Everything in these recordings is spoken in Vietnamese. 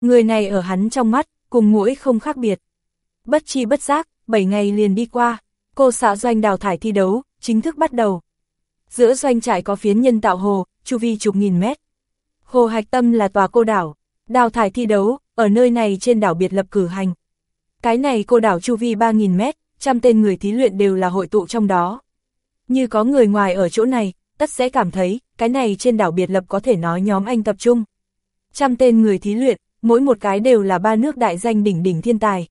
Người này ở hắn trong mắt, cùng mũi không khác biệt. Bất chi bất giác, 7 ngày liền đi qua, cô xã doanh đào thải thi đấu, chính thức bắt đầu. Giữa doanh trại có phiến nhân tạo hồ, chu vi chục nghìn mét. Hồ Hạch Tâm là tòa cô đảo, đào thải thi đấu, ở nơi này trên đảo biệt lập cử hành. Cái này cô đảo chu vi 3.000 mét, trăm tên người thí luyện đều là hội tụ trong đó. Như có người ngoài ở chỗ này, tất sẽ cảm thấy, cái này trên đảo biệt lập có thể nói nhóm anh tập trung. Trăm tên người thí luyện, mỗi một cái đều là ba nước đại danh đỉnh đỉnh thiên tài.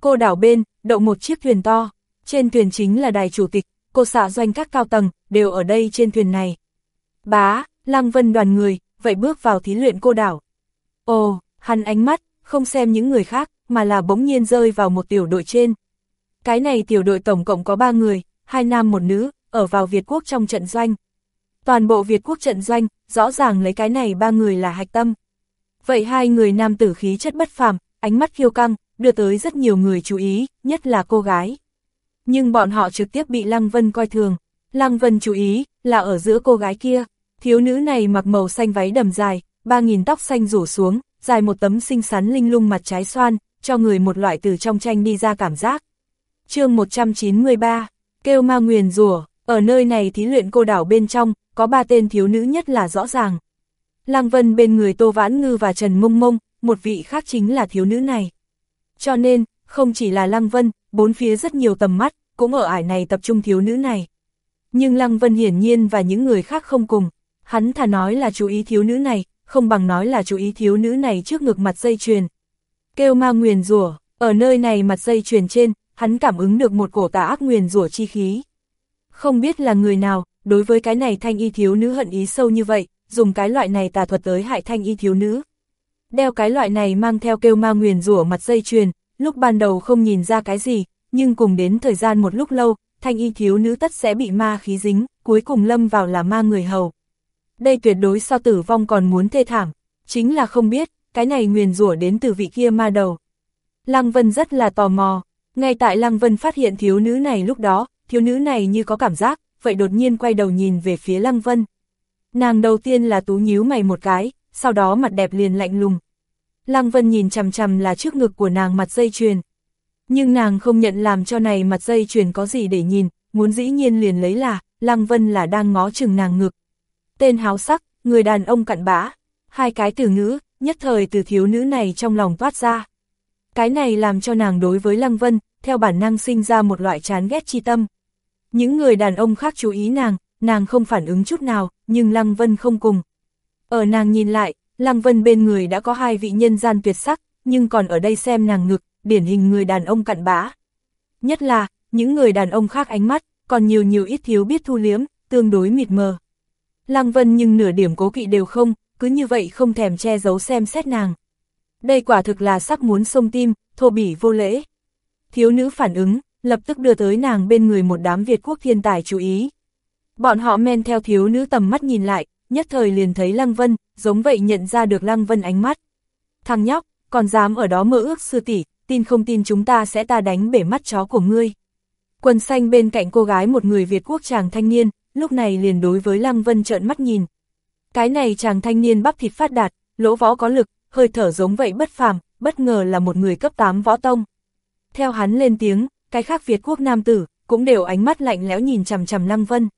Cô đảo bên, đậu một chiếc thuyền to, trên thuyền chính là đài chủ tịch, cô xạ doanh các cao tầng, đều ở đây trên thuyền này. Bá, Lăng Vân đoàn người, vậy bước vào thí luyện cô đảo. Ồ, hắn ánh mắt, không xem những người khác, mà là bỗng nhiên rơi vào một tiểu đội trên. Cái này tiểu đội tổng cộng có ba người, hai nam một nữ, ở vào Việt Quốc trong trận doanh. Toàn bộ Việt Quốc trận doanh, rõ ràng lấy cái này ba người là hạch tâm. Vậy hai người nam tử khí chất bất phàm, ánh mắt khiêu căng, đưa tới rất nhiều người chú ý, nhất là cô gái. Nhưng bọn họ trực tiếp bị Lăng Vân coi thường. Lăng Vân chú ý, là ở giữa cô gái kia. Thiếu nữ này mặc màu xanh váy đầm dài, ba nghìn tóc xanh rủ xuống, dài một tấm xinh xắn linh lung mặt trái xoan, cho người một loại từ trong tranh đi ra cảm giác. chương 193, kêu ma nguyền rùa, ở nơi này thí luyện cô đảo bên trong, có ba tên thiếu nữ nhất là rõ ràng. Lăng Vân bên người Tô Vãn Ngư và Trần Mông Mông, một vị khác chính là thiếu nữ này. Cho nên, không chỉ là Lăng Vân, bốn phía rất nhiều tầm mắt, cũng ở ải này tập trung thiếu nữ này. Nhưng Lăng Vân hiển nhiên và những người khác không cùng, hắn thà nói là chú ý thiếu nữ này, không bằng nói là chú ý thiếu nữ này trước ngực mặt dây chuyền. Kêu ma nguyền rủa ở nơi này mặt dây chuyền trên, hắn cảm ứng được một cổ tà ác nguyền rủa chi khí. Không biết là người nào, đối với cái này thanh y thiếu nữ hận ý sâu như vậy, dùng cái loại này tà thuật tới hại thanh y thiếu nữ. Đeo cái loại này mang theo kêu ma nguyền rủa mặt dây chuyền, lúc ban đầu không nhìn ra cái gì, nhưng cùng đến thời gian một lúc lâu, thanh y thiếu nữ tất sẽ bị ma khí dính, cuối cùng lâm vào là ma người hầu. Đây tuyệt đối so tử vong còn muốn thê thảm, chính là không biết, cái này nguyền rủa đến từ vị kia ma đầu. Lăng Vân rất là tò mò, ngay tại Lăng Vân phát hiện thiếu nữ này lúc đó, thiếu nữ này như có cảm giác, vậy đột nhiên quay đầu nhìn về phía Lăng Vân. Nàng đầu tiên là tú nhíu mày một cái, sau đó mặt đẹp liền lạnh lùng. Lăng Vân nhìn chằm chằm là trước ngực của nàng mặt dây chuyền. Nhưng nàng không nhận làm cho này mặt dây chuyền có gì để nhìn, muốn dĩ nhiên liền lấy là, Lăng Vân là đang ngó chừng nàng ngực. Tên háo sắc, người đàn ông cặn bã, hai cái từ ngữ, nhất thời từ thiếu nữ này trong lòng toát ra. Cái này làm cho nàng đối với Lăng Vân, theo bản năng sinh ra một loại chán ghét chi tâm. Những người đàn ông khác chú ý nàng, nàng không phản ứng chút nào, nhưng Lăng Vân không cùng. Ở nàng nhìn lại, Lăng Vân bên người đã có hai vị nhân gian tuyệt sắc, nhưng còn ở đây xem nàng ngực, điển hình người đàn ông cặn bã. Nhất là, những người đàn ông khác ánh mắt, còn nhiều nhiều ít thiếu biết thu liếm, tương đối mịt mờ. Lăng Vân nhưng nửa điểm cố kỵ đều không, cứ như vậy không thèm che giấu xem xét nàng. Đây quả thực là sắc muốn sông tim, thô bỉ vô lễ. Thiếu nữ phản ứng, lập tức đưa tới nàng bên người một đám Việt quốc thiên tài chú ý. Bọn họ men theo thiếu nữ tầm mắt nhìn lại, nhất thời liền thấy Lăng Vân, giống vậy nhận ra được Lăng Vân ánh mắt. Thằng nhóc, còn dám ở đó mơ ước sư tỷ, tin không tin chúng ta sẽ ta đánh bể mắt chó của ngươi. Quần xanh bên cạnh cô gái một người Việt quốc chàng thanh niên, lúc này liền đối với Lăng Vân trợn mắt nhìn. Cái này chàng thanh niên bắp thịt phát đạt, lỗ võ có lực, hơi thở giống vậy bất phàm, bất ngờ là một người cấp 8 võ tông. Theo hắn lên tiếng, cái khác Việt quốc nam tử, cũng đều ánh mắt lạnh lẽo nhìn chằm chằm Lăng Vân.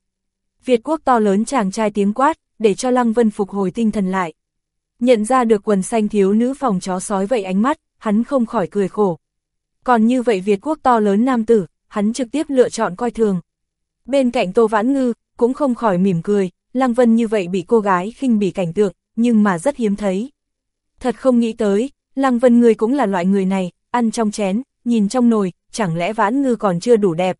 Việt quốc to lớn chàng trai tiếng quát, để cho Lăng Vân phục hồi tinh thần lại. Nhận ra được quần xanh thiếu nữ phòng chó sói vậy ánh mắt, hắn không khỏi cười khổ. Còn như vậy Việt quốc to lớn nam tử, hắn trực tiếp lựa chọn coi thường. Bên cạnh Tô Vãn Ngư, cũng không khỏi mỉm cười, Lăng Vân như vậy bị cô gái khinh bỉ cảnh tượng, nhưng mà rất hiếm thấy. Thật không nghĩ tới, Lăng Vân người cũng là loại người này, ăn trong chén, nhìn trong nồi, chẳng lẽ Vãn Ngư còn chưa đủ đẹp.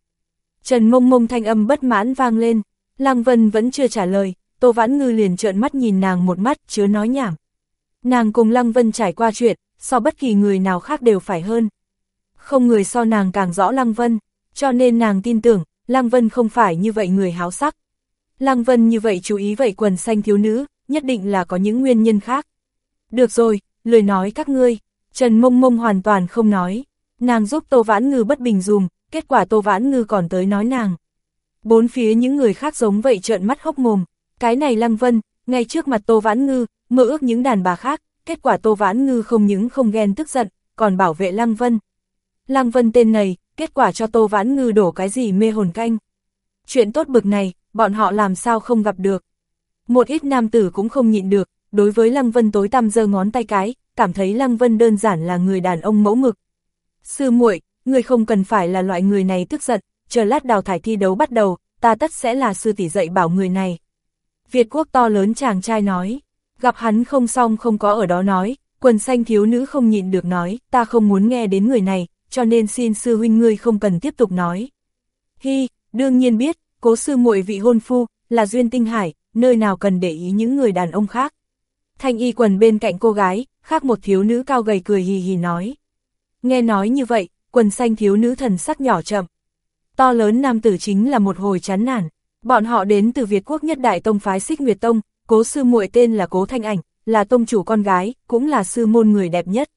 Trần mông mông thanh âm bất mãn vang lên, Lăng Vân vẫn chưa trả lời, Tô Vãn Ngư liền trợn mắt nhìn nàng một mắt, chứa nói nhảm. Nàng cùng Lăng Vân trải qua chuyện, so bất kỳ người nào khác đều phải hơn. Không người so nàng càng rõ Lăng Vân, cho nên nàng tin tưởng, Lăng Vân không phải như vậy người háo sắc. Lăng Vân như vậy chú ý vậy quần xanh thiếu nữ, nhất định là có những nguyên nhân khác. Được rồi, lời nói các ngươi, Trần Mông Mông hoàn toàn không nói. Nàng giúp Tô Vãn Ngư bất bình dùm, kết quả Tô Vãn Ngư còn tới nói nàng. Bốn phía những người khác giống vậy trợn mắt hốc mồm, cái này Lăng Vân, ngay trước mặt Tô Vãn Ngư, mơ ước những đàn bà khác, kết quả Tô Vãn Ngư không những không ghen tức giận, còn bảo vệ Lăng Vân. Lăng Vân tên này, kết quả cho Tô Vãn Ngư đổ cái gì mê hồn canh. Chuyện tốt bực này, bọn họ làm sao không gặp được. Một ít nam tử cũng không nhịn được, đối với Lăng Vân tối tăm giơ ngón tay cái, cảm thấy Lăng Vân đơn giản là người đàn ông mẫu mực. Sư muội, người không cần phải là loại người này tức giận, chờ lát đào thải thi đấu bắt đầu, ta tất sẽ là sư tỷ dạy bảo người này. Việt quốc to lớn chàng trai nói, gặp hắn không xong không có ở đó nói, quần xanh thiếu nữ không nhịn được nói, ta không muốn nghe đến người này, cho nên xin sư huynh ngươi không cần tiếp tục nói. Hi, đương nhiên biết, cố sư muội vị hôn phu, là Duyên Tinh Hải, nơi nào cần để ý những người đàn ông khác. Thanh y quần bên cạnh cô gái, khác một thiếu nữ cao gầy cười hì hì nói. Nghe nói như vậy, quần xanh thiếu nữ thần sắc nhỏ chậm. To lớn nam tử chính là một hồi chán nản. Bọn họ đến từ Việt quốc nhất đại tông phái xích Nguyệt Tông, cố sư muội tên là cố thanh ảnh, là tông chủ con gái, cũng là sư môn người đẹp nhất.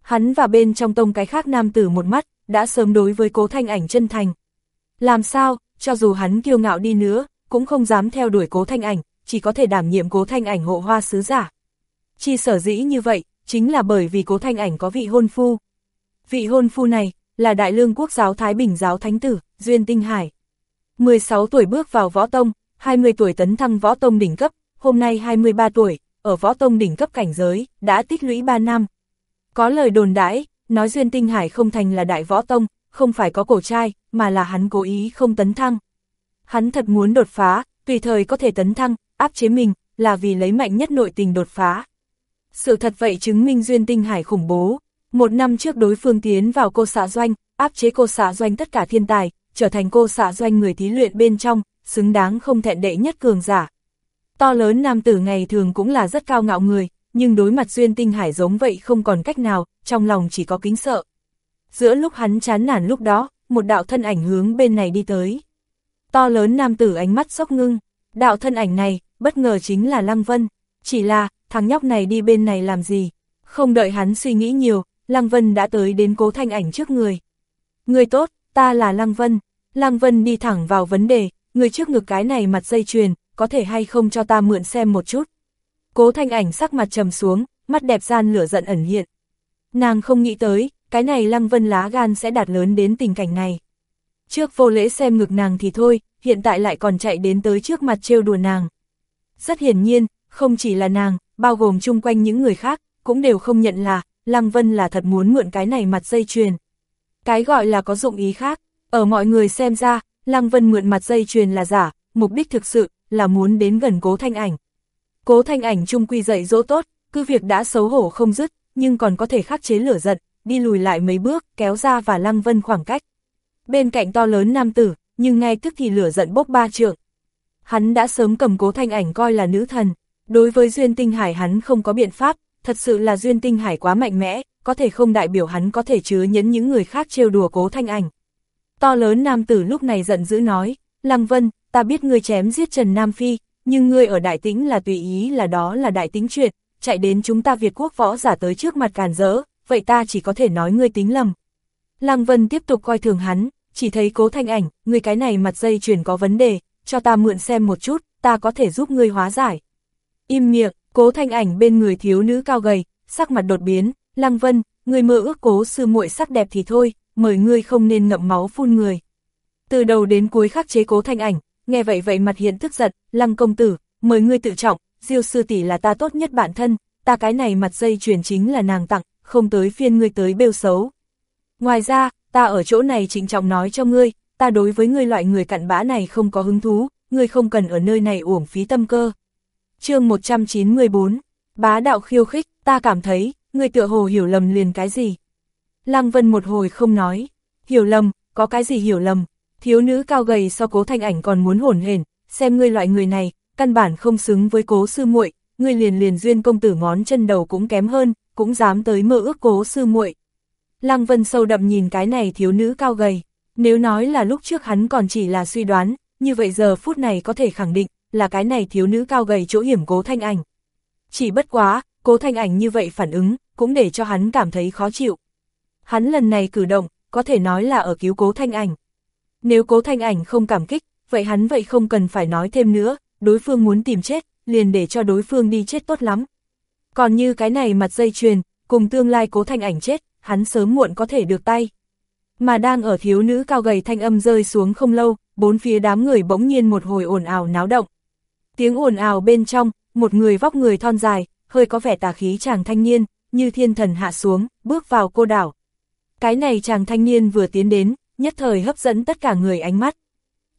Hắn và bên trong tông cái khác nam tử một mắt, đã sớm đối với cố thanh ảnh chân thành. Làm sao, cho dù hắn kiêu ngạo đi nữa, cũng không dám theo đuổi cố thanh ảnh, chỉ có thể đảm nhiệm cố thanh ảnh hộ hoa sứ giả. Chi sở dĩ như vậy, chính là bởi vì cố thanh ảnh có vị hôn phu. Vị hôn phu này, là Đại Lương Quốc giáo Thái Bình giáo Thánh Tử, Duyên Tinh Hải. 16 tuổi bước vào võ tông, 20 tuổi tấn thăng võ tông đỉnh cấp, hôm nay 23 tuổi, ở võ tông đỉnh cấp cảnh giới, đã tích lũy 3 năm. Có lời đồn đãi, nói Duyên Tinh Hải không thành là đại võ tông, không phải có cổ trai, mà là hắn cố ý không tấn thăng. Hắn thật muốn đột phá, tùy thời có thể tấn thăng, áp chế mình, là vì lấy mạnh nhất nội tình đột phá. Sự thật vậy chứng minh Duyên Tinh Hải khủng bố. Một năm trước đối phương tiến vào cô xã doanh, áp chế cô xã doanh tất cả thiên tài, trở thành cô xã doanh người thí luyện bên trong, xứng đáng không thẹn đệ nhất cường giả. To lớn nam tử ngày thường cũng là rất cao ngạo người, nhưng đối mặt Duyên Tinh Hải giống vậy không còn cách nào, trong lòng chỉ có kính sợ. Giữa lúc hắn chán nản lúc đó, một đạo thân ảnh hướng bên này đi tới. To lớn nam tử ánh mắt sốc ngưng, đạo thân ảnh này, bất ngờ chính là Lăng Vân, chỉ là, thằng nhóc này đi bên này làm gì? Không đợi hắn suy nghĩ nhiều, Lăng Vân đã tới đến cố thanh ảnh trước người. Người tốt, ta là Lăng Vân. Lăng Vân đi thẳng vào vấn đề, người trước ngực cái này mặt dây chuyền, có thể hay không cho ta mượn xem một chút. Cố thanh ảnh sắc mặt trầm xuống, mắt đẹp gian lửa giận ẩn hiện. Nàng không nghĩ tới, cái này Lăng Vân lá gan sẽ đạt lớn đến tình cảnh này. Trước vô lễ xem ngực nàng thì thôi, hiện tại lại còn chạy đến tới trước mặt trêu đùa nàng. Rất hiển nhiên, không chỉ là nàng, bao gồm chung quanh những người khác, cũng đều không nhận là, Lăng Vân là thật muốn mượn cái này mặt dây chuyền. Cái gọi là có dụng ý khác, ở mọi người xem ra, Lăng Vân mượn mặt dây chuyền là giả, mục đích thực sự là muốn đến gần cố thanh ảnh. Cố thanh ảnh trung quy dạy dỗ tốt, cứ việc đã xấu hổ không dứt, nhưng còn có thể khắc chế lửa giận, đi lùi lại mấy bước, kéo ra và Lăng Vân khoảng cách. Bên cạnh to lớn nam tử, nhưng ngay tức thì lửa giận bốc ba trượng. Hắn đã sớm cầm cố thanh ảnh coi là nữ thần, đối với Duyên Tinh Hải hắn không có biện pháp, thật sự là Duyên Tinh Hải quá mạnh mẽ, có thể không đại biểu hắn có thể chứa nhấn những người khác trêu đùa cố thanh ảnh. To lớn nam tử lúc này giận dữ nói, Lăng Vân, ta biết ngươi chém giết Trần Nam Phi, nhưng ngươi ở Đại Tĩnh là tùy ý là đó là Đại Tĩnh chuyện, chạy đến chúng ta Việt quốc võ giả tới trước mặt càn rỡ, vậy ta chỉ có thể nói ngươi tính lầm. Lăng Vân tiếp tục coi thường hắn, chỉ thấy cố thanh ảnh, ngươi cái này mặt dây chuyển có vấn đề, cho ta mượn xem một chút, ta có thể giúp ngươi hóa giải. Im miệng, cố thanh ảnh bên người thiếu nữ cao gầy, sắc mặt đột biến, Lăng Vân, người mơ ước cố sư muội sắc đẹp thì thôi, mời ngươi không nên ngậm máu phun người. Từ đầu đến cuối khắc chế cố thanh ảnh, nghe vậy vậy mặt hiện tức giận, Lăng công tử, mời ngươi tự trọng, Diêu sư tỷ là ta tốt nhất bạn thân, ta cái này mặt dây chuyển chính là nàng tặng, không tới phiên ngươi tới bêu xấu. Ngoài ra, ta ở chỗ này trịnh trọng nói cho ngươi, ta đối với ngươi loại người cặn bã này không có hứng thú, ngươi không cần ở nơi này uổng phí tâm cơ chương 194, bá đạo khiêu khích, ta cảm thấy, người tựa hồ hiểu lầm liền cái gì. Lăng Vân một hồi không nói, hiểu lầm, có cái gì hiểu lầm, thiếu nữ cao gầy so cố thanh ảnh còn muốn hồn hển, xem ngươi loại người này, căn bản không xứng với cố sư muội, ngươi liền liền duyên công tử ngón chân đầu cũng kém hơn, cũng dám tới mơ ước cố sư muội. Lăng Vân sâu đậm nhìn cái này thiếu nữ cao gầy, nếu nói là lúc trước hắn còn chỉ là suy đoán, như vậy giờ phút này có thể khẳng định, là cái này thiếu nữ cao gầy chỗ hiểm cố thanh ảnh. Chỉ bất quá, cố thanh ảnh như vậy phản ứng, cũng để cho hắn cảm thấy khó chịu. Hắn lần này cử động, có thể nói là ở cứu cố thanh ảnh. Nếu cố thanh ảnh không cảm kích, vậy hắn vậy không cần phải nói thêm nữa, đối phương muốn tìm chết, liền để cho đối phương đi chết tốt lắm. Còn như cái này mặt dây chuyền, cùng tương lai cố thanh ảnh chết, hắn sớm muộn có thể được tay. Mà đang ở thiếu nữ cao gầy thanh âm rơi xuống không lâu, bốn phía đám người bỗng nhiên một hồi ồn ào náo động. Tiếng ồn ào bên trong, một người vóc người thon dài, hơi có vẻ tà khí chàng thanh niên, như thiên thần hạ xuống, bước vào cô đảo. Cái này chàng thanh niên vừa tiến đến, nhất thời hấp dẫn tất cả người ánh mắt.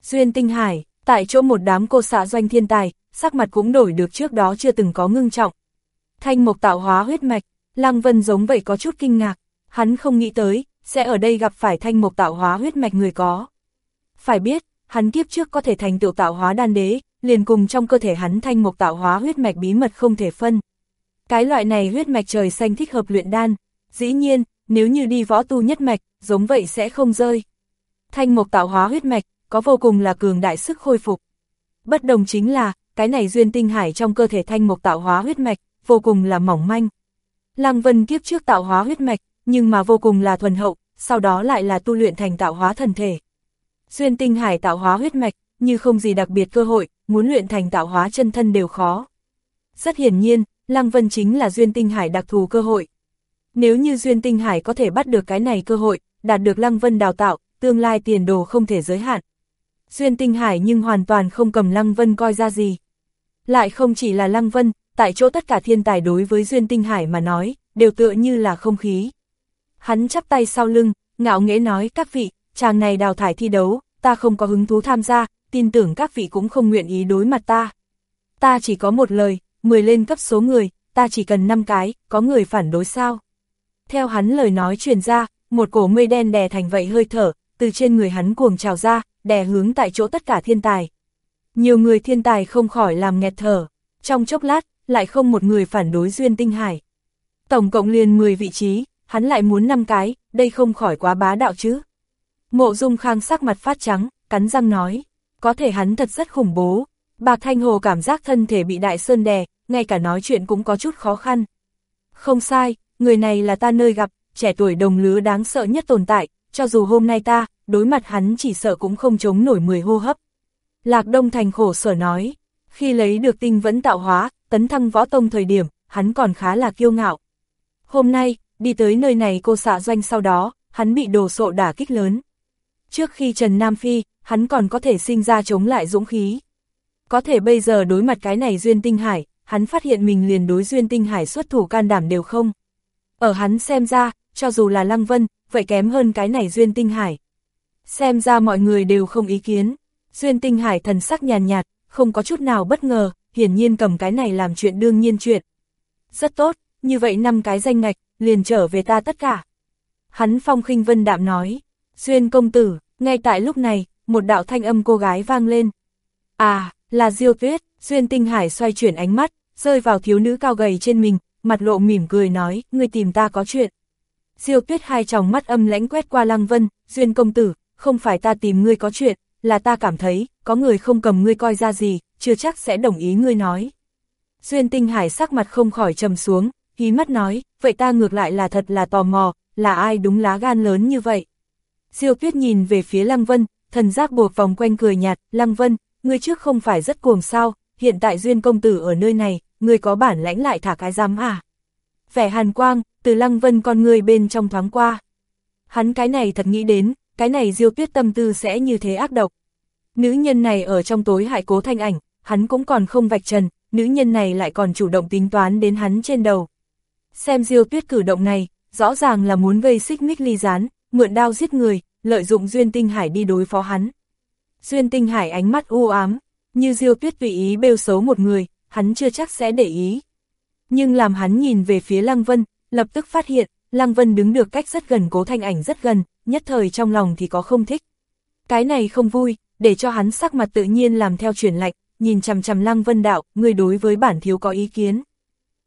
Duyên Tinh Hải, tại chỗ một đám cô xạ doanh thiên tài, sắc mặt cũng đổi được trước đó chưa từng có ngưng trọng. Thanh mộc tạo hóa huyết mạch, Lăng Vân giống vậy có chút kinh ngạc, hắn không nghĩ tới, sẽ ở đây gặp phải thanh mộc tạo hóa huyết mạch người có. Phải biết, hắn kiếp trước có thể thành tựu tạo hóa đan đế, liền cùng trong cơ thể hắn thanh mục tạo hóa huyết mạch bí mật không thể phân. Cái loại này huyết mạch trời xanh thích hợp luyện đan, dĩ nhiên, nếu như đi võ tu nhất mạch, giống vậy sẽ không rơi. Thanh mục tạo hóa huyết mạch, có vô cùng là cường đại sức khôi phục. Bất đồng chính là, cái này duyên tinh hải trong cơ thể thanh mục tạo hóa huyết mạch, vô cùng là mỏng manh. Lăng Vân kiếp trước tạo hóa huyết mạch, nhưng mà vô cùng là thuần hậu, sau đó lại là tu luyện thành tạo hóa thần thể. Duyên tinh hải tạo hóa huyết mạch, như không gì đặc biệt cơ hội, muốn luyện thành tạo hóa chân thân đều khó. Rất hiển nhiên, Lăng Vân chính là Duyên tinh hải đặc thù cơ hội. Nếu như Duyên tinh hải có thể bắt được cái này cơ hội, đạt được Lăng Vân đào tạo, tương lai tiền đồ không thể giới hạn. Duyên tinh hải nhưng hoàn toàn không cầm Lăng Vân coi ra gì. Lại không chỉ là Lăng Vân, tại chỗ tất cả thiên tài đối với Duyên tinh hải mà nói, đều tựa như là không khí. Hắn chắp tay sau lưng, ngạo nghễ nói các vị, chàng này đào thải thi đấu, ta không có hứng thú tham gia, tin tưởng các vị cũng không nguyện ý đối mặt ta. Ta chỉ có một lời, 10 lên cấp số người, ta chỉ cần 5 cái, có người phản đối sao? Theo hắn lời nói truyền ra, một cổ mây đen đè thành vậy hơi thở, từ trên người hắn cuồng trào ra, đè hướng tại chỗ tất cả thiên tài. Nhiều người thiên tài không khỏi làm nghẹt thở, trong chốc lát, lại không một người phản đối Duyên Tinh Hải. Tổng cộng liền 10 vị trí, hắn lại muốn 5 cái, đây không khỏi quá bá đạo chứ. Mộ Dung Khang sắc mặt phát trắng, cắn răng nói, có thể hắn thật rất khủng bố. Bạc Thanh Hồ cảm giác thân thể bị đại sơn đè, ngay cả nói chuyện cũng có chút khó khăn. Không sai, người này là ta nơi gặp, trẻ tuổi đồng lứa đáng sợ nhất tồn tại, cho dù hôm nay ta, đối mặt hắn chỉ sợ cũng không chống nổi 10 hô hấp. Lạc Đông Thành khổ sở nói, khi lấy được tinh vẫn tạo hóa, tấn thăng võ tông thời điểm, hắn còn khá là kiêu ngạo. Hôm nay, đi tới nơi này cô xạ doanh sau đó, hắn bị đồ sộ đả kích lớn. Trước khi Trần Nam Phi, hắn còn có thể sinh ra chống lại dũng khí. Có thể bây giờ đối mặt cái này Duyên Tinh Hải, hắn phát hiện mình liền đối Duyên Tinh Hải xuất thủ can đảm đều không. Ở hắn xem ra, cho dù là Lăng Vân, vậy kém hơn cái này Duyên Tinh Hải. Xem ra mọi người đều không ý kiến. Duyên Tinh Hải thần sắc nhàn nhạt, không có chút nào bất ngờ, hiển nhiên cầm cái này làm chuyện đương nhiên chuyện. Rất tốt, như vậy năm cái danh ngạch, liền trở về ta tất cả. Hắn phong khinh vân đạm nói, Duyên công tử, ngay tại lúc này, một đạo thanh âm cô gái vang lên. À, là Diêu Tuyết, Duyên Tinh Hải xoay chuyển ánh mắt, rơi vào thiếu nữ cao gầy trên mình, mặt lộ mỉm cười nói, ngươi tìm ta có chuyện. Diêu Tuyết hai tròng mắt âm lãnh quét qua Lăng Vân, Duyên công tử, không phải ta tìm ngươi có chuyện, là ta cảm thấy, có người không cầm ngươi coi ra gì, chưa chắc sẽ đồng ý ngươi nói. Duyên Tinh Hải sắc mặt không khỏi trầm xuống, hí mắt nói, vậy ta ngược lại là thật là tò mò, là ai đúng lá gan lớn như vậy. Diêu Tuyết nhìn về phía Lăng Vân, thần giác buộc vòng quanh cười nhạt, Lăng Vân, ngươi trước không phải rất cuồng sao, hiện tại Duyên công tử ở nơi này, ngươi có bản lãnh lại thả cái giám à. Vẻ hàn quang, từ Lăng Vân con người bên trong thoáng qua. Hắn cái này thật nghĩ đến, cái này Diêu Tuyết tâm tư sẽ như thế ác độc. Nữ nhân này ở trong tối hại cố thanh ảnh, hắn cũng còn không vạch trần, nữ nhân này lại còn chủ động tính toán đến hắn trên đầu. Xem Diêu Tuyết cử động này, rõ ràng là muốn gây xích mích ly gián, mượn đao giết người, lợi dụng Duyên Tinh Hải đi đối phó hắn. Duyên Tinh Hải ánh mắt u ám, như Diêu Tuyết tùy ý bêu xấu một người, hắn chưa chắc sẽ để ý. Nhưng làm hắn nhìn về phía Lăng Vân, lập tức phát hiện, Lăng Vân đứng được cách rất gần cố thanh ảnh rất gần, nhất thời trong lòng thì có không thích. Cái này không vui, để cho hắn sắc mặt tự nhiên làm theo chuyển lạnh, nhìn chằm chằm Lăng Vân đạo, người đối với bản thiếu có ý kiến.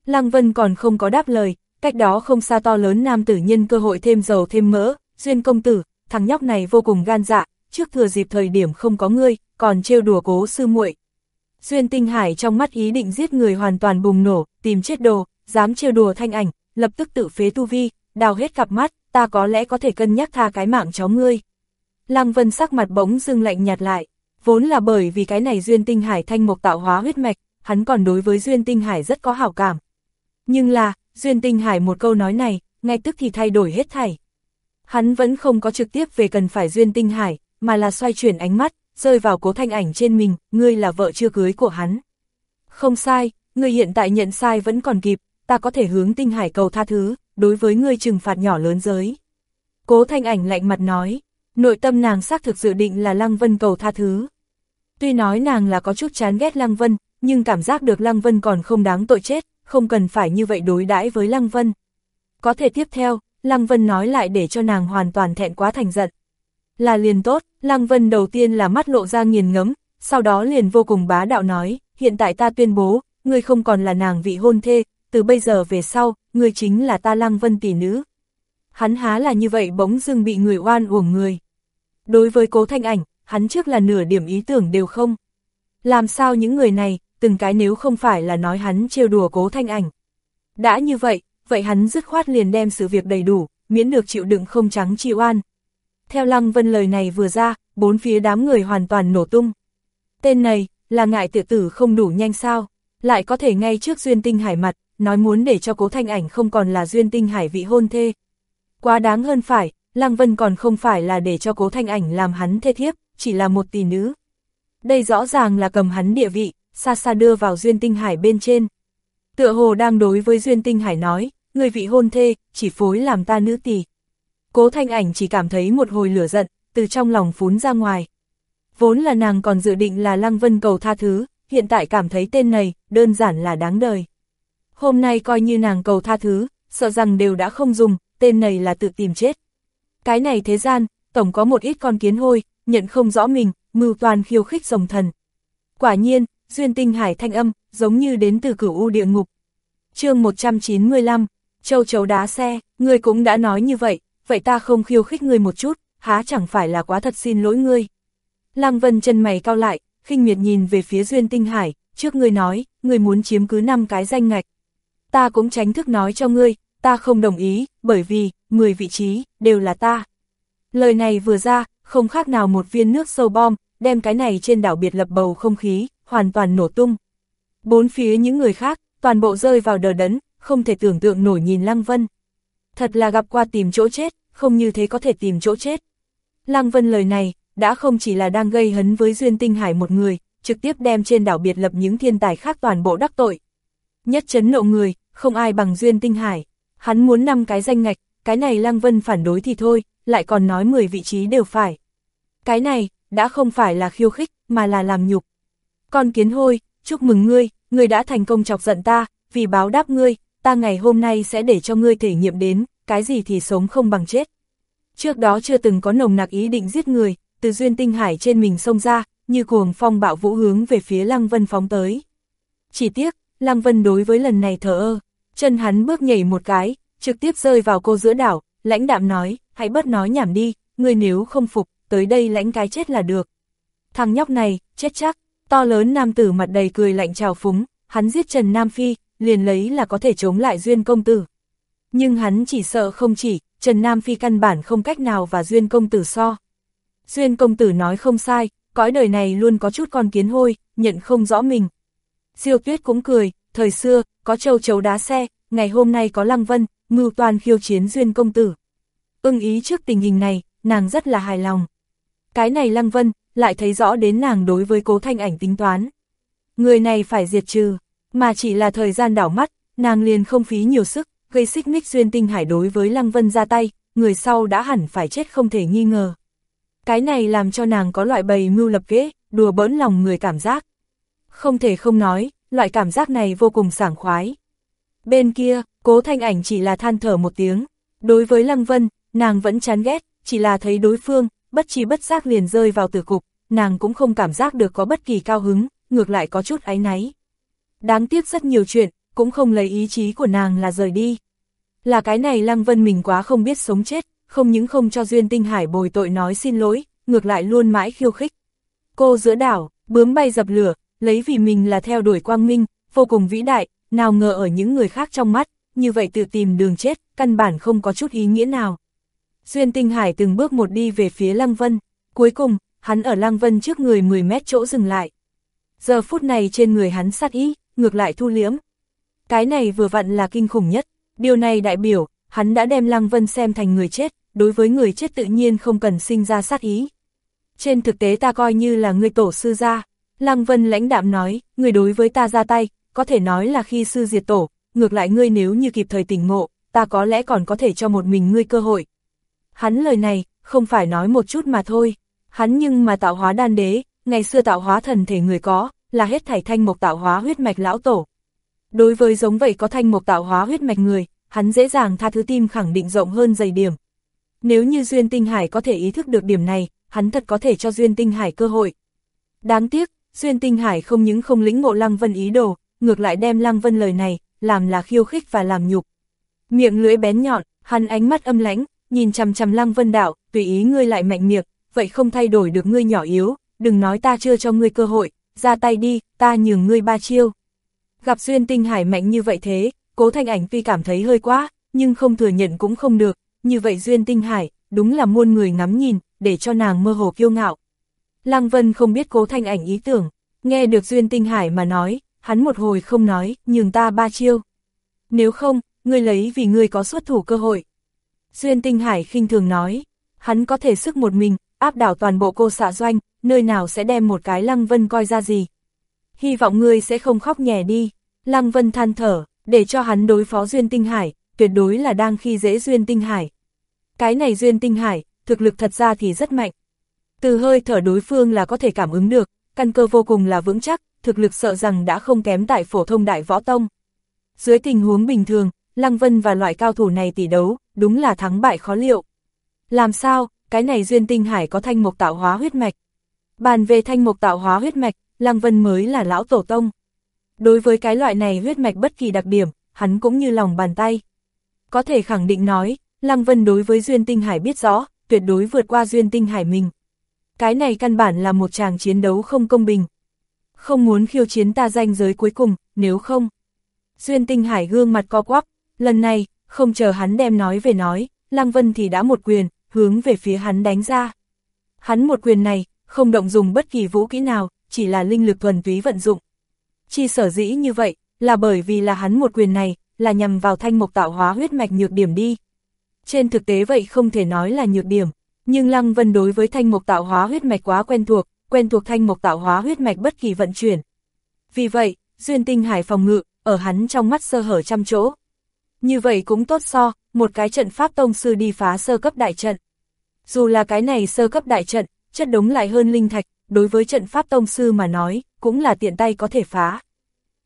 Lăng Vân còn không có đáp lời, cách đó không xa to lớn nam tử nhân cơ hội thêm dầu thêm mỡ, duyên công tử, thằng nhóc này vô cùng gan dạ, trước thừa dịp thời điểm không có ngươi, còn trêu đùa cố sư muội. Duyên tinh hải trong mắt ý định giết người hoàn toàn bùng nổ, tìm chết đồ, dám trêu đùa thanh ảnh, lập tức tự phế tu vi, đào hết cặp mắt, ta có lẽ có thể cân nhắc tha cái mạng cháu ngươi. Lăng Vân sắc mặt bỗng dưng lạnh nhạt lại, vốn là bởi vì cái này Duyên Tinh Hải thanh mộc tạo hóa huyết mạch, hắn còn đối với Duyên Tinh Hải rất có hảo cảm. Nhưng là, Duyên Tinh Hải một câu nói này, ngay tức thì thay đổi hết thảy. Hắn vẫn không có trực tiếp về cần phải Duyên Tinh Hải, mà là xoay chuyển ánh mắt, rơi vào cố thanh ảnh trên mình, ngươi là vợ chưa cưới của hắn. Không sai, ngươi hiện tại nhận sai vẫn còn kịp, ta có thể hướng Tinh Hải cầu tha thứ, đối với ngươi trừng phạt nhỏ lớn giới. Cố thanh ảnh lạnh mặt nói, nội tâm nàng xác thực dự định là Lăng Vân cầu tha thứ. Tuy nói nàng là có chút chán ghét Lăng Vân, nhưng cảm giác được Lăng Vân còn không đáng tội chết, không cần phải như vậy đối đãi với Lăng Vân. Có thể tiếp theo, Lăng Vân nói lại để cho nàng hoàn toàn thẹn quá thành giận. Là liền tốt, Lăng Vân đầu tiên là mắt lộ ra nghiền ngấm, sau đó liền vô cùng bá đạo nói, hiện tại ta tuyên bố, ngươi không còn là nàng vị hôn thê, từ bây giờ về sau, ngươi chính là ta Lăng Vân tỷ nữ. Hắn há là như vậy bỗng dưng bị người oan uổng người. Đối với cố thanh ảnh, hắn trước là nửa điểm ý tưởng đều không. Làm sao những người này, từng cái nếu không phải là nói hắn trêu đùa cố thanh ảnh. Đã như vậy, vậy hắn dứt khoát liền đem sự việc đầy đủ, miễn được chịu đựng không trắng chịu oan. Theo Lăng Vân lời này vừa ra, bốn phía đám người hoàn toàn nổ tung. Tên này, là ngại tự tử không đủ nhanh sao, lại có thể ngay trước Duyên Tinh Hải mặt, nói muốn để cho cố thanh ảnh không còn là Duyên Tinh Hải vị hôn thê. Quá đáng hơn phải, Lăng Vân còn không phải là để cho cố thanh ảnh làm hắn thê thiếp, chỉ là một tỷ nữ. Đây rõ ràng là cầm hắn địa vị, xa xa đưa vào Duyên Tinh Hải bên trên. Tựa hồ đang đối với Duyên Tinh Hải nói, người vị hôn thê, chỉ phối làm ta nữ tỷ. Cố thanh ảnh chỉ cảm thấy một hồi lửa giận, từ trong lòng phún ra ngoài. Vốn là nàng còn dự định là Lăng Vân cầu tha thứ, hiện tại cảm thấy tên này, đơn giản là đáng đời. Hôm nay coi như nàng cầu tha thứ, sợ rằng đều đã không dùng, tên này là tự tìm chết. Cái này thế gian, tổng có một ít con kiến hôi, nhận không rõ mình, mưu toàn khiêu khích rồng thần. Quả nhiên, duyên tinh hải thanh âm, giống như đến từ cửu u địa ngục. chương 195, châu chấu đá xe, ngươi cũng đã nói như vậy, vậy ta không khiêu khích ngươi một chút, há chẳng phải là quá thật xin lỗi ngươi. Lăng Vân chân mày cao lại, khinh miệt nhìn về phía Duyên Tinh Hải, trước ngươi nói, ngươi muốn chiếm cứ 5 cái danh ngạch. Ta cũng tránh thức nói cho ngươi, ta không đồng ý, bởi vì, 10 vị trí, đều là ta. Lời này vừa ra, không khác nào một viên nước sâu bom, đem cái này trên đảo biệt lập bầu không khí, hoàn toàn nổ tung. Bốn phía những người khác, toàn bộ rơi vào đờ đẫn, không thể tưởng tượng nổi nhìn Lăng Vân. Thật là gặp qua tìm chỗ chết, không như thế có thể tìm chỗ chết. Lăng Vân lời này, đã không chỉ là đang gây hấn với Duyên Tinh Hải một người, trực tiếp đem trên đảo biệt lập những thiên tài khác toàn bộ đắc tội. Nhất chấn nộ người, không ai bằng Duyên Tinh Hải. Hắn muốn năm cái danh ngạch, cái này Lăng Vân phản đối thì thôi, lại còn nói 10 vị trí đều phải. Cái này, đã không phải là khiêu khích, mà là làm nhục. Con kiến hôi, chúc mừng ngươi, ngươi đã thành công chọc giận ta, vì báo đáp ngươi, ta ngày hôm nay sẽ để cho ngươi thể nghiệm đến, cái gì thì sống không bằng chết. Trước đó chưa từng có nồng nặc ý định giết người, từ duyên tinh hải trên mình xông ra, như cuồng phong bạo vũ hướng về phía Lăng Vân phóng tới. Chỉ tiếc, Lăng Vân đối với lần này thở ơ, chân hắn bước nhảy một cái, trực tiếp rơi vào cô giữa đảo, lãnh đạm nói, hãy bớt nói nhảm đi, ngươi nếu không phục, tới đây lãnh cái chết là được. Thằng nhóc này, chết chắc, to lớn nam tử mặt đầy cười lạnh trào phúng, hắn giết Trần Nam Phi, liền lấy là có thể chống lại Duyên công tử. Nhưng hắn chỉ sợ không chỉ, Trần Nam Phi căn bản không cách nào và Duyên công tử so. Duyên công tử nói không sai, cõi đời này luôn có chút con kiến hôi, nhận không rõ mình. Diêu tuyết cũng cười, thời xưa, có châu chấu đá xe, ngày hôm nay có Lăng Vân, mưu toàn khiêu chiến Duyên công tử. Ưng ý trước tình hình này, nàng rất là hài lòng. Cái này Lăng Vân, lại thấy rõ đến nàng đối với cố thanh ảnh tính toán. Người này phải diệt trừ, mà chỉ là thời gian đảo mắt, nàng liền không phí nhiều sức, gây xích mích duyên tinh hải đối với Lăng Vân ra tay, người sau đã hẳn phải chết không thể nghi ngờ. Cái này làm cho nàng có loại bầy mưu lập kế, đùa bỡn lòng người cảm giác. Không thể không nói, loại cảm giác này vô cùng sảng khoái. Bên kia, cố thanh ảnh chỉ là than thở một tiếng. Đối với Lăng Vân, nàng vẫn chán ghét, chỉ là thấy đối phương, bất chi bất giác liền rơi vào tử cục, nàng cũng không cảm giác được có bất kỳ cao hứng, ngược lại có chút áy náy. Đáng tiếc rất nhiều chuyện, cũng không lấy ý chí của nàng là rời đi. Là cái này Lăng Vân mình quá không biết sống chết, không những không cho Duyên Tinh Hải bồi tội nói xin lỗi, ngược lại luôn mãi khiêu khích. Cô giữa đảo, bướm bay dập lửa, lấy vì mình là theo đuổi quang minh, vô cùng vĩ đại, nào ngờ ở những người khác trong mắt, như vậy tự tìm đường chết, căn bản không có chút ý nghĩa nào. Duyên Tinh Hải từng bước một đi về phía Lăng Vân, cuối cùng, hắn ở Lăng Vân trước người 10 mét chỗ dừng lại. Giờ phút này trên người hắn sát ý, ngược lại thu liễm. Cái này vừa vặn là kinh khủng nhất, điều này đại biểu, hắn đã đem Lăng Vân xem thành người chết, đối với người chết tự nhiên không cần sinh ra sát ý. Trên thực tế ta coi như là người tổ sư gia, Lăng Vân lãnh đạm nói, người đối với ta ra tay, có thể nói là khi sư diệt tổ, ngược lại ngươi nếu như kịp thời tỉnh ngộ, ta có lẽ còn có thể cho một mình ngươi cơ hội. Hắn lời này, không phải nói một chút mà thôi, hắn nhưng mà tạo hóa đan đế, ngày xưa tạo hóa thần thể người có, là hết thảy thanh mộc tạo hóa huyết mạch lão tổ. Đối với giống vậy có thanh mộc tạo hóa huyết mạch người, hắn dễ dàng tha thứ tim khẳng định rộng hơn dày điểm. Nếu như Duyên Tinh Hải có thể ý thức được điểm này, hắn thật có thể cho Duyên Tinh Hải cơ hội. Đáng tiếc, Duyên Tinh Hải không những không lĩnh ngộ Lăng Vân ý đồ, ngược lại đem Lăng Vân lời này, làm là khiêu khích và làm nhục. Miệng lưỡi bén nhọn, hắn ánh mắt âm lãnh, nhìn chằm chằm Lăng Vân đạo, tùy ý ngươi lại mạnh miệng, vậy không thay đổi được ngươi nhỏ yếu, đừng nói ta chưa cho ngươi cơ hội, ra tay đi, ta nhường ngươi ba chiêu. Gặp Duyên Tinh Hải mạnh như vậy thế, cố thanh ảnh tuy cảm thấy hơi quá, nhưng không thừa nhận cũng không được, như vậy Duyên Tinh Hải, đúng là muôn người ngắm nhìn, để cho nàng mơ hồ kiêu ngạo. Lăng Vân không biết cố thanh ảnh ý tưởng, nghe được Duyên Tinh Hải mà nói, hắn một hồi không nói, nhường ta ba chiêu. Nếu không, ngươi lấy vì ngươi có xuất thủ cơ hội. Duyên Tinh Hải khinh thường nói, hắn có thể sức một mình, áp đảo toàn bộ cô xạ doanh, nơi nào sẽ đem một cái Lăng Vân coi ra gì. Hy vọng ngươi sẽ không khóc nhè đi. Lăng Vân than thở, để cho hắn đối phó Duyên Tinh Hải, tuyệt đối là đang khi dễ Duyên Tinh Hải. Cái này Duyên Tinh Hải, thực lực thật ra thì rất mạnh. Từ hơi thở đối phương là có thể cảm ứng được, căn cơ vô cùng là vững chắc, thực lực sợ rằng đã không kém tại phổ thông đại võ tông. Dưới tình huống bình thường, Lăng Vân và loại cao thủ này tỷ đấu, đúng là thắng bại khó liệu. Làm sao, cái này Duyên Tinh Hải có thanh mục tạo hóa huyết mạch. Bàn về thanh mục tạo hóa huyết mạch, Lăng Vân mới là lão tổ tông. Đối với cái loại này huyết mạch bất kỳ đặc điểm, hắn cũng như lòng bàn tay. Có thể khẳng định nói, Lăng Vân đối với Duyên Tinh Hải biết rõ, tuyệt đối vượt qua Duyên Tinh Hải mình. Cái này căn bản là một tràng chiến đấu không công bình. Không muốn khiêu chiến ta danh giới cuối cùng, nếu không. Duyên Tinh Hải gương mặt co quắp, lần này, không chờ hắn đem nói về nói, Lăng Vân thì đã một quyền, hướng về phía hắn đánh ra. Hắn một quyền này, không động dùng bất kỳ vũ kỹ nào, chỉ là linh lực thuần túy vận dụng. Chi sở dĩ như vậy, là bởi vì là hắn một quyền này, là nhằm vào thanh mục tạo hóa huyết mạch nhược điểm đi. Trên thực tế vậy không thể nói là nhược điểm, nhưng Lăng Vân đối với thanh mục tạo hóa huyết mạch quá quen thuộc, quen thuộc thanh mục tạo hóa huyết mạch bất kỳ vận chuyển. Vì vậy, Duyên Tinh Hải phòng ngự, ở hắn trong mắt sơ hở trăm chỗ. Như vậy cũng tốt so, một cái trận pháp tông sư đi phá sơ cấp đại trận. Dù là cái này sơ cấp đại trận, chất đống lại hơn linh thạch, đối với trận pháp tông sư mà nói, cũng là tiện tay có thể phá.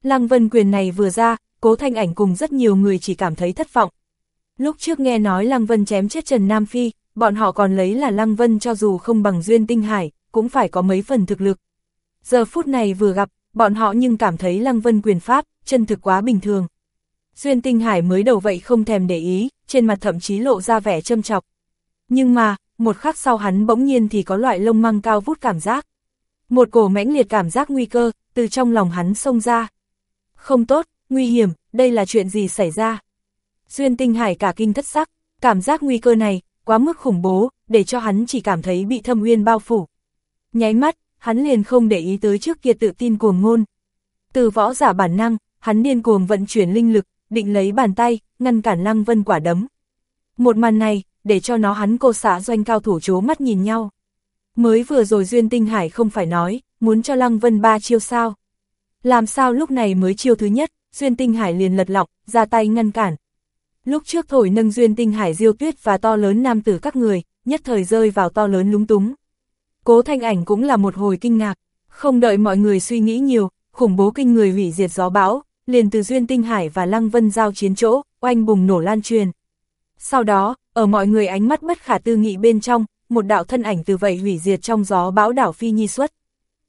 Lăng Vân quyền này vừa ra, cố thanh ảnh cùng rất nhiều người chỉ cảm thấy thất vọng. Lúc trước nghe nói Lăng Vân chém chết Trần Nam Phi, bọn họ còn lấy là Lăng Vân cho dù không bằng duyên tinh hải, cũng phải có mấy phần thực lực. Giờ phút này vừa gặp, bọn họ nhưng cảm thấy Lăng Vân quyền pháp, chân thực quá bình thường. Duyên tinh hải mới đầu vậy không thèm để ý, trên mặt thậm chí lộ ra vẻ châm chọc. Nhưng mà, một khắc sau hắn bỗng nhiên thì có loại lông măng cao vút cảm giác. Một cổ mãnh liệt cảm giác nguy cơ, từ trong lòng hắn xông ra. Không tốt, nguy hiểm, đây là chuyện gì xảy ra? Duyên tinh hải cả kinh thất sắc, cảm giác nguy cơ này, quá mức khủng bố, để cho hắn chỉ cảm thấy bị thâm uyên bao phủ. Nháy mắt, hắn liền không để ý tới trước kia tự tin cuồng ngôn. Từ võ giả bản năng, hắn điên cuồng vận chuyển linh lực, định lấy bàn tay, ngăn cản lăng vân quả đấm. Một màn này, để cho nó hắn cô xã doanh cao thủ chố mắt nhìn nhau. Mới vừa rồi Duyên Tinh Hải không phải nói, muốn cho Lăng Vân ba chiêu sao. Làm sao lúc này mới chiêu thứ nhất, Duyên Tinh Hải liền lật lọng, ra tay ngăn cản. Lúc trước thổi nâng Duyên Tinh Hải diêu tuyết và to lớn nam tử các người, nhất thời rơi vào to lớn lúng túng. Cố thanh ảnh cũng là một hồi kinh ngạc, không đợi mọi người suy nghĩ nhiều, khủng bố kinh người hủy diệt gió bão, liền từ Duyên Tinh Hải và Lăng Vân giao chiến chỗ, oanh bùng nổ lan truyền. Sau đó, ở mọi người ánh mắt bất khả tư nghị bên trong, một đạo thân ảnh từ vậy hủy diệt trong gió bão đảo phi nhi xuất.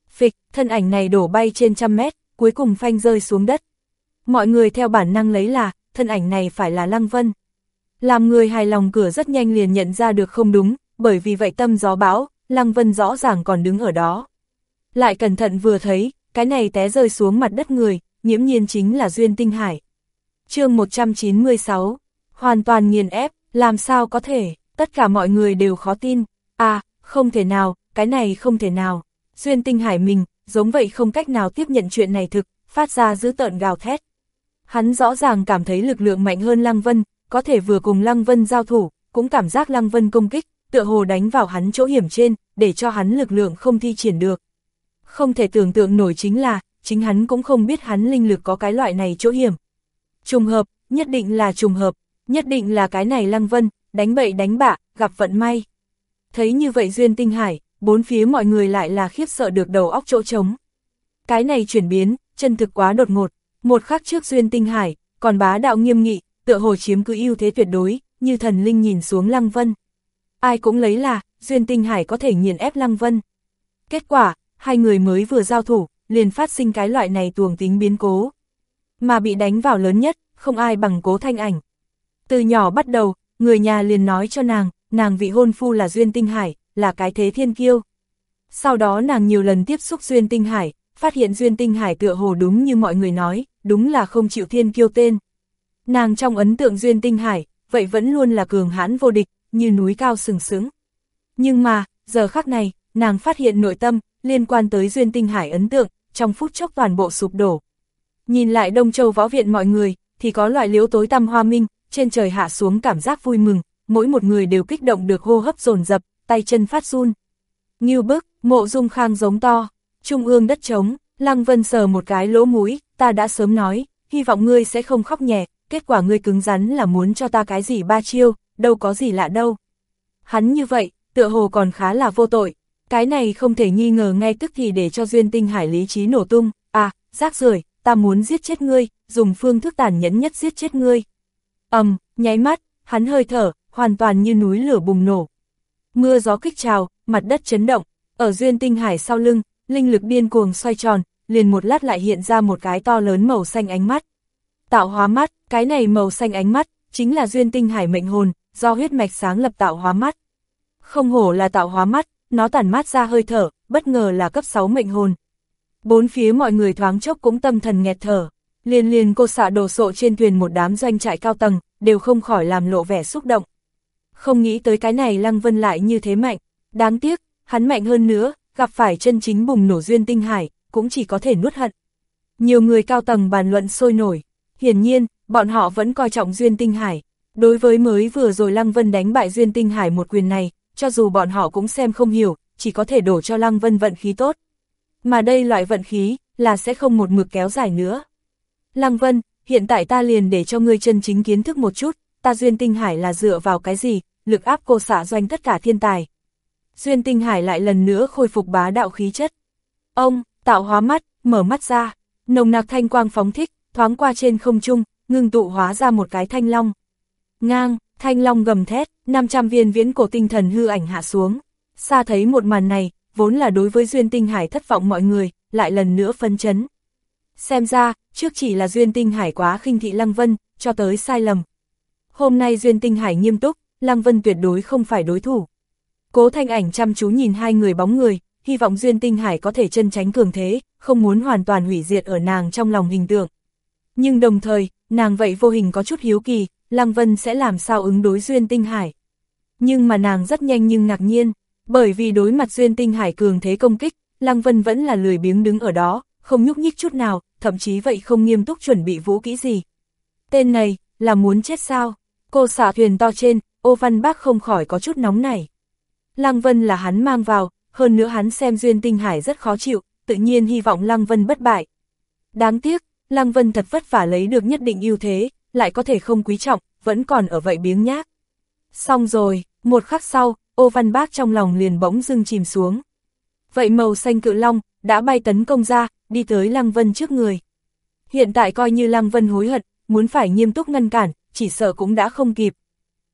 Phịch, thân ảnh này đổ bay trên trăm mét, cuối cùng phanh rơi xuống đất. Mọi người theo bản năng lấy là, thân ảnh này phải là Lăng Vân. Làm người hài lòng cửa rất nhanh liền nhận ra được không đúng, bởi vì vậy tâm gió bão, Lăng Vân rõ ràng còn đứng ở đó. Lại cẩn thận vừa thấy, cái này té rơi xuống mặt đất người, nhiễm nhiên chính là Duyên Tinh Hải. chương 196, hoàn toàn nghiền ép, làm sao có thể, tất cả mọi người đều khó tin, à, không thể nào, cái này không thể nào. Duyên Tinh Hải mình, giống vậy không cách nào tiếp nhận chuyện này thực, phát ra giữ tợn gào thét. Hắn rõ ràng cảm thấy lực lượng mạnh hơn Lăng Vân, có thể vừa cùng Lăng Vân giao thủ, cũng cảm giác Lăng Vân công kích, tựa hồ đánh vào hắn chỗ hiểm trên, để cho hắn lực lượng không thi triển được. Không thể tưởng tượng nổi chính là, chính hắn cũng không biết hắn linh lực có cái loại này chỗ hiểm. Trùng hợp, nhất định là trùng hợp, nhất định là cái này Lăng Vân, đánh bậy đánh bạ, gặp vận may. Thấy như vậy Duyên Tinh Hải, bốn phía mọi người lại là khiếp sợ được đầu óc chỗ trống. Cái này chuyển biến, chân thực quá đột ngột, một khắc trước Duyên Tinh Hải, còn bá đạo nghiêm nghị, tựa hồ chiếm cứ ưu thế tuyệt đối, như thần linh nhìn xuống Lăng Vân. Ai cũng lấy là, Duyên Tinh Hải có thể nghiền ép Lăng Vân. Kết quả, hai người mới vừa giao thủ, liền phát sinh cái loại này tuồng tính biến cố. Mà bị đánh vào lớn nhất, không ai bằng cố thanh ảnh. Từ nhỏ bắt đầu, người nhà liền nói cho nàng, nàng vị hôn phu là Duyên Tinh Hải, là cái thế thiên kiêu. Sau đó nàng nhiều lần tiếp xúc Duyên Tinh Hải, phát hiện Duyên Tinh Hải tựa hồ đúng như mọi người nói, đúng là không chịu thiên kiêu tên. Nàng trong ấn tượng Duyên Tinh Hải, vậy vẫn luôn là cường hãn vô địch, như núi cao sừng sững. Nhưng mà, giờ khắc này, nàng phát hiện nội tâm, liên quan tới Duyên Tinh Hải ấn tượng, trong phút chốc toàn bộ sụp đổ. Nhìn lại Đông Châu võ viện mọi người, thì có loại liếu tối tăm hoa minh, trên trời hạ xuống cảm giác vui mừng, mỗi một người đều kích động được hô hấp dồn dập, tay chân phát run. Ngưu bức, mộ dung khang giống to, trung ương đất trống, Lăng Vân sờ một cái lỗ mũi, ta đã sớm nói, hy vọng ngươi sẽ không khóc nhẹ, kết quả ngươi cứng rắn là muốn cho ta cái gì ba chiêu, đâu có gì lạ đâu. Hắn như vậy, tựa hồ còn khá là vô tội, cái này không thể nghi ngờ ngay tức thì để cho duyên tinh hải lý trí nổ tung, à, rác rưởi ta muốn giết chết ngươi, dùng phương thức tàn nhẫn nhất giết chết ngươi. ầm, um, nháy mắt, hắn hơi thở, hoàn toàn như núi lửa bùng nổ. Mưa gió kích trào, mặt đất chấn động, ở duyên tinh hải sau lưng, linh lực điên cuồng xoay tròn, liền một lát lại hiện ra một cái to lớn màu xanh ánh mắt. Tạo hóa mắt, cái này màu xanh ánh mắt, chính là duyên tinh hải mệnh hồn, do huyết mạch sáng lập tạo hóa mắt. Không hổ là tạo hóa mắt, nó tản mát ra hơi thở, bất ngờ là cấp 6 mệnh hồn. Bốn phía mọi người thoáng chốc cũng tâm thần nghẹt thở, liền liền cô xạ đồ sộ trên thuyền một đám doanh trại cao tầng, đều không khỏi làm lộ vẻ xúc động. Không nghĩ tới cái này Lăng Vân lại như thế mạnh, đáng tiếc, hắn mạnh hơn nữa, gặp phải chân chính bùng nổ duyên tinh hải, cũng chỉ có thể nuốt hận. Nhiều người cao tầng bàn luận sôi nổi, hiển nhiên, bọn họ vẫn coi trọng duyên tinh hải. Đối với mới vừa rồi Lăng Vân đánh bại duyên tinh hải một quyền này, cho dù bọn họ cũng xem không hiểu, chỉ có thể đổ cho Lăng Vân vận khí tốt. Mà đây loại vận khí, là sẽ không một mực kéo dài nữa. Lăng Vân, hiện tại ta liền để cho ngươi chân chính kiến thức một chút, ta Duyên Tinh Hải là dựa vào cái gì, lực áp cô xả doanh tất cả thiên tài. Duyên Tinh Hải lại lần nữa khôi phục bá đạo khí chất. Ông, tạo hóa mắt, mở mắt ra, nồng nặc thanh quang phóng thích, thoáng qua trên không trung, ngưng tụ hóa ra một cái thanh long. Ngang, thanh long gầm thét, 500 viên viễn cổ tinh thần hư ảnh hạ xuống. Xa thấy một màn này, vốn là đối với Duyên Tinh Hải thất vọng mọi người, lại lần nữa phân chấn. Xem ra, trước chỉ là Duyên Tinh Hải quá khinh thị Lăng Vân, cho tới sai lầm. Hôm nay Duyên Tinh Hải nghiêm túc, Lăng Vân tuyệt đối không phải đối thủ. Cố thanh ảnh chăm chú nhìn hai người bóng người, hy vọng Duyên Tinh Hải có thể chân tránh cường thế, không muốn hoàn toàn hủy diệt ở nàng trong lòng hình tượng. Nhưng đồng thời, nàng vậy vô hình có chút hiếu kỳ, Lăng Vân sẽ làm sao ứng đối Duyên Tinh Hải. Nhưng mà nàng rất nhanh nhưng ngạc nhiên, bởi vì đối mặt Duyên Tinh Hải cường thế công kích, Lăng Vân vẫn là lười biếng đứng ở đó, không nhúc nhích chút nào, thậm chí vậy không nghiêm túc chuẩn bị vũ kỹ gì. Tên này, là muốn chết sao? Cô xả thuyền to trên, ô văn bác không khỏi có chút nóng này. Lăng Vân là hắn mang vào, hơn nữa hắn xem Duyên Tinh Hải rất khó chịu, tự nhiên hy vọng Lăng Vân bất bại. Đáng tiếc, Lăng Vân thật vất vả lấy được nhất định ưu thế, lại có thể không quý trọng, vẫn còn ở vậy biếng nhác. Xong rồi, một khắc sau, ô văn bác trong lòng liền bỗng dưng chìm xuống. Vậy màu xanh cự long, đã bay tấn công ra, đi tới Lăng Vân trước người. Hiện tại coi như Lăng Vân hối hận, muốn phải nghiêm túc ngăn cản, chỉ sợ cũng đã không kịp.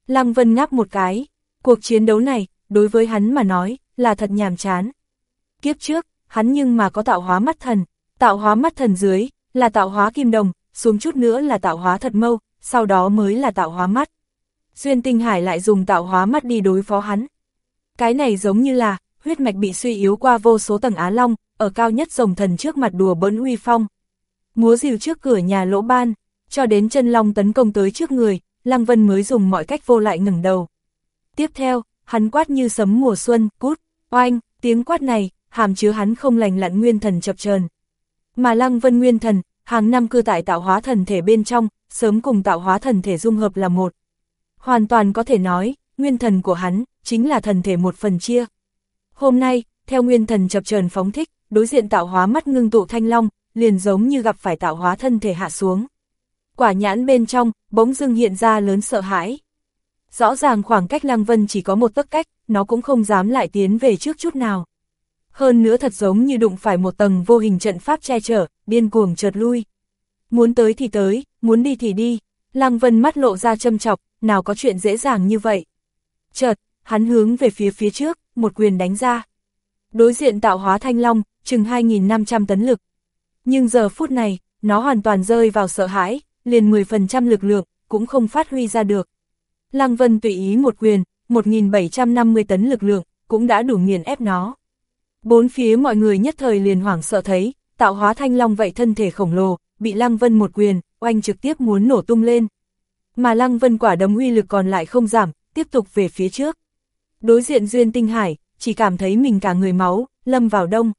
Lăng Vân ngáp một cái, cuộc chiến đấu này, đối với hắn mà nói, là thật nhàm chán. Kiếp trước, hắn nhưng mà có tạo hóa mắt thần, tạo hóa mắt thần dưới, là tạo hóa kim đồng, xuống chút nữa là tạo hóa thật mâu, sau đó mới là tạo hóa mắt. Duyên Tinh Hải lại dùng tạo hóa mắt đi đối phó hắn. Cái này giống như là, huyết mạch bị suy yếu qua vô số tầng Á Long, ở cao nhất rồng thần trước mặt đùa bỡn uy phong. Múa rìu trước cửa nhà lỗ ban, cho đến chân long tấn công tới trước người, Lăng Vân mới dùng mọi cách vô lại ngừng đầu. Tiếp theo, hắn quát như sấm mùa xuân, cút, oanh, tiếng quát này, hàm chứa hắn không lành lặn nguyên thần chập chờn. Mà Lăng Vân nguyên thần, hàng năm cư tại tạo hóa thần thể bên trong, sớm cùng tạo hóa thần thể dung hợp là một. Hoàn toàn có thể nói, nguyên thần của hắn, chính là thần thể một phần chia. Hôm nay, theo nguyên thần chập chờn phóng thích, đối diện tạo hóa mắt ngưng tụ thanh long, liền giống như gặp phải tạo hóa thân thể hạ xuống. Quả nhãn bên trong, bỗng dưng hiện ra lớn sợ hãi. Rõ ràng khoảng cách Lăng Vân chỉ có một tấc cách, nó cũng không dám lại tiến về trước chút nào. Hơn nữa thật giống như đụng phải một tầng vô hình trận pháp che chở, điên cuồng chợt lui. Muốn tới thì tới, muốn đi thì đi. Lăng Vân mắt lộ ra châm chọc, nào có chuyện dễ dàng như vậy. Chợt, hắn hướng về phía phía trước, một quyền đánh ra. Đối diện tạo hóa thanh long, chừng 2.500 tấn lực. Nhưng giờ phút này, nó hoàn toàn rơi vào sợ hãi, liền 10% lực lượng, cũng không phát huy ra được. Lăng Vân tùy ý một quyền, 1.750 tấn lực lượng, cũng đã đủ nghiền ép nó. Bốn phía mọi người nhất thời liền hoảng sợ thấy, tạo hóa thanh long vậy thân thể khổng lồ, bị Lăng Vân một quyền, oanh trực tiếp muốn nổ tung lên. Mà Lăng Vân quả đấm uy lực còn lại không giảm, tiếp tục về phía trước. Đối diện Duyên Tinh Hải, chỉ cảm thấy mình cả người máu, lâm vào đông.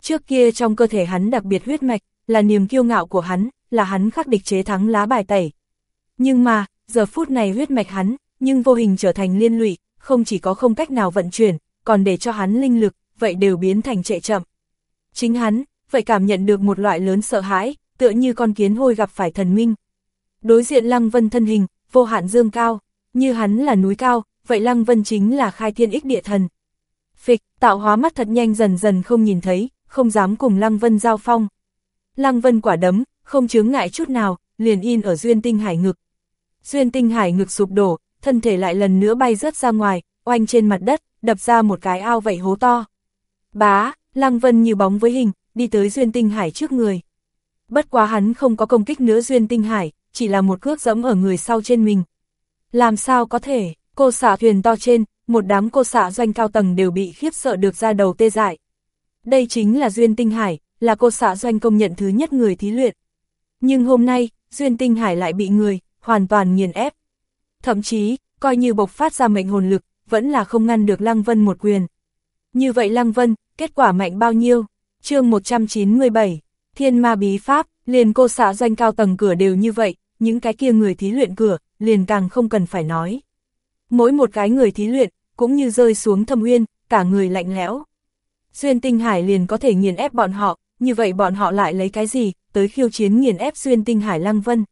Trước kia trong cơ thể hắn đặc biệt huyết mạch, là niềm kiêu ngạo của hắn, là hắn khắc địch chế thắng lá bài tẩy. Nhưng mà, giờ phút này huyết mạch hắn, nhưng vô hình trở thành liên lụy, không chỉ có không cách nào vận chuyển, còn để cho hắn linh lực, vậy đều biến thành trệ chậm. Chính hắn, vậy cảm nhận được một loại lớn sợ hãi, tựa như con kiến hôi gặp phải thần minh. Đối diện Lăng Vân thân hình, vô hạn dương cao, như hắn là núi cao, vậy Lăng Vân chính là khai thiên ích địa thần. Phịch, tạo hóa mắt thật nhanh dần dần không nhìn thấy, không dám cùng Lăng Vân giao phong. Lăng Vân quả đấm, không chướng ngại chút nào, liền in ở Duyên Tinh Hải ngực. Duyên Tinh Hải ngực sụp đổ, thân thể lại lần nữa bay rớt ra ngoài, oanh trên mặt đất, đập ra một cái ao vậy hố to. Bá, Lăng Vân như bóng với hình, đi tới Duyên Tinh Hải trước người. Bất quá hắn không có công kích nữa Duyên Tinh Hải, chỉ là một cước dẫm ở người sau trên mình. Làm sao có thể, cô xả thuyền to trên, một đám cô xả doanh cao tầng đều bị khiếp sợ được ra đầu tê dại. Đây chính là Duyên Tinh Hải, là cô xả doanh công nhận thứ nhất người thí luyện. Nhưng hôm nay, Duyên Tinh Hải lại bị người, hoàn toàn nghiền ép. Thậm chí, coi như bộc phát ra mệnh hồn lực, vẫn là không ngăn được Lăng Vân một quyền. Như vậy Lăng Vân, kết quả mạnh bao nhiêu? chương 197, Thiên Ma Bí Pháp, liền cô xã doanh cao tầng cửa đều như vậy, những cái kia người thí luyện cửa, liền càng không cần phải nói. Mỗi một cái người thí luyện, cũng như rơi xuống thâm uyên, cả người lạnh lẽo. Xuyên tinh hải liền có thể nghiền ép bọn họ, như vậy bọn họ lại lấy cái gì, tới khiêu chiến nghiền ép Xuyên tinh hải Lăng Vân.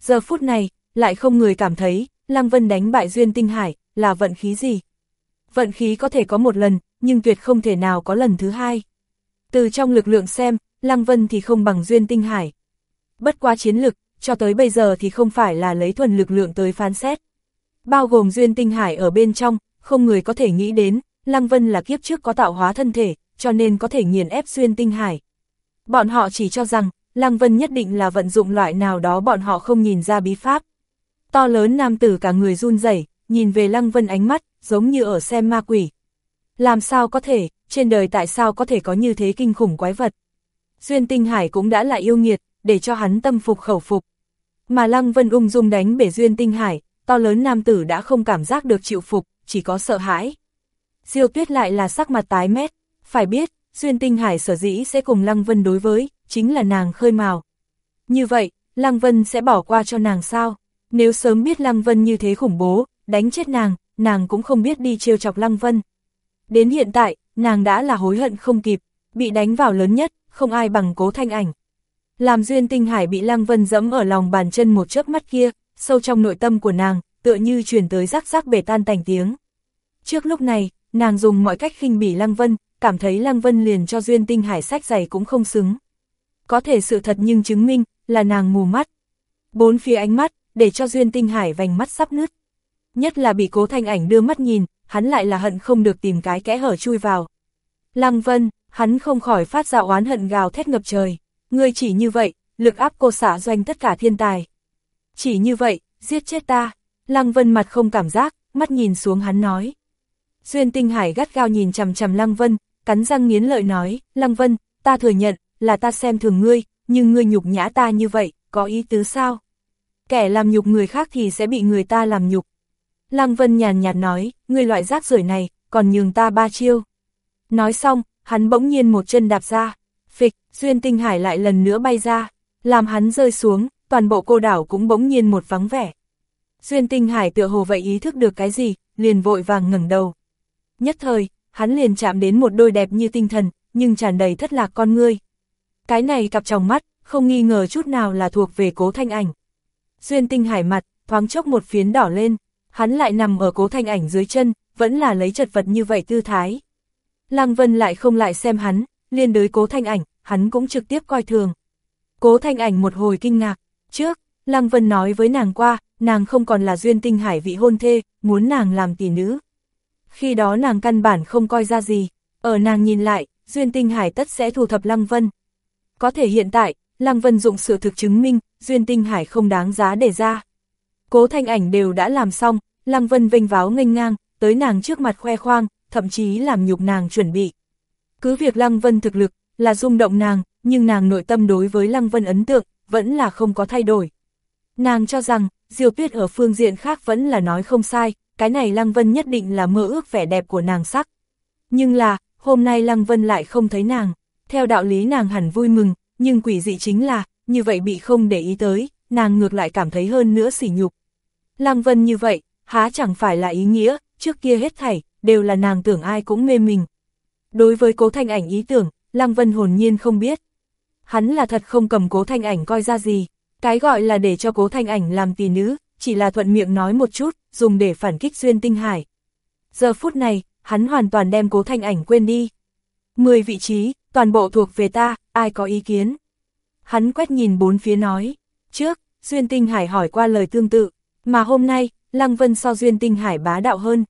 Giờ phút này, lại không người cảm thấy, Lăng Vân đánh bại Duyên tinh hải, là vận khí gì. Vận khí có thể có một lần, nhưng tuyệt không thể nào có lần thứ hai. Từ trong lực lượng xem, Lăng Vân thì không bằng Duyên tinh hải. Bất quá chiến lực, cho tới bây giờ thì không phải là lấy thuần lực lượng tới phán xét. Bao gồm Duyên tinh hải ở bên trong, không người có thể nghĩ đến, Lăng Vân là kiếp trước có tạo hóa thân thể, cho nên có thể nghiền ép Duyên tinh hải. Bọn họ chỉ cho rằng, Lăng Vân nhất định là vận dụng loại nào đó bọn họ không nhìn ra bí pháp. To lớn nam tử cả người run rẩy, nhìn về Lăng Vân ánh mắt, giống như ở xem ma quỷ. Làm sao có thể, trên đời tại sao có thể có như thế kinh khủng quái vật. Duyên Tinh Hải cũng đã là yêu nghiệt, để cho hắn tâm phục khẩu phục. Mà Lăng Vân ung dung đánh bể Duyên Tinh Hải, to lớn nam tử đã không cảm giác được chịu phục, chỉ có sợ hãi. Diêu tuyết lại là sắc mặt tái mét, phải biết, Duyên Tinh Hải sở dĩ sẽ cùng Lăng Vân đối với, chính là nàng khơi mào. Như vậy, Lăng Vân sẽ bỏ qua cho nàng sao? Nếu sớm biết Lăng Vân như thế khủng bố, đánh chết nàng, nàng cũng không biết đi trêu chọc Lăng Vân. Đến hiện tại, nàng đã là hối hận không kịp, bị đánh vào lớn nhất, không ai bằng cố thanh ảnh. Làm duyên tinh hải bị Lăng Vân dẫm ở lòng bàn chân một chớp mắt kia, sâu trong nội tâm của nàng, tựa như truyền tới rắc rắc bể tan tành tiếng. Trước lúc này, nàng dùng mọi cách khinh bỉ Lăng Vân, cảm thấy Lăng Vân liền cho duyên tinh hải sách giày cũng không xứng. Có thể sự thật nhưng chứng minh, là nàng mù mắt. Bốn phía ánh mắt, để cho duyên tinh hải vành mắt sắp nứt. Nhất là bị cố thanh ảnh đưa mắt nhìn, hắn lại là hận không được tìm cái kẽ hở chui vào. Lăng Vân, hắn không khỏi phát ra oán hận gào thét ngập trời. Ngươi chỉ như vậy, lực áp cô xả doanh tất cả thiên tài. Chỉ như vậy, giết chết ta. Lăng Vân mặt không cảm giác, mắt nhìn xuống hắn nói. Duyên Tinh Hải gắt gao nhìn chằm chằm Lăng Vân, cắn răng nghiến lợi nói, Lăng Vân, ta thừa nhận, là ta xem thường ngươi, nhưng ngươi nhục nhã ta như vậy, có ý tứ sao? Kẻ làm nhục người khác thì sẽ bị người ta làm nhục. Lăng Vân nhàn nhạt nói, người loại rác rưởi này, còn nhường ta ba chiêu. Nói xong, hắn bỗng nhiên một chân đạp ra, phịch, Duyên Tinh Hải lại lần nữa bay ra. làm hắn rơi xuống, toàn bộ cô đảo cũng bỗng nhiên một vắng vẻ. Duyên Tinh Hải tựa hồ vậy ý thức được cái gì, liền vội vàng ngẩng đầu. Nhất thời, hắn liền chạm đến một đôi đẹp như tinh thần, nhưng tràn đầy thất lạc con ngươi. Cái này cặp trong mắt, không nghi ngờ chút nào là thuộc về cố thanh ảnh. Duyên Tinh Hải mặt, thoáng chốc một phiến đỏ lên, hắn lại nằm ở cố thanh ảnh dưới chân, vẫn là lấy chật vật như vậy tư thái. Lăng Vân lại không lại xem hắn, liên đối cố thanh ảnh, hắn cũng trực tiếp coi thường. Cố thanh ảnh một hồi kinh ngạc, trước, Lăng Vân nói với nàng qua, nàng không còn là duyên tinh hải vị hôn thê, muốn nàng làm tỷ nữ. Khi đó nàng căn bản không coi ra gì, ở nàng nhìn lại, duyên tinh hải tất sẽ thu thập Lăng Vân. Có thể hiện tại, Lăng Vân dụng sự thực chứng minh, duyên tinh hải không đáng giá để ra. Cố thanh ảnh đều đã làm xong, Lăng Vân vinh váo nghênh ngang, tới nàng trước mặt khoe khoang, thậm chí làm nhục nàng chuẩn bị. Cứ việc Lăng Vân thực lực, là rung động nàng, nhưng nàng nội tâm đối với Lăng Vân ấn tượng, vẫn là không có thay đổi. Nàng cho rằng, Diêu Tuyết ở phương diện khác vẫn là nói không sai, cái này Lăng Vân nhất định là mơ ước vẻ đẹp của nàng sắc. Nhưng là, hôm nay Lăng Vân lại không thấy nàng, theo đạo lý nàng hẳn vui mừng, nhưng quỷ dị chính là, như vậy bị không để ý tới, nàng ngược lại cảm thấy hơn nữa sỉ nhục. Lăng Vân như vậy, há chẳng phải là ý nghĩa, trước kia hết thảy, đều là nàng tưởng ai cũng mê mình. Đối với cố thanh ảnh ý tưởng, Lăng Vân hồn nhiên không biết. Hắn là thật không cầm cố thanh ảnh coi ra gì, cái gọi là để cho cố thanh ảnh làm tỷ nữ, chỉ là thuận miệng nói một chút, dùng để phản kích Duyên Tinh Hải. Giờ phút này, hắn hoàn toàn đem cố thanh ảnh quên đi. Mười vị trí, toàn bộ thuộc về ta, ai có ý kiến? Hắn quét nhìn bốn phía nói. Trước, Duyên Tinh Hải hỏi qua lời tương tự, mà hôm nay, Lăng Vân so Duyên Tinh Hải bá đạo hơn.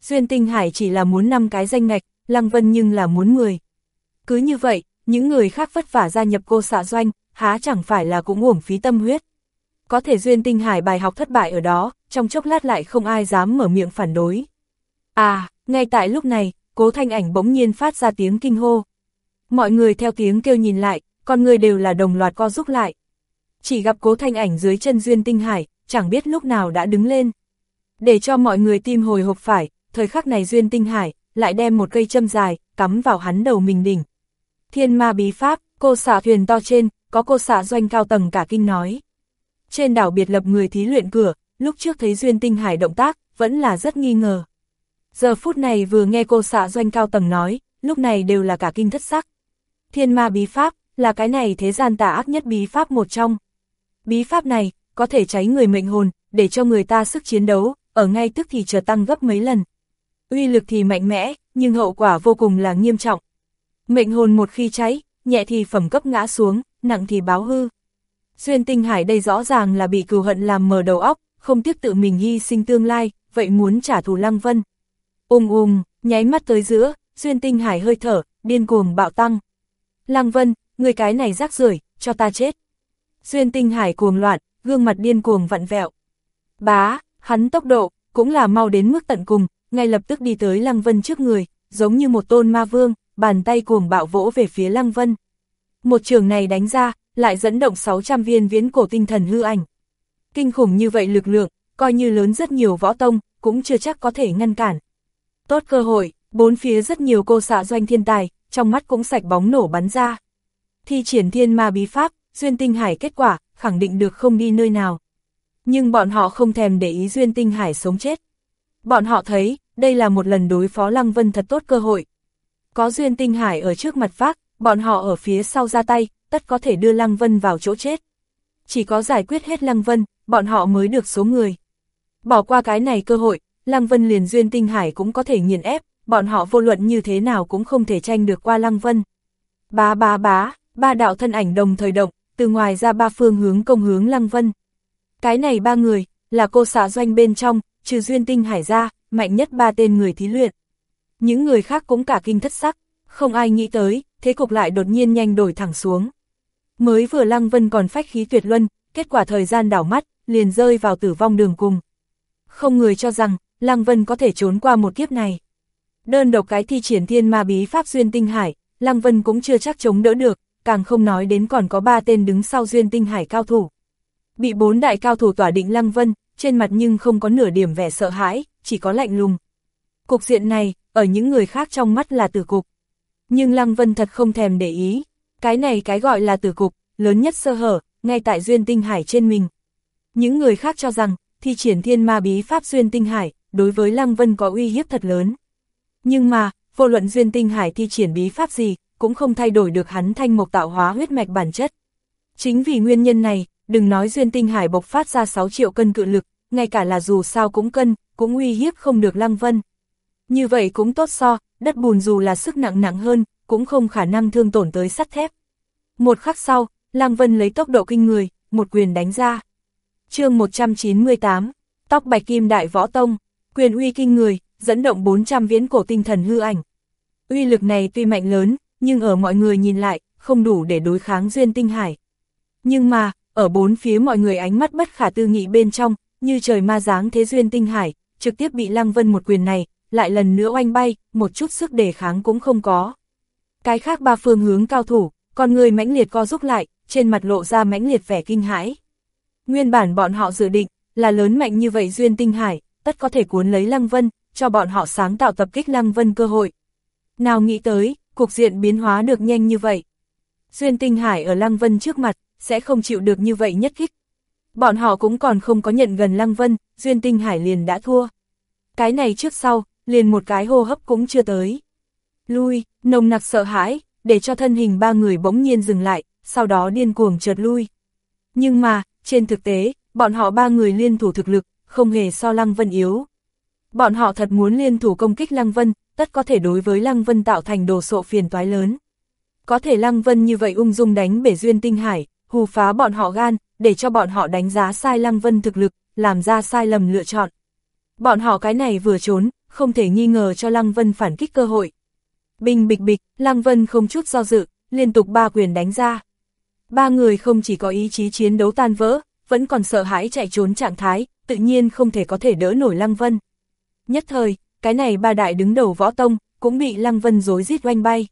Duyên Tinh Hải chỉ là muốn năm cái danh ngạch, Lăng Vân nhưng là muốn 10. Cứ như vậy, những người khác vất vả gia nhập cô xạ doanh, há chẳng phải là cũng uổng phí tâm huyết. Có thể Duyên Tinh Hải bài học thất bại ở đó, trong chốc lát lại không ai dám mở miệng phản đối. À, ngay tại lúc này, cố thanh ảnh bỗng nhiên phát ra tiếng kinh hô. Mọi người theo tiếng kêu nhìn lại, con người đều là đồng loạt co rúc lại. Chỉ gặp cố thanh ảnh dưới chân Duyên Tinh Hải, chẳng biết lúc nào đã đứng lên. Để cho mọi người tim hồi hộp phải, thời khắc này Duyên Tinh Hải, lại đem một cây châm dài, cắm vào hắn đầu mình đỉnh. Thiên ma bí pháp, cô xả thuyền to trên, có cô xả doanh cao tầng cả kinh nói. Trên đảo biệt lập người thí luyện cửa, lúc trước thấy Duyên Tinh Hải động tác, vẫn là rất nghi ngờ. Giờ phút này vừa nghe cô xạ doanh cao tầng nói, lúc này đều là cả kinh thất sắc. Thiên ma bí pháp, là cái này thế gian tà ác nhất bí pháp một trong. Bí pháp này, có thể cháy người mệnh hồn, để cho người ta sức chiến đấu, ở ngay tức thì trở tăng gấp mấy lần. Uy lực thì mạnh mẽ, nhưng hậu quả vô cùng là nghiêm trọng. Mệnh hồn một khi cháy, nhẹ thì phẩm cấp ngã xuống, nặng thì báo hư. Duyên tinh hải đây rõ ràng là bị cừu hận làm mờ đầu óc, không tiếc tự mình hy sinh tương lai, vậy muốn trả thù Lăng Vân. Ung ung, nháy mắt tới giữa, Duyên tinh hải hơi thở, điên cuồng bạo tăng. Lăng Vân, người cái này rác rưởi cho ta chết. Duyên tinh hải cuồng loạn, gương mặt điên cuồng vặn vẹo. Bá, hắn tốc độ, cũng là mau đến mức tận cùng, ngay lập tức đi tới Lăng Vân trước người, giống như một tôn ma vương, bàn tay cuồng bạo vỗ về phía Lăng Vân. Một trường này đánh ra, lại dẫn động 600 viên viễn cổ tinh thần hư ảnh. Kinh khủng như vậy lực lượng, coi như lớn rất nhiều võ tông, cũng chưa chắc có thể ngăn cản. Tốt cơ hội, bốn phía rất nhiều cô xạ doanh thiên tài, trong mắt cũng sạch bóng nổ bắn ra. Thi triển thiên ma bí pháp, duyên tinh hải kết quả, khẳng định được không đi nơi nào. Nhưng bọn họ không thèm để ý duyên tinh hải sống chết. Bọn họ thấy, đây là một lần đối phó Lăng Vân thật tốt cơ hội. Có duyên tinh hải ở trước mặt phác, bọn họ ở phía sau ra tay, tất có thể đưa Lăng Vân vào chỗ chết. Chỉ có giải quyết hết Lăng Vân, bọn họ mới được số người. Bỏ qua cái này cơ hội, Lăng Vân liền duyên tinh hải cũng có thể nghiền ép, bọn họ vô luận như thế nào cũng không thể tranh được qua Lăng Vân. Bá bá bá, ba đạo thân ảnh đồng thời động, từ ngoài ra ba phương hướng công hướng Lăng Vân. Cái này ba người, là cô xã doanh bên trong, trừ duyên tinh hải ra, mạnh nhất ba tên người thí luyện. Những người khác cũng cả kinh thất sắc, không ai nghĩ tới, thế cục lại đột nhiên nhanh đổi thẳng xuống. Mới vừa Lăng Vân còn phách khí tuyệt luân, kết quả thời gian đảo mắt, liền rơi vào tử vong đường cùng. Không người cho rằng, Lăng Vân có thể trốn qua một kiếp này. Đơn độc cái thi triển thiên ma bí pháp duyên tinh hải, Lăng Vân cũng chưa chắc chống đỡ được, càng không nói đến còn có ba tên đứng sau duyên tinh hải cao thủ. Bị bốn đại cao thủ tỏa định Lăng Vân, trên mặt nhưng không có nửa điểm vẻ sợ hãi, chỉ có lạnh lùng. Cục diện này, ở những người khác trong mắt là tử cục. Nhưng Lăng Vân thật không thèm để ý, cái này cái gọi là tử cục, lớn nhất sơ hở, ngay tại Duyên Tinh Hải trên mình. Những người khác cho rằng, thi triển thiên ma bí pháp Duyên Tinh Hải, đối với Lăng Vân có uy hiếp thật lớn. Nhưng mà, vô luận Duyên Tinh Hải thi triển bí pháp gì, cũng không thay đổi được hắn thanh mộc tạo hóa huyết mạch bản chất. Chính vì nguyên nhân này, đừng nói Duyên Tinh Hải bộc phát ra 6 triệu cân cự lực, ngay cả là dù sao cũng cân, cũng uy hiếp không được Lăng Vân. Như vậy cũng tốt so, đất bùn dù là sức nặng nặng hơn, cũng không khả năng thương tổn tới sắt thép. Một khắc sau, Lăng Vân lấy tốc độ kinh người, một quyền đánh ra. chương 198, tóc bạch kim đại võ tông, quyền uy kinh người, dẫn động 400 viễn cổ tinh thần hư ảnh. Uy lực này tuy mạnh lớn, nhưng ở mọi người nhìn lại, không đủ để đối kháng Duyên Tinh Hải. Nhưng mà, ở bốn phía mọi người ánh mắt bất khả tư nghị bên trong, như trời ma dáng thế Duyên Tinh Hải, trực tiếp bị Lăng Vân một quyền này, lại lần nữa oanh bay, một chút sức đề kháng cũng không có. Cái khác ba phương hướng cao thủ, con người mãnh liệt co rút lại, trên mặt lộ ra mãnh liệt vẻ kinh hãi. Nguyên bản bọn họ dự định, là lớn mạnh như vậy Duyên Tinh Hải, tất có thể cuốn lấy Lăng Vân, cho bọn họ sáng tạo tập kích Lăng Vân cơ hội. Nào nghĩ tới, cục diện biến hóa được nhanh như vậy. Duyên Tinh Hải ở Lăng Vân trước mặt, sẽ không chịu được như vậy nhất kích. Bọn họ cũng còn không có nhận gần Lăng Vân, Duyên Tinh Hải liền đã thua. Cái này trước sau, liền một cái hô hấp cũng chưa tới. Lui, nồng nặc sợ hãi, để cho thân hình ba người bỗng nhiên dừng lại, sau đó điên cuồng trượt lui. Nhưng mà, trên thực tế, bọn họ ba người liên thủ thực lực, không hề so Lăng Vân yếu. Bọn họ thật muốn liên thủ công kích Lăng Vân, tất có thể đối với Lăng Vân tạo thành đồ sộ phiền toái lớn. Có thể Lăng Vân như vậy ung dung đánh bể duyên tinh hải, hù phá bọn họ gan, để cho bọn họ đánh giá sai Lăng Vân thực lực, làm ra sai lầm lựa chọn. Bọn họ cái này vừa trốn, không thể nghi ngờ cho Lăng Vân phản kích cơ hội. Bình bịch bịch, Lăng Vân không chút do dự, liên tục ba quyền đánh ra. Ba người không chỉ có ý chí chiến đấu tan vỡ, vẫn còn sợ hãi chạy trốn trạng thái, tự nhiên không thể có thể đỡ nổi Lăng Vân. Nhất thời, cái này ba đại đứng đầu võ tông, cũng bị Lăng Vân dối rít oanh bay.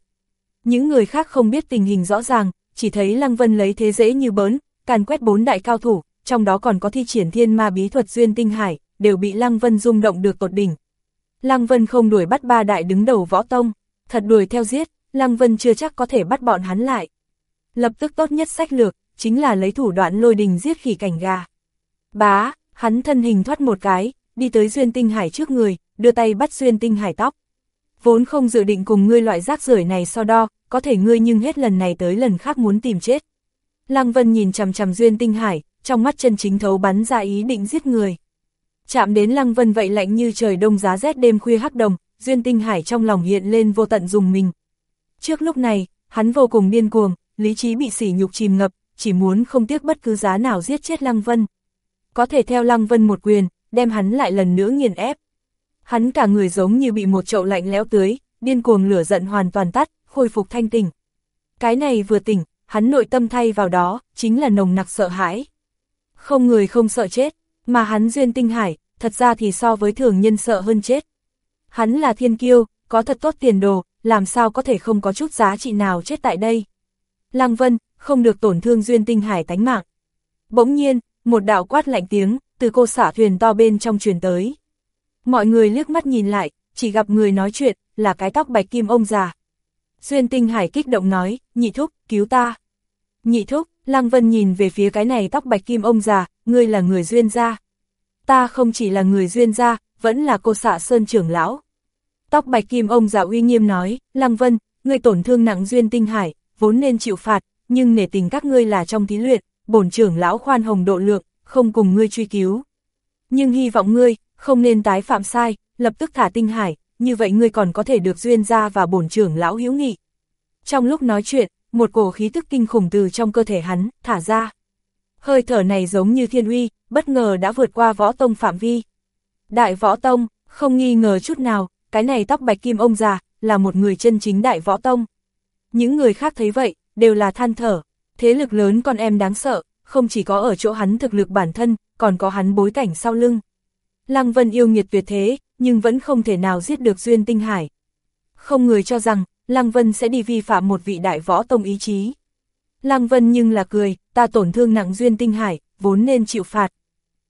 Những người khác không biết tình hình rõ ràng, chỉ thấy Lăng Vân lấy thế dễ như bớn, càn quét bốn đại cao thủ, trong đó còn có thi triển thiên ma bí thuật duyên tinh hải, đều bị Lăng Vân rung động được tột đỉnh. Lăng Vân không đuổi bắt ba đại đứng đầu võ tông, thật đuổi theo giết, Lăng Vân chưa chắc có thể bắt bọn hắn lại. Lập tức tốt nhất sách lược, chính là lấy thủ đoạn lôi đình giết khỉ cảnh gà. Bá, hắn thân hình thoát một cái, đi tới Duyên Tinh Hải trước người, đưa tay bắt Duyên Tinh Hải tóc. Vốn không dự định cùng ngươi loại rác rưởi này so đo, có thể ngươi nhưng hết lần này tới lần khác muốn tìm chết. Lăng Vân nhìn chằm chằm Duyên Tinh Hải, trong mắt chân chính thấu bắn ra ý định giết người. Chạm đến Lăng Vân vậy lạnh như trời đông giá rét đêm khuya hắc đồng, Duyên Tinh Hải trong lòng hiện lên vô tận dùng mình. Trước lúc này, hắn vô cùng điên cuồng, lý trí bị sỉ nhục chìm ngập, chỉ muốn không tiếc bất cứ giá nào giết chết Lăng Vân. Có thể theo Lăng Vân một quyền, đem hắn lại lần nữa nghiền ép. Hắn cả người giống như bị một chậu lạnh lẽo tưới, điên cuồng lửa giận hoàn toàn tắt, khôi phục thanh tỉnh. Cái này vừa tỉnh, hắn nội tâm thay vào đó, chính là nồng nặc sợ hãi. Không người không sợ chết, mà hắn duyên tinh hải, thật ra thì so với thường nhân sợ hơn chết. Hắn là thiên kiêu, có thật tốt tiền đồ, làm sao có thể không có chút giá trị nào chết tại đây. Lăng Vân, không được tổn thương duyên tinh hải tánh mạng. Bỗng nhiên, một đạo quát lạnh tiếng, từ cô xả thuyền to bên trong truyền tới. Mọi người liếc mắt nhìn lại, chỉ gặp người nói chuyện, là cái tóc bạch kim ông già. Duyên tinh hải kích động nói, nhị thúc, cứu ta. Nhị thúc, Lăng Vân nhìn về phía cái này tóc bạch kim ông già, ngươi là người duyên gia. Ta không chỉ là người duyên gia, vẫn là cô xạ sơn trưởng lão. Tóc bạch kim ông già uy nghiêm nói, Lăng Vân, ngươi tổn thương nặng duyên tinh hải, vốn nên chịu phạt, nhưng nể tình các ngươi là trong thí luyện, bổn trưởng lão khoan hồng độ lượng, không cùng ngươi truy cứu. Nhưng hy vọng ngươi, không nên tái phạm sai, lập tức thả tinh hải, như vậy ngươi còn có thể được duyên ra và bổn trưởng lão hiếu nghị. Trong lúc nói chuyện, một cổ khí tức kinh khủng từ trong cơ thể hắn, thả ra. Hơi thở này giống như thiên uy, bất ngờ đã vượt qua võ tông phạm vi. Đại võ tông, không nghi ngờ chút nào, cái này tóc bạch kim ông già, là một người chân chính đại võ tông. Những người khác thấy vậy, đều là than thở, thế lực lớn con em đáng sợ, không chỉ có ở chỗ hắn thực lực bản thân, còn có hắn bối cảnh sau lưng. Lăng Vân yêu nghiệt tuyệt thế, nhưng vẫn không thể nào giết được Duyên Tinh Hải. Không người cho rằng, Lăng Vân sẽ đi vi phạm một vị đại võ tông ý chí. Lăng Vân nhưng là cười, ta tổn thương nặng Duyên Tinh Hải, vốn nên chịu phạt.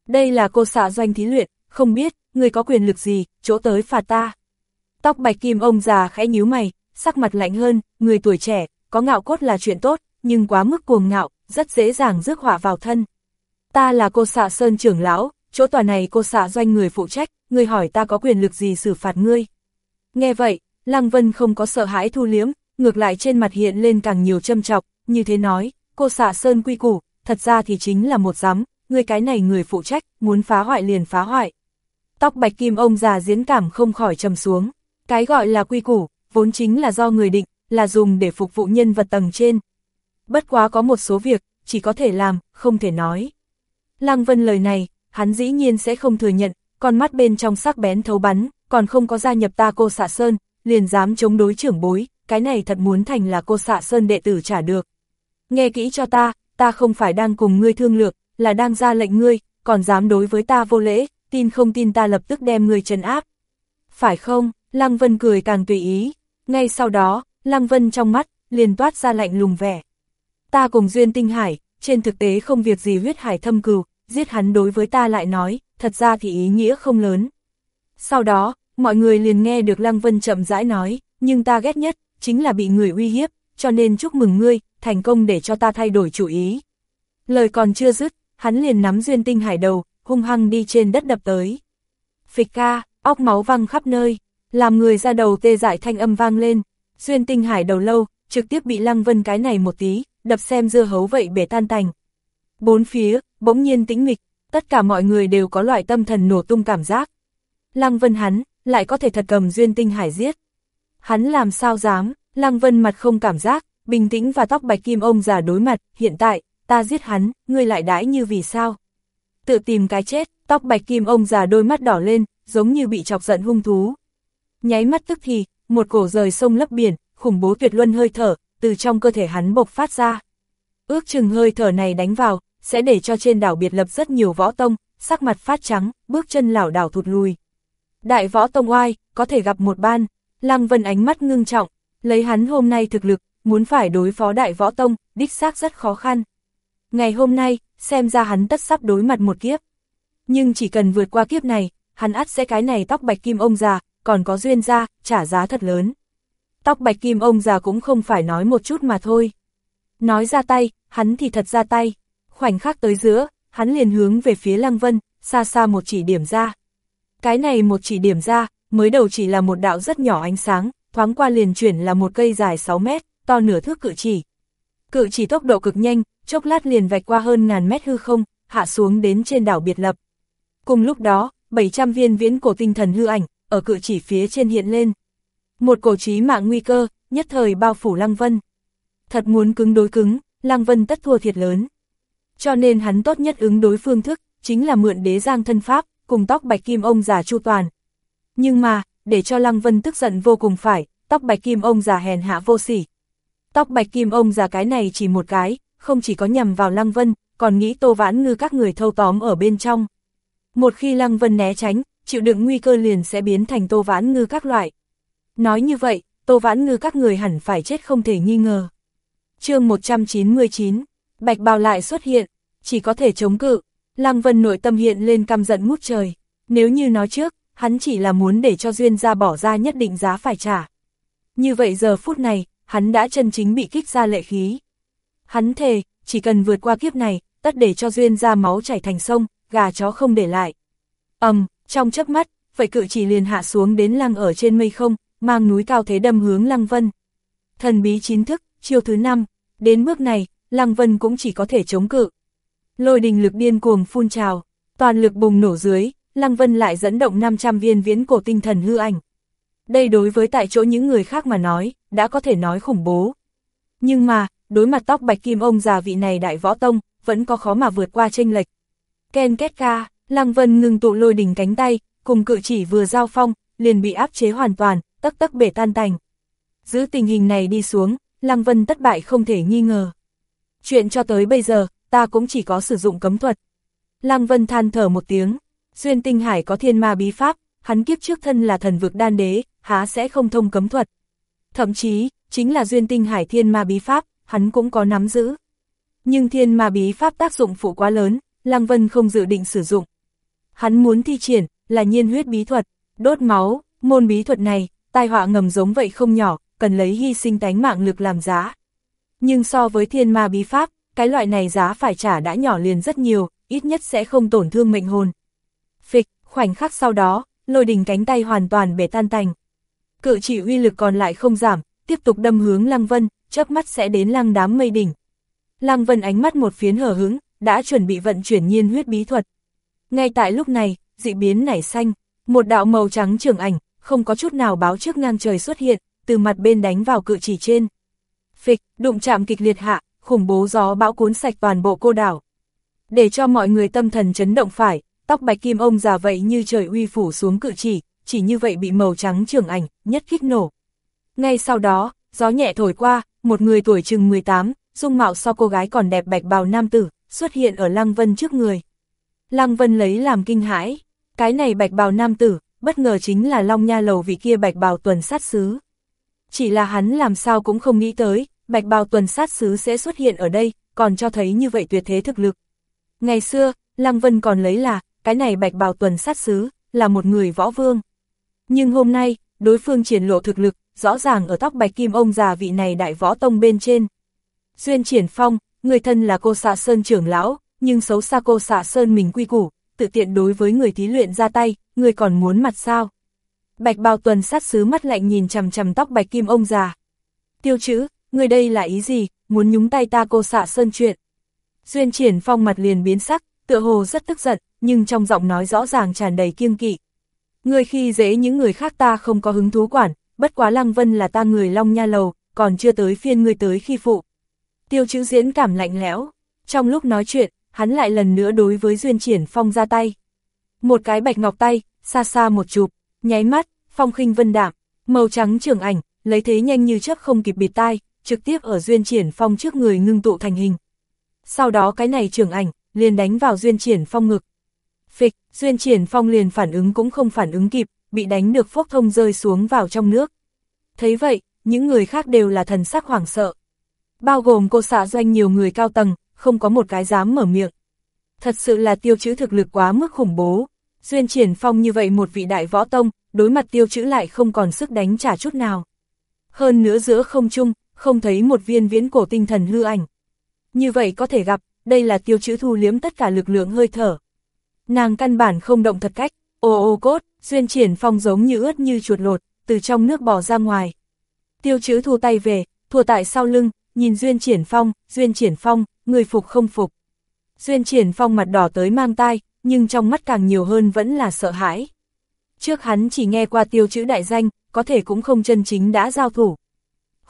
Đây là cô xạ doanh thí luyện, không biết, người có quyền lực gì, chỗ tới phạt ta. Tóc bạch kim ông già khẽ nhíu mày, sắc mặt lạnh hơn, người tuổi trẻ, có ngạo cốt là chuyện tốt, nhưng quá mức cuồng ngạo, rất dễ dàng rước họa vào thân. Ta là cô xạ Sơn trưởng lão, chỗ tòa này cô xạ doanh người phụ trách, người hỏi ta có quyền lực gì xử phạt ngươi. Nghe vậy, Lăng Vân không có sợ hãi thu liếm, ngược lại trên mặt hiện lên càng nhiều châm chọc, như thế nói, cô xạ Sơn quy củ, thật ra thì chính là một giám, người cái này người phụ trách, muốn phá hoại liền phá hoại. Tóc bạch kim ông già diễn cảm không khỏi trầm xuống, cái gọi là quy củ, vốn chính là do người định, là dùng để phục vụ nhân vật tầng trên. Bất quá có một số việc, chỉ có thể làm, không thể nói. Lăng Vân lời này, hắn dĩ nhiên sẽ không thừa nhận, con mắt bên trong sắc bén thấu bắn, còn không có gia nhập ta cô xạ sơn, liền dám chống đối trưởng bối, cái này thật muốn thành là cô xạ sơn đệ tử trả được. Nghe kỹ cho ta, ta không phải đang cùng ngươi thương lượng, là đang ra lệnh ngươi, còn dám đối với ta vô lễ, tin không tin ta lập tức đem ngươi trấn áp. Phải không, Lăng Vân cười càng tùy ý, ngay sau đó, Lăng Vân trong mắt, liền toát ra lạnh lùng vẻ. Ta cùng Duyên Tinh Hải, trên thực tế không việc gì huyết hải thâm cừu, giết hắn đối với ta lại nói, thật ra thì ý nghĩa không lớn. Sau đó, mọi người liền nghe được Lăng Vân chậm rãi nói, nhưng ta ghét nhất, chính là bị người uy hiếp, cho nên chúc mừng ngươi, thành công để cho ta thay đổi chủ ý. Lời còn chưa dứt, hắn liền nắm Duyên Tinh Hải đầu, hung hăng đi trên đất đập tới. Phịch ca, óc máu văng khắp nơi, làm người ra đầu tê dại thanh âm vang lên, Duyên Tinh Hải đầu lâu, trực tiếp bị Lăng Vân cái này một tí, đập xem dưa hấu vậy bể tan tành. Bốn phía, bỗng nhiên tĩnh mịch, tất cả mọi người đều có loại tâm thần nổ tung cảm giác. Lăng Vân hắn, lại có thể thật cầm Duyên Tinh Hải giết. Hắn làm sao dám, Lăng Vân mặt không cảm giác, bình tĩnh và tóc bạch kim ông già đối mặt, hiện tại, ta giết hắn, ngươi lại đãi như vì sao? Tự tìm cái chết, tóc bạch kim ông già đôi mắt đỏ lên, giống như bị chọc giận hung thú. Nháy mắt tức thì, một cổ rời sông lấp biển, khủng bố tuyệt luân hơi thở, từ trong cơ thể hắn bộc phát ra. Ước chừng hơi thở này đánh vào, sẽ để cho trên đảo biệt lập rất nhiều võ tông, sắc mặt phát trắng, bước chân lảo đảo thụt lùi. Đại võ tông oai, có thể gặp một ban, Lăng Vân ánh mắt ngưng trọng, lấy hắn hôm nay thực lực, muốn phải đối phó đại võ tông, đích xác rất khó khăn. Ngày hôm nay, xem ra hắn tất sắp đối mặt một kiếp. Nhưng chỉ cần vượt qua kiếp này, hắn ắt sẽ cái này tóc bạch kim ông già, còn có duyên ra, trả giá thật lớn. Tóc bạch kim ông già cũng không phải nói một chút mà thôi. Nói ra tay, hắn thì thật ra tay. Khoảnh khắc tới giữa, hắn liền hướng về phía Lăng Vân, xa xa một chỉ điểm ra. Cái này một chỉ điểm ra, mới đầu chỉ là một đạo rất nhỏ ánh sáng, thoáng qua liền chuyển là một cây dài 6 mét, to nửa thước cự chỉ. Cự chỉ tốc độ cực nhanh, chốc lát liền vạch qua hơn ngàn mét hư không, hạ xuống đến trên đảo biệt lập. Cùng lúc đó, 700 viên viễn cổ tinh thần hư ảnh, ở cự chỉ phía trên hiện lên. Một cổ trí mạng nguy cơ, nhất thời bao phủ Lăng Vân. Thật muốn cứng đối cứng, Lăng Vân tất thua thiệt lớn. Cho nên hắn tốt nhất ứng đối phương thức, chính là mượn đế giang thân pháp, cùng tóc bạch kim ông già chu toàn. Nhưng mà, để cho Lăng Vân tức giận vô cùng phải, tóc bạch kim ông già hèn hạ vô sỉ. Tóc bạch kim ông già cái này chỉ một cái, không chỉ có nhằm vào Lăng Vân, còn nghĩ Tô Vãn Ngư các người thâu tóm ở bên trong. Một khi Lăng Vân né tránh, chịu đựng nguy cơ liền sẽ biến thành Tô Vãn Ngư các loại. Nói như vậy, Tô Vãn Ngư các người hẳn phải chết không thể nghi ngờ. chương 199, Bạch Bào lại xuất hiện, chỉ có thể chống cự. Lăng Vân nội tâm hiện lên căm giận ngút trời. Nếu như nói trước, hắn chỉ là muốn để cho Duyên ra bỏ ra nhất định giá phải trả. Như vậy giờ phút này, hắn đã chân chính bị kích ra lệ khí. Hắn thề, chỉ cần vượt qua kiếp này, tất để cho Duyên ra máu chảy thành sông, gà chó không để lại. ầm, um, trong chớp mắt, vậy cự chỉ liền hạ xuống đến lăng ở trên mây không, mang núi cao thế đâm hướng lăng vân. Thần bí chín thức, chiêu thứ năm, đến bước này, lăng vân cũng chỉ có thể chống cự. Lôi đình lực điên cuồng phun trào, toàn lực bùng nổ dưới, lăng vân lại dẫn động 500 viên viễn cổ tinh thần hư ảnh. Đây đối với tại chỗ những người khác mà nói, đã có thể nói khủng bố. Nhưng mà, đối mặt tóc bạch kim ông già vị này đại võ tông, vẫn có khó mà vượt qua tranh lệch. Ken kết ca, Lăng Vân ngừng tụ lôi đỉnh cánh tay, cùng cự chỉ vừa giao phong, liền bị áp chế hoàn toàn, tắc tắc bể tan tành. Giữ tình hình này đi xuống, Lăng Vân tất bại không thể nghi ngờ. Chuyện cho tới bây giờ, ta cũng chỉ có sử dụng cấm thuật. Lăng Vân than thở một tiếng, Duyên Tinh Hải có thiên ma bí pháp, hắn kiếp trước thân là thần vực đan đế, há sẽ không thông cấm thuật. Thậm chí, chính là Duyên Tinh Hải thiên ma bí pháp, hắn cũng có nắm giữ. Nhưng thiên ma bí pháp tác dụng phụ quá lớn, Lăng Vân không dự định sử dụng. Hắn muốn thi triển, là nhiên huyết bí thuật, đốt máu, môn bí thuật này, tai họa ngầm giống vậy không nhỏ, cần lấy hy sinh tánh mạng lực làm giá. Nhưng so với thiên ma bí pháp, cái loại này giá phải trả đã nhỏ liền rất nhiều, ít nhất sẽ không tổn thương mệnh hồn. Phịch, khoảnh khắc sau đó, lôi đình cánh tay hoàn toàn bể tan tành. Cự chỉ uy lực còn lại không giảm, tiếp tục đâm hướng Lăng Vân, chớp mắt sẽ đến lăng đám mây đỉnh. Lăng Vân ánh mắt một phiến hở hứng, đã chuẩn bị vận chuyển nhiên huyết bí thuật. Ngay tại lúc này, dị biến nảy xanh, một đạo màu trắng trường ảnh, không có chút nào báo trước ngang trời xuất hiện, từ mặt bên đánh vào cự chỉ trên. Phịch, đụng chạm kịch liệt hạ, khủng bố gió bão cuốn sạch toàn bộ cô đảo. Để cho mọi người tâm thần chấn động phải, tóc bạch kim ông già vậy như trời uy phủ xuống cự chỉ, chỉ như vậy bị màu trắng trưởng ảnh, nhất kích nổ. Ngay sau đó, gió nhẹ thổi qua, một người tuổi chừng 18, dung mạo so cô gái còn đẹp bạch bào nam tử, xuất hiện ở Lăng Vân trước người. Lăng Vân lấy làm kinh hãi, cái này bạch bào nam tử, bất ngờ chính là Long Nha Lầu vị kia bạch bào tuần sát sứ. Chỉ là hắn làm sao cũng không nghĩ tới, bạch bào tuần sát sứ sẽ xuất hiện ở đây, còn cho thấy như vậy tuyệt thế thực lực. Ngày xưa, Lăng Vân còn lấy là, cái này bạch bào tuần sát sứ, là một người võ vương. Nhưng hôm nay, đối phương triển lộ thực lực, rõ ràng ở tóc bạch kim ông già vị này đại võ tông bên trên. Duyên triển phong, người thân là cô xạ sơn trưởng lão, nhưng xấu xa cô xạ sơn mình quy củ, tự tiện đối với người thí luyện ra tay, người còn muốn mặt sao. Bạch bào tuần sát sứ mắt lạnh nhìn chằm chằm tóc bạch kim ông già. Tiêu chữ, người đây là ý gì, muốn nhúng tay ta cô xạ sơn chuyện. Duyên triển phong mặt liền biến sắc, tựa hồ rất tức giận, nhưng trong giọng nói rõ ràng tràn đầy kiêng kỵ. Người khi dễ những người khác ta không có hứng thú quản, bất quá Lăng Vân là ta người Long Nha Lầu, còn chưa tới phiên người tới khi phụ. Tiêu chữ diễn cảm lạnh lẽo, trong lúc nói chuyện, hắn lại lần nữa đối với Duyên Triển Phong ra tay. Một cái bạch ngọc tay, xa xa một chụp, nháy mắt, phong khinh vân đạm, màu trắng trường ảnh, lấy thế nhanh như chớp không kịp bịt tai, trực tiếp ở Duyên Triển Phong trước người ngưng tụ thành hình. Sau đó cái này trưởng ảnh, liền đánh vào Duyên Triển Phong ngực. Phịch, Duyên Triển Phong liền phản ứng cũng không phản ứng kịp, bị đánh được phốc thông rơi xuống vào trong nước. Thấy vậy, những người khác đều là thần sắc hoảng sợ. Bao gồm cô xạ doanh nhiều người cao tầng, không có một cái dám mở miệng. Thật sự là tiêu chữ thực lực quá mức khủng bố. Duyên triển phong như vậy một vị đại võ tông, đối mặt tiêu chữ lại không còn sức đánh trả chút nào. Hơn nữa giữa không trung, không thấy một viên viễn cổ tinh thần hư ảnh. Như vậy có thể gặp, đây là tiêu chữ thu liếm tất cả lực lượng hơi thở. Nàng căn bản không động thật cách, ô ô cốt, duyên triển phong giống như ướt như chuột lột, từ trong nước bỏ ra ngoài. Tiêu chữ thu tay về, thua tại sau lưng, nhìn duyên triển phong, duyên triển phong, người phục không phục. Duyên triển phong mặt đỏ tới mang tai, nhưng trong mắt càng nhiều hơn vẫn là sợ hãi. Trước hắn chỉ nghe qua tiêu chữ đại danh, có thể cũng không chân chính đã giao thủ.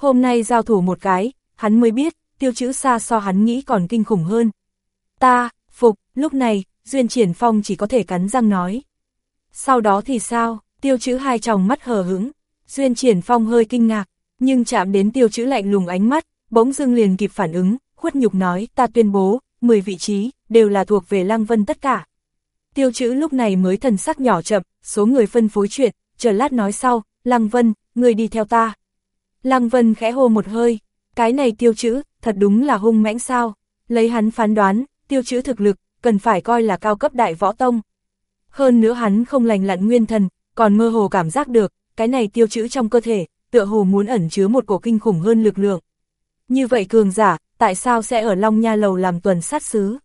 Hôm nay giao thủ một cái, hắn mới biết, tiêu chữ xa so hắn nghĩ còn kinh khủng hơn. Ta, phục, lúc này, Duyên Triển Phong chỉ có thể cắn răng nói. Sau đó thì sao, tiêu chữ hai tròng mắt hờ hững, Duyên Triển Phong hơi kinh ngạc, nhưng chạm đến tiêu chữ lạnh lùng ánh mắt, bỗng dưng liền kịp phản ứng, khuất nhục nói ta tuyên bố, 10 vị trí, đều là thuộc về Lăng Vân tất cả. Tiêu chữ lúc này mới thần sắc nhỏ chậm, số người phân phối chuyện, chờ lát nói sau, Lăng Vân, người đi theo ta. Lăng Vân khẽ hô một hơi, cái này tiêu chữ, thật đúng là hung mãnh sao, lấy hắn phán đoán, tiêu chữ thực lực, cần phải coi là cao cấp đại võ tông. Hơn nữa hắn không lành lặn nguyên thần, còn mơ hồ cảm giác được, cái này tiêu chữ trong cơ thể, tựa hồ muốn ẩn chứa một cổ kinh khủng hơn lực lượng. Như vậy cường giả, tại sao sẽ ở Long Nha Lầu làm tuần sát sứ?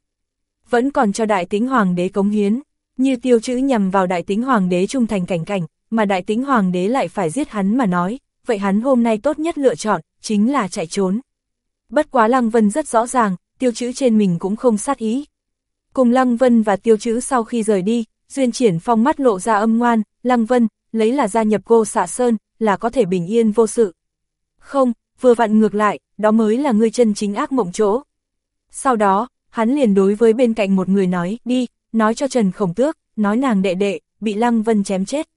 Vẫn còn cho đại tính hoàng đế cống hiến, như tiêu chữ nhằm vào đại tính hoàng đế trung thành cảnh cảnh, mà đại tính hoàng đế lại phải giết hắn mà nói, vậy hắn hôm nay tốt nhất lựa chọn, chính là chạy trốn. Bất quá Lăng Vân rất rõ ràng, tiêu chữ trên mình cũng không sát ý. Cùng Lăng Vân và tiêu chữ sau khi rời đi, Duyên triển phong mắt lộ ra âm ngoan, Lăng Vân, lấy là gia nhập cô xạ sơn, là có thể bình yên vô sự. Không, vừa vặn ngược lại, đó mới là ngươi chân chính ác mộng chỗ. Sau đó, hắn liền đối với bên cạnh một người nói, đi, nói cho Trần Khổng Tước, nói nàng đệ đệ, bị Lăng Vân chém chết.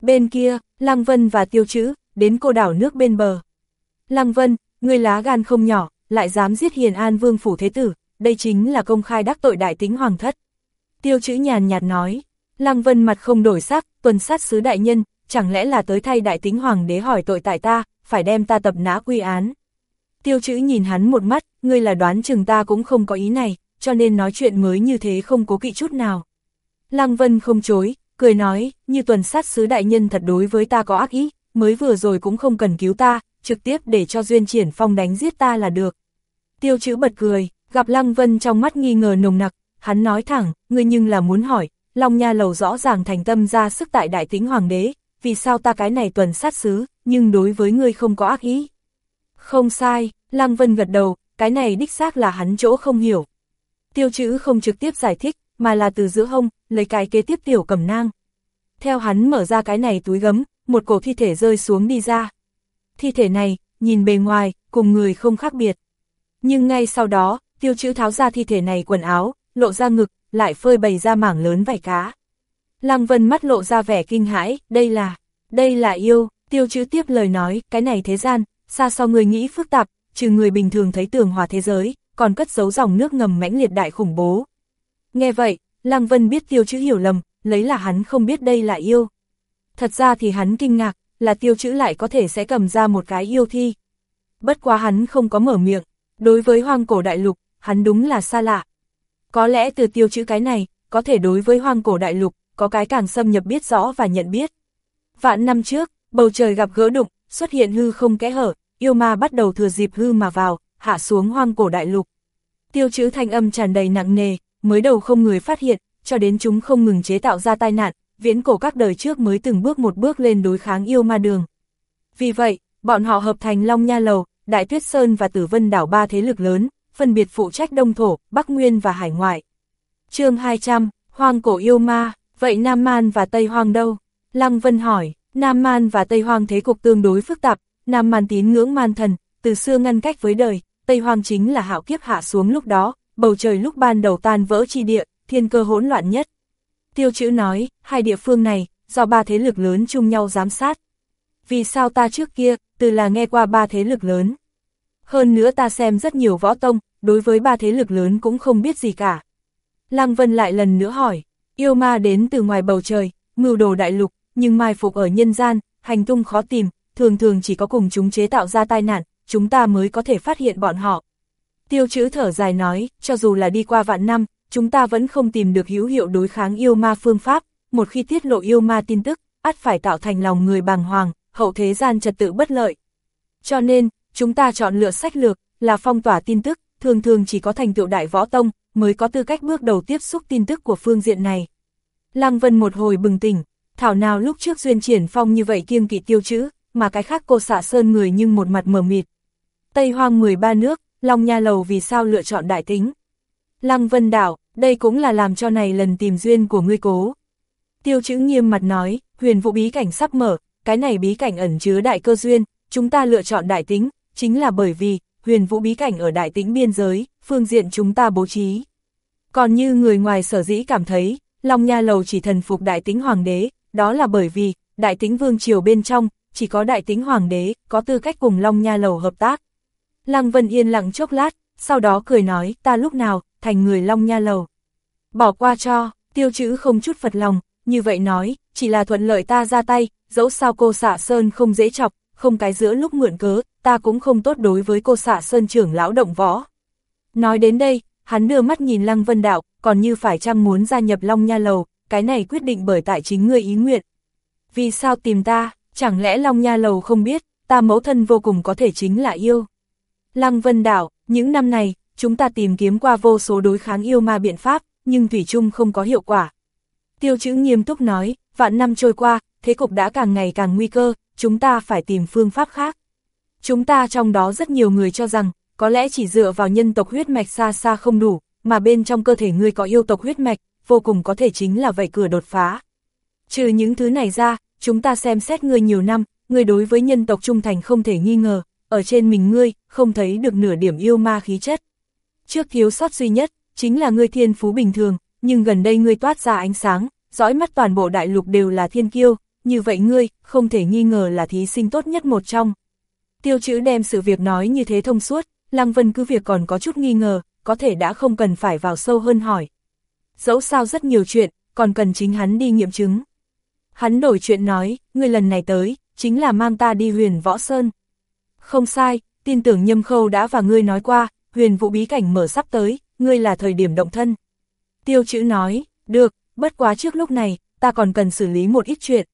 Bên kia, Lăng Vân và Tiêu Chữ, đến cô đảo nước bên bờ. Lăng Vân, ngươi lá gan không nhỏ, lại dám giết Hiền An Vương Phủ Thế Tử, đây chính là công khai đắc tội đại tính hoàng thất. Tiêu Chữ nhàn nhạt nói, Lăng Vân mặt không đổi sắc, tuần sát sứ đại nhân, chẳng lẽ là tới thay đại tính hoàng đế hỏi tội tại ta, phải đem ta tập nã quy án. Tiêu chữ nhìn hắn một mắt, ngươi là đoán chừng ta cũng không có ý này, cho nên nói chuyện mới như thế không cố kỵ chút nào. Lăng Vân không chối, cười nói, như tuần sát sứ đại nhân thật đối với ta có ác ý, mới vừa rồi cũng không cần cứu ta, trực tiếp để cho Duyên Triển Phong đánh giết ta là được. Tiêu chữ bật cười, Gặp Lăng Vân trong mắt nghi ngờ nồng nặc, hắn nói thẳng, ngươi nhưng là muốn hỏi, Long Nha Lầu rõ ràng thành tâm ra sức tại đại tính hoàng đế, vì sao ta cái này tuần sát xứ, nhưng đối với ngươi không có ác ý. Không sai, Lăng Vân gật đầu, cái này đích xác là hắn chỗ không hiểu. Tiêu chữ không trực tiếp giải thích, mà là từ giữa hông, lấy cái kế tiếp tiểu cầm nang. Theo hắn mở ra cái này túi gấm, một cổ thi thể rơi xuống đi ra. Thi thể này, nhìn bề ngoài, cùng người không khác biệt. Nhưng ngay sau đó, tiêu chữ tháo ra thi thể này quần áo, lộ ra ngực, lại phơi bày ra mảng lớn vảy cá. Lăng Vân mắt lộ ra vẻ kinh hãi, đây là, đây là yêu, tiêu chữ tiếp lời nói, cái này thế gian, xa so người nghĩ phức tạp, trừ người bình thường thấy tường hòa thế giới, còn cất giấu dòng nước ngầm mãnh liệt đại khủng bố. Nghe vậy, Lăng Vân biết tiêu chữ hiểu lầm, lấy là hắn không biết đây là yêu. Thật ra thì hắn kinh ngạc, là tiêu chữ lại có thể sẽ cầm ra một cái yêu thi. Bất quá hắn không có mở miệng, đối với hoang cổ đại lục, hắn đúng là xa lạ. Có lẽ từ tiêu chữ cái này, có thể đối với hoang cổ đại lục, có cái càng xâm nhập biết rõ và nhận biết. Vạn năm trước, bầu trời gặp gỡ đụng, xuất hiện hư không kẽ hở, yêu ma bắt đầu thừa dịp hư mà vào, hạ xuống hoang cổ đại lục. Tiêu chữ thanh âm tràn đầy nặng nề, mới đầu không người phát hiện, cho đến chúng không ngừng chế tạo ra tai nạn, viễn cổ các đời trước mới từng bước một bước lên đối kháng yêu ma đường. Vì vậy, bọn họ hợp thành Long Nha Lầu, Đại Tuyết Sơn và Tử Vân đảo ba thế lực lớn, phân biệt phụ trách Đông Thổ, Bắc Nguyên và Hải Ngoại. chương 200, Hoang cổ yêu ma, vậy Nam Man và Tây Hoang đâu? Lăng Vân hỏi, Nam Man và Tây Hoang thế cục tương đối phức tạp, Nam Man tín ngưỡng man thần, từ xưa ngăn cách với đời, Tây Hoang chính là hạo kiếp hạ xuống lúc đó, bầu trời lúc ban đầu tan vỡ chi địa, thiên cơ hỗn loạn nhất. Tiêu chữ nói, hai địa phương này, do ba thế lực lớn chung nhau giám sát. Vì sao ta trước kia, từ là nghe qua ba thế lực lớn. Hơn nữa ta xem rất nhiều võ tông, đối với ba thế lực lớn cũng không biết gì cả. Lăng Vân lại lần nữa hỏi, yêu ma đến từ ngoài bầu trời, mưu đồ đại lục, nhưng mai phục ở nhân gian, hành tung khó tìm, thường thường chỉ có cùng chúng chế tạo ra tai nạn, chúng ta mới có thể phát hiện bọn họ. Tiêu chữ thở dài nói, cho dù là đi qua vạn năm, chúng ta vẫn không tìm được hữu hiệu đối kháng yêu ma phương pháp, một khi tiết lộ yêu ma tin tức, ắt phải tạo thành lòng người bàng hoàng, hậu thế gian trật tự bất lợi. Cho nên, chúng ta chọn lựa sách lược, là phong tỏa tin tức, thường thường chỉ có thành tựu đại võ tông, mới có tư cách bước đầu tiếp xúc tin tức của phương diện này. Lăng Vân một hồi bừng tỉnh, thảo nào lúc trước duyên triển phong như vậy kiêng kỵ tiêu chữ, mà cái khác cô xạ sơn người nhưng một mặt mờ mịt. Tây hoang 13 nước, Long Nha Lầu vì sao lựa chọn đại tính. Lăng Vân đảo, đây cũng là làm cho này lần tìm duyên của ngươi cố. Tiêu chữ nghiêm mặt nói, huyền vụ bí cảnh sắp mở, cái này bí cảnh ẩn chứa đại cơ duyên, chúng ta lựa chọn đại tính, chính là bởi vì, huyền vũ bí cảnh ở đại tĩnh biên giới, phương diện chúng ta bố trí. Còn như người ngoài sở dĩ cảm thấy, Long Nha Lầu chỉ thần phục đại tĩnh hoàng đế, đó là bởi vì, đại tĩnh vương triều bên trong, chỉ có đại tĩnh hoàng đế, có tư cách cùng Long Nha Lầu hợp tác. Lăng Vân yên lặng chốc lát, sau đó cười nói, ta lúc nào, thành người Long Nha Lầu. Bỏ qua cho, tiêu chữ không chút phật lòng, như vậy nói, chỉ là thuận lợi ta ra tay, dẫu sao cô xạ sơn không dễ chọc, không cái giữa lúc mượn cớ, ta cũng không tốt đối với cô xạ sơn trưởng lão động võ. Nói đến đây, hắn đưa mắt nhìn Lăng Vân Đạo, còn như phải chăng muốn gia nhập Long Nha Lầu, cái này quyết định bởi tại chính ngươi ý nguyện. Vì sao tìm ta, chẳng lẽ Long Nha Lầu không biết, ta mẫu thân vô cùng có thể chính là yêu. Lăng Vân Đạo, những năm này, chúng ta tìm kiếm qua vô số đối kháng yêu ma biện pháp, nhưng Thủy chung không có hiệu quả. Tiêu chữ nghiêm túc nói, vạn năm trôi qua, thế cục đã càng ngày càng nguy cơ, chúng ta phải tìm phương pháp khác. Chúng ta trong đó rất nhiều người cho rằng, có lẽ chỉ dựa vào nhân tộc huyết mạch xa xa không đủ, mà bên trong cơ thể ngươi có yêu tộc huyết mạch, vô cùng có thể chính là vậy cửa đột phá. Trừ những thứ này ra, chúng ta xem xét ngươi nhiều năm, ngươi đối với nhân tộc trung thành không thể nghi ngờ, ở trên mình ngươi, không thấy được nửa điểm yêu ma khí chất. Trước thiếu sót duy nhất, chính là ngươi thiên phú bình thường, nhưng gần đây ngươi toát ra ánh sáng, dõi mắt toàn bộ đại lục đều là thiên kiêu, như vậy ngươi, không thể nghi ngờ là thí sinh tốt nhất một trong. Tiêu chữ đem sự việc nói như thế thông suốt, Lăng Vân cứ việc còn có chút nghi ngờ, có thể đã không cần phải vào sâu hơn hỏi. Dẫu sao rất nhiều chuyện, còn cần chính hắn đi nghiệm chứng. Hắn đổi chuyện nói, ngươi lần này tới, chính là mang ta đi huyền võ sơn. Không sai, tin tưởng nhâm khâu đã và ngươi nói qua, huyền vũ bí cảnh mở sắp tới, ngươi là thời điểm động thân. Tiêu chữ nói, được, bất quá trước lúc này, ta còn cần xử lý một ít chuyện.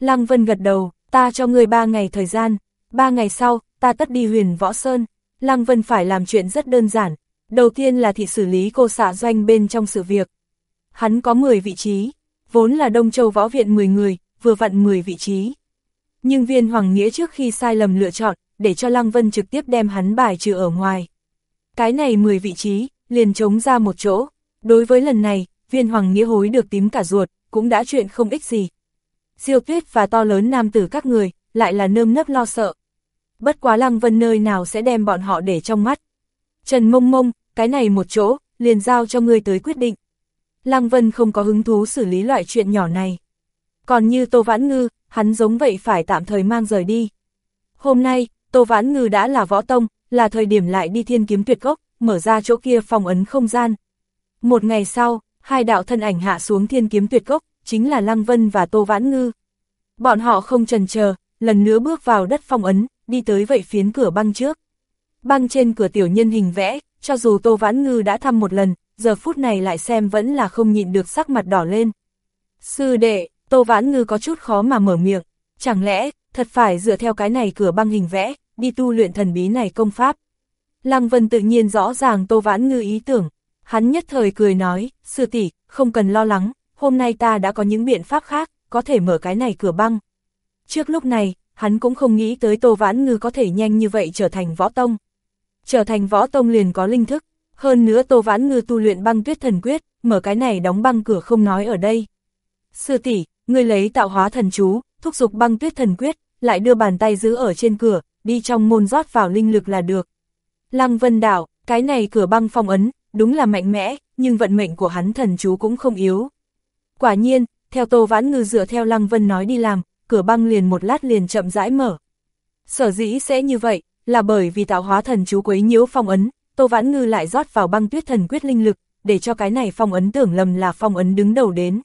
Lăng Vân gật đầu, ta cho ngươi ba ngày thời gian, ba ngày sau, ta tất đi huyền võ sơn. Lăng Vân phải làm chuyện rất đơn giản. Đầu tiên là thị xử lý cô xạ doanh bên trong sự việc. Hắn có 10 vị trí, vốn là Đông Châu Võ Viện 10 người, vừa vặn 10 vị trí. Nhưng viên Hoàng Nghĩa trước khi sai lầm lựa chọn, để cho Lăng Vân trực tiếp đem hắn bài trừ ở ngoài. Cái này 10 vị trí, liền trống ra một chỗ. Đối với lần này, viên Hoàng Nghĩa hối được tím cả ruột, cũng đã chuyện không ích gì. Diêu tuyết và to lớn nam tử các người, lại là nơm nấp lo sợ. Bất quá Lăng Vân nơi nào sẽ đem bọn họ để trong mắt. Trần mông mông, cái này một chỗ, liền giao cho ngươi tới quyết định. Lăng Vân không có hứng thú xử lý loại chuyện nhỏ này. Còn như Tô Vãn Ngư, hắn giống vậy phải tạm thời mang rời đi. Hôm nay, Tô Vãn Ngư đã là võ tông, là thời điểm lại đi thiên kiếm tuyệt gốc, mở ra chỗ kia phòng ấn không gian. Một ngày sau, hai đạo thân ảnh hạ xuống thiên kiếm tuyệt gốc, chính là Lăng Vân và Tô Vãn Ngư. Bọn họ không trần chờ, lần nữa bước vào đất phong ấn, đi tới vậy phiến cửa băng trước. Băng trên cửa tiểu nhân hình vẽ, cho dù Tô Vãn Ngư đã thăm một lần, giờ phút này lại xem vẫn là không nhịn được sắc mặt đỏ lên. Sư đệ, Tô Vãn Ngư có chút khó mà mở miệng, chẳng lẽ, thật phải dựa theo cái này cửa băng hình vẽ, đi tu luyện thần bí này công pháp. Lăng Vân tự nhiên rõ ràng Tô Vãn Ngư ý tưởng, hắn nhất thời cười nói, sư tỷ không cần lo lắng, hôm nay ta đã có những biện pháp khác, có thể mở cái này cửa băng. Trước lúc này, hắn cũng không nghĩ tới Tô Vãn Ngư có thể nhanh như vậy trở thành võ tông. Trở thành võ tông liền có linh thức, hơn nữa Tô Vãn Ngư tu luyện băng tuyết thần quyết, mở cái này đóng băng cửa không nói ở đây. Sư tỷ, ngươi lấy tạo hóa thần chú, thúc giục băng tuyết thần quyết, lại đưa bàn tay giữ ở trên cửa, đi trong môn rót vào linh lực là được. Lăng Vân Đảo, cái này cửa băng phong ấn, đúng là mạnh mẽ, nhưng vận mệnh của hắn thần chú cũng không yếu. Quả nhiên, theo Tô Vãn Ngư dựa theo Lăng Vân nói đi làm, cửa băng liền một lát liền chậm rãi mở. Sở dĩ sẽ như vậy, là bởi vì tạo hóa thần chú quấy nhiễu phong ấn, Tô Vãn Ngư lại rót vào băng tuyết thần quyết linh lực, để cho cái này phong ấn tưởng lầm là phong ấn đứng đầu đến.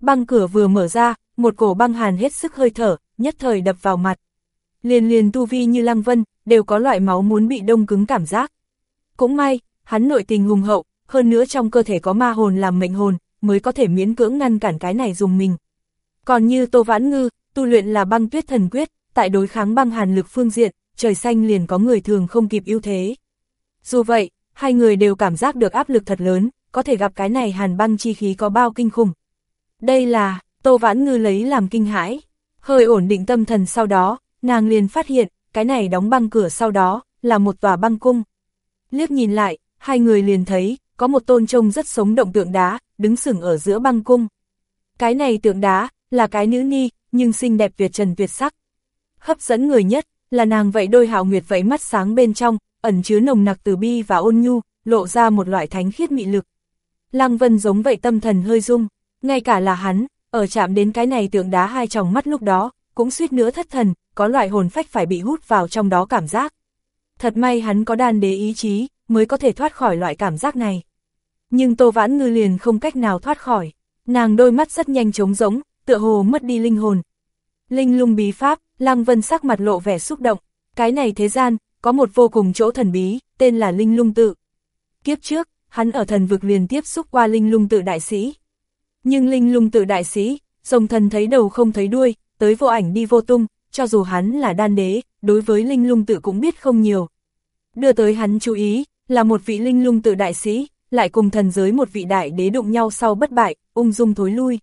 Băng cửa vừa mở ra, một cổ băng hàn hết sức hơi thở, nhất thời đập vào mặt. Liền liền tu vi như Lăng Vân, đều có loại máu muốn bị đông cứng cảm giác. Cũng may, hắn nội tình hùng hậu, hơn nữa trong cơ thể có ma hồn làm mệnh hồn, mới có thể miễn cưỡng ngăn cản cái này dùng mình. Còn như Tô Vãn Ngư, tu luyện là băng tuyết thần quyết, tại đối kháng băng hàn lực phương diện, trời xanh liền có người thường không kịp ưu thế. Dù vậy, hai người đều cảm giác được áp lực thật lớn, có thể gặp cái này hàn băng chi khí có bao kinh khủng. Đây là, Tô Vãn Ngư lấy làm kinh hãi, hơi ổn định tâm thần sau đó, nàng liền phát hiện, cái này đóng băng cửa sau đó, là một tòa băng cung. Liếc nhìn lại, hai người liền thấy, có một tôn trông rất sống động tượng đá, đứng sừng ở giữa băng cung. Cái này tượng đá, là cái nữ ni, nhưng xinh đẹp tuyệt trần tuyệt sắc. Hấp dẫn người nhất, là nàng vậy đôi hạo nguyệt vẫy mắt sáng bên trong, ẩn chứa nồng nặc từ bi và ôn nhu, lộ ra một loại thánh khiết mị lực. Lăng Vân giống vậy tâm thần hơi rung, ngay cả là hắn, ở chạm đến cái này tượng đá hai tròng mắt lúc đó, cũng suýt nữa thất thần, có loại hồn phách phải bị hút vào trong đó cảm giác. Thật may hắn có đan đế ý chí, mới có thể thoát khỏi loại cảm giác này. Nhưng Tô Vãn Ngư liền không cách nào thoát khỏi, nàng đôi mắt rất nhanh trống rỗng, tựa hồ mất đi linh hồn. Linh lung bí pháp, Lăng Vân sắc mặt lộ vẻ xúc động, cái này thế gian, có một vô cùng chỗ thần bí, tên là Linh lung tự. Kiếp trước, hắn ở thần vực liền tiếp xúc qua Linh lung tự đại sĩ. Nhưng Linh lung tự đại sĩ, rồng thần thấy đầu không thấy đuôi, tới vô ảnh đi vô tung, cho dù hắn là đan đế, đối với Linh lung tự cũng biết không nhiều. Đưa tới hắn chú ý, là một vị Linh lung tự đại sĩ, lại cùng thần giới một vị đại đế đụng nhau sau bất bại, ung dung thối lui.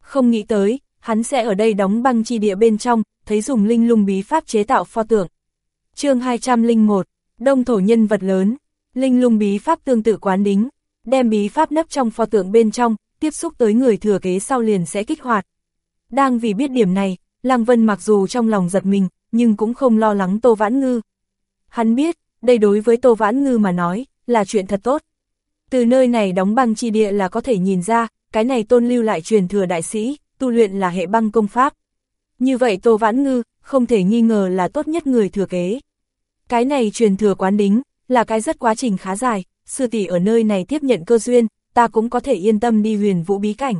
Không nghĩ tới, hắn sẽ ở đây đóng băng chi địa bên trong, thấy dùng linh lung bí pháp chế tạo pho tượng. chương 201, đông thổ nhân vật lớn, linh lung bí pháp tương tự quán đính, đem bí pháp nấp trong pho tượng bên trong, tiếp xúc tới người thừa kế sau liền sẽ kích hoạt. Đang vì biết điểm này, Lăng Vân mặc dù trong lòng giật mình, nhưng cũng không lo lắng Tô Vãn Ngư. Hắn biết, đây đối với Tô Vãn Ngư mà nói, là chuyện thật tốt. Từ nơi này đóng băng chi địa là có thể nhìn ra, cái này tôn lưu lại truyền thừa đại sĩ, tu luyện là hệ băng công pháp. Như vậy Tô Vãn Ngư, không thể nghi ngờ là tốt nhất người thừa kế. Cái này truyền thừa quán đính, là cái rất quá trình khá dài, sư tỷ ở nơi này tiếp nhận cơ duyên, ta cũng có thể yên tâm đi huyền vũ bí cảnh.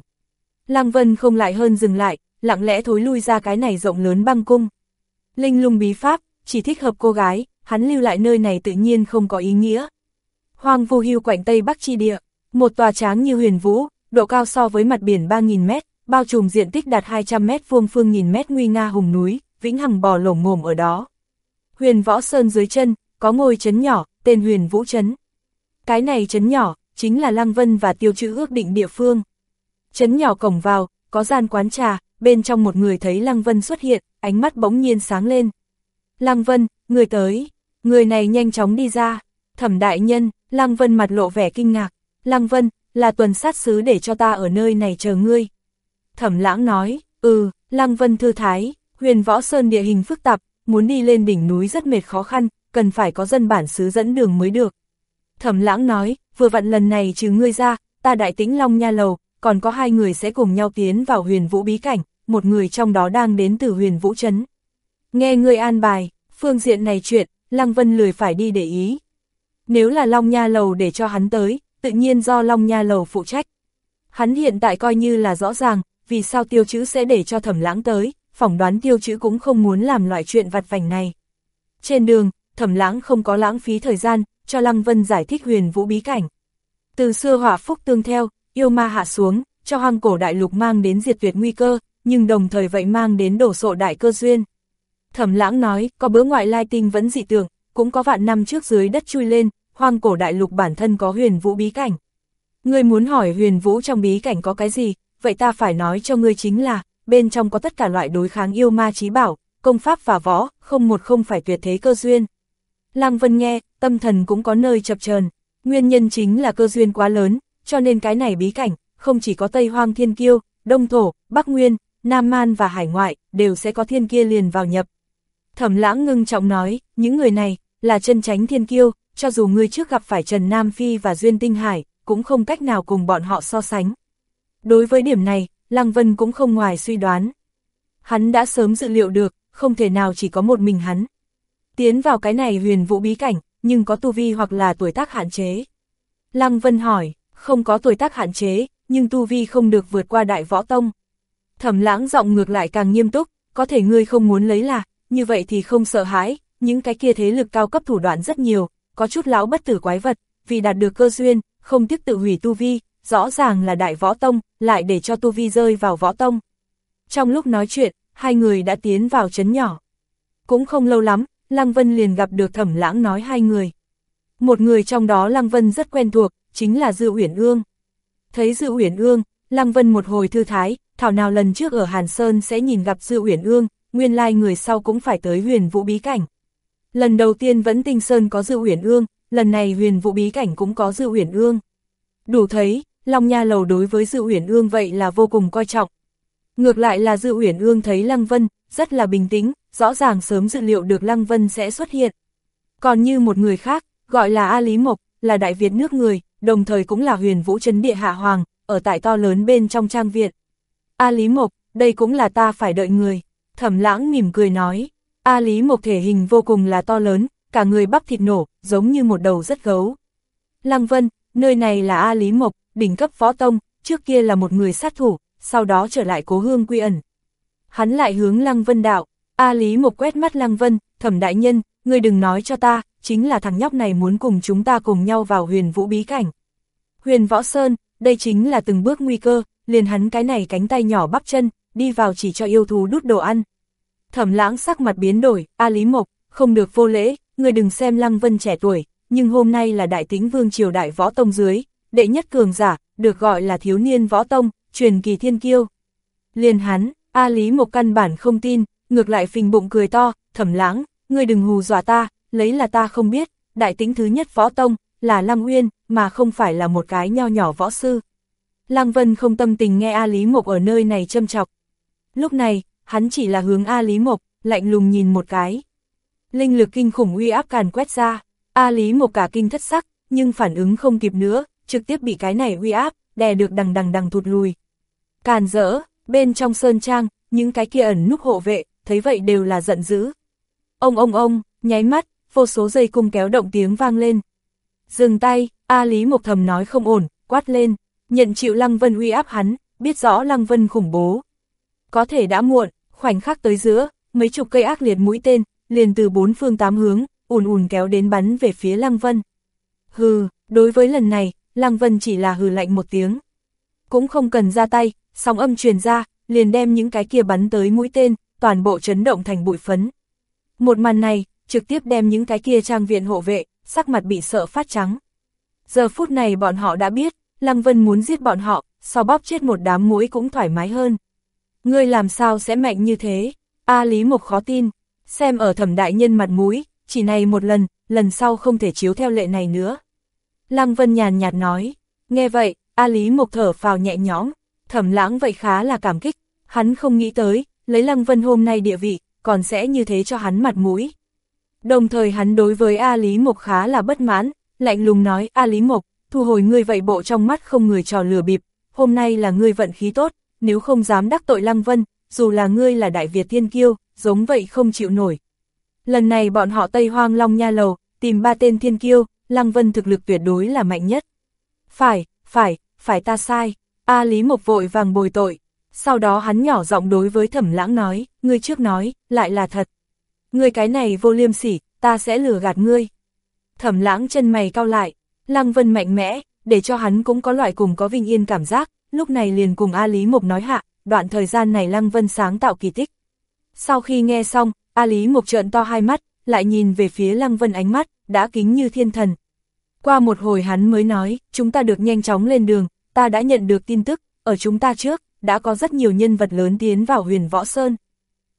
Lăng Vân không lại hơn dừng lại, lặng lẽ thối lui ra cái này rộng lớn băng cung. Linh lung bí pháp, chỉ thích hợp cô gái, hắn lưu lại nơi này tự nhiên không có ý nghĩa. Hoang vô hưu quạnh Tây Bắc chi địa, một tòa tráng như huyền vũ, độ cao so với mặt biển 3.000 mét, bao trùm diện tích đạt 200 mét vuông phương nghìn mét nguy nga hùng núi, vĩnh hằng bò lổm ngồm ở đó. Huyền Võ Sơn dưới chân, có ngôi trấn nhỏ, tên Huyền Vũ Trấn. Cái này chấn nhỏ, chính là Lăng Vân và tiêu chữ ước định địa phương. Chấn nhỏ cổng vào, có gian quán trà, bên trong một người thấy Lăng Vân xuất hiện, ánh mắt bỗng nhiên sáng lên. Lăng Vân, người tới, người này nhanh chóng đi ra, thẩm đại nhân, Lăng Vân mặt lộ vẻ kinh ngạc, Lăng Vân, là tuần sát sứ để cho ta ở nơi này chờ ngươi. Thẩm lãng nói, ừ, Lăng Vân thư thái, huyền võ sơn địa hình phức tạp, muốn đi lên đỉnh núi rất mệt khó khăn, cần phải có dân bản xứ dẫn đường mới được. Thẩm lãng nói, vừa vặn lần này trừ ngươi ra, ta đại tĩnh Long Nha Lầu, còn có hai người sẽ cùng nhau tiến vào huyền vũ bí cảnh, một người trong đó đang đến từ huyền vũ trấn. Nghe người an bài, phương diện này chuyện, Lăng Vân lười phải đi để ý. Nếu là Long Nha Lầu để cho hắn tới, tự nhiên do Long Nha Lầu phụ trách. Hắn hiện tại coi như là rõ ràng, vì sao tiêu chữ sẽ để cho thẩm lãng tới, phỏng đoán tiêu chữ cũng không muốn làm loại chuyện vặt vảnh này. Trên đường, thẩm lãng không có lãng phí thời gian, cho Lăng Vân giải thích huyền vũ bí cảnh. Từ xưa hỏa phúc tương theo, yêu ma hạ xuống, cho hoang cổ đại lục mang đến diệt tuyệt nguy cơ, nhưng đồng thời vậy mang đến đổ sộ đại cơ duyên. Thẩm lãng nói, có bữa ngoại lai tinh vẫn dị tưởng, cũng có vạn năm trước dưới đất chui lên, hoang cổ đại lục bản thân có huyền vũ bí cảnh. Ngươi muốn hỏi huyền vũ trong bí cảnh có cái gì, vậy ta phải nói cho ngươi chính là, bên trong có tất cả loại đối kháng yêu ma trí bảo, công pháp và võ, không một không phải tuyệt thế cơ duyên. Lăng Vân nghe, tâm thần cũng có nơi chập chờn nguyên nhân chính là cơ duyên quá lớn, cho nên cái này bí cảnh, không chỉ có Tây Hoang Thiên Kiêu, Đông Thổ, Bắc Nguyên, Nam Man và Hải Ngoại, đều sẽ có thiên kia liền vào nhập. Thẩm lãng ngưng trọng nói, những người này, là chân tránh thiên kiêu, cho dù ngươi trước gặp phải Trần Nam Phi và Duyên Tinh Hải, cũng không cách nào cùng bọn họ so sánh. Đối với điểm này, Lăng Vân cũng không ngoài suy đoán. Hắn đã sớm dự liệu được, không thể nào chỉ có một mình hắn. Tiến vào cái này huyền vũ bí cảnh, nhưng có tu vi hoặc là tuổi tác hạn chế. Lăng Vân hỏi, không có tuổi tác hạn chế, nhưng tu vi không được vượt qua đại võ tông. Thẩm lãng giọng ngược lại càng nghiêm túc, có thể ngươi không muốn lấy là, như vậy thì không sợ hãi, những cái kia thế lực cao cấp thủ đoạn rất nhiều, có chút lão bất tử quái vật, vì đạt được cơ duyên, không tiếc tự hủy tu vi, rõ ràng là đại võ tông, lại để cho tu vi rơi vào võ tông. Trong lúc nói chuyện, hai người đã tiến vào chấn nhỏ. Cũng không lâu lắm, Lăng Vân liền gặp được thẩm lãng nói hai người. Một người trong đó Lăng Vân rất quen thuộc, chính là Dư Uyển Ương. Thấy Dư Uyển Ương, Lăng Vân một hồi thư thái, thảo nào lần trước ở Hàn Sơn sẽ nhìn gặp Dư Uyển Ương, nguyên lai like người sau cũng phải tới huyền vũ bí cảnh. Lần đầu tiên vẫn Tinh Sơn có Dư Uyển Ương, lần này huyền vũ bí cảnh cũng có Dư Uyển Ương. Đủ thấy, Long Nha Lầu đối với Dư Uyển Ương vậy là vô cùng coi trọng. Ngược lại là Dư Uyển Ương thấy Lăng Vân, rất là bình tĩnh, rõ ràng sớm dự liệu được Lăng Vân sẽ xuất hiện. Còn như một người khác, gọi là A Lý Mộc, là Đại Việt nước người, đồng thời cũng là huyền vũ trấn địa hạ hoàng, ở tại to lớn bên trong trang viện. A Lý Mộc, đây cũng là ta phải đợi người. Thẩm lãng mỉm cười nói, A Lý Mộc thể hình vô cùng là to lớn, cả người bắp thịt nổ, giống như một đầu rất gấu. Lăng Vân, nơi này là A Lý Mộc, đỉnh cấp phó tông, trước kia là một người sát thủ, sau đó trở lại cố hương quy ẩn. Hắn lại hướng Lăng Vân đạo, A Lý Mộc quét mắt Lăng Vân, thẩm đại nhân, ngươi đừng nói cho ta, chính là thằng nhóc này muốn cùng chúng ta cùng nhau vào huyền vũ bí cảnh. Huyền Võ Sơn, đây chính là từng bước nguy cơ, liền hắn cái này cánh tay nhỏ bắp chân, đi vào chỉ cho yêu thú đút đồ ăn. Thẩm lãng sắc mặt biến đổi, A Lý Mộc, không được vô lễ, người đừng xem Lăng Vân trẻ tuổi, nhưng hôm nay là đại tính vương triều đại võ tông dưới, đệ nhất cường giả, được gọi là thiếu niên võ tông, truyền kỳ thiên kiêu. Liền hắn, A Lý Mộc căn bản không tin, ngược lại phình bụng cười to, thẩm lãng, ngươi đừng hù dọa ta, lấy là ta không biết, đại tính thứ nhất võ tông, là Lăng Uyên, mà không phải là một cái nho nhỏ võ sư. Lăng Vân không tâm tình nghe A Lý Mộc ở nơi này châm chọc. Lúc này, hắn chỉ là hướng A Lý Mộc, lạnh lùng nhìn một cái. Linh lực kinh khủng uy áp càn quét ra, A Lý Mộc cả kinh thất sắc, nhưng phản ứng không kịp nữa, trực tiếp bị cái này uy áp, đè được đằng đằng đằng thụt lùi. Càn rỡ, bên trong sơn trang, những cái kia ẩn núp hộ vệ, thấy vậy đều là giận dữ. Ông ông ông, nháy mắt, vô số dây cung kéo động tiếng vang lên. Dừng tay, A Lý Mộc thầm nói không ổn, quát lên, nhận chịu Lăng Vân uy áp hắn, biết rõ Lăng Vân khủng bố. Có thể đã muộn, khoảnh khắc tới giữa, mấy chục cây ác liệt mũi tên, liền từ bốn phương tám hướng, ùn ùn kéo đến bắn về phía Lăng Vân. Hừ, đối với lần này, Lăng Vân chỉ là hừ lạnh một tiếng. Cũng không cần ra tay, sóng âm truyền ra, liền đem những cái kia bắn tới mũi tên, toàn bộ chấn động thành bụi phấn. Một màn này, trực tiếp đem những cái kia trang viện hộ vệ, sắc mặt bị sợ phát trắng. Giờ phút này bọn họ đã biết, Lăng Vân muốn giết bọn họ, so bóp chết một đám mũi cũng thoải mái hơn. Ngươi làm sao sẽ mạnh như thế? A Lý Mộc khó tin, xem ở thẩm đại nhân mặt mũi, chỉ này một lần, lần sau không thể chiếu theo lệ này nữa. Lăng Vân nhàn nhạt nói, nghe vậy, A Lý Mộc thở phào nhẹ nhõm, thẩm lãng vậy khá là cảm kích, hắn không nghĩ tới, lấy Lăng Vân hôm nay địa vị, còn sẽ như thế cho hắn mặt mũi. Đồng thời hắn đối với A Lý Mộc khá là bất mãn, lạnh lùng nói A Lý Mộc, thu hồi ngươi vậy bộ trong mắt không người trò lừa bịp, hôm nay là ngươi vận khí tốt, nếu không dám đắc tội Lăng Vân, dù là ngươi là Đại Việt Thiên Kiêu, giống vậy không chịu nổi. Lần này bọn họ Tây Hoang Long Nha Lầu, tìm ba tên Thiên Kiêu, Lăng Vân thực lực tuyệt đối là mạnh nhất. Phải, phải, phải ta sai, A Lý Mộc vội vàng bồi tội. Sau đó hắn nhỏ giọng đối với thẩm lãng nói, ngươi trước nói, lại là thật. Ngươi cái này vô liêm sỉ, ta sẽ lừa gạt ngươi. Thẩm lãng chân mày cao lại, Lăng Vân mạnh mẽ, để cho hắn cũng có loại cùng có vinh yên cảm giác, lúc này liền cùng A Lý Mộc nói hạ, đoạn thời gian này Lăng Vân sáng tạo kỳ tích. Sau khi nghe xong, A Lý Mộc trợn to hai mắt, lại nhìn về phía Lăng Vân ánh mắt, đã kính như thiên thần. Qua một hồi hắn mới nói, chúng ta được nhanh chóng lên đường, ta đã nhận được tin tức, ở chúng ta trước, đã có rất nhiều nhân vật lớn tiến vào huyền võ sơn.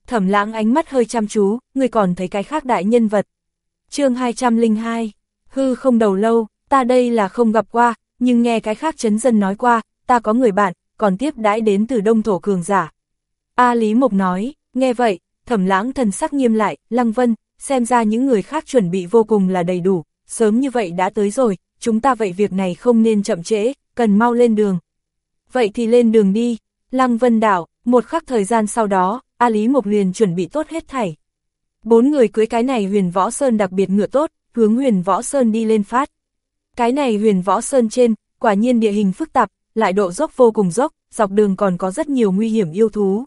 Thẩm lãng ánh mắt hơi chăm chú, người còn thấy cái khác đại nhân vật. chương 202, hư không đầu lâu, ta đây là không gặp qua, nhưng nghe cái khác chấn dân nói qua, ta có người bạn, còn tiếp đãi đến từ đông thổ cường giả. A Lý Mộc nói, nghe vậy, thẩm lãng thần sắc nghiêm lại, Lăng Vân, xem ra những người khác chuẩn bị vô cùng là đầy đủ, sớm như vậy đã tới rồi, chúng ta vậy việc này không nên chậm trễ, cần mau lên đường. Vậy thì lên đường đi, Lăng Vân đảo, một khắc thời gian sau đó, A Lý Mộc liền chuẩn bị tốt hết thảy. Bốn người cưới cái này huyền võ sơn đặc biệt ngựa tốt, hướng huyền võ sơn đi lên phát. Cái này huyền võ sơn trên, quả nhiên địa hình phức tạp, lại độ dốc vô cùng dốc, dọc đường còn có rất nhiều nguy hiểm yêu thú.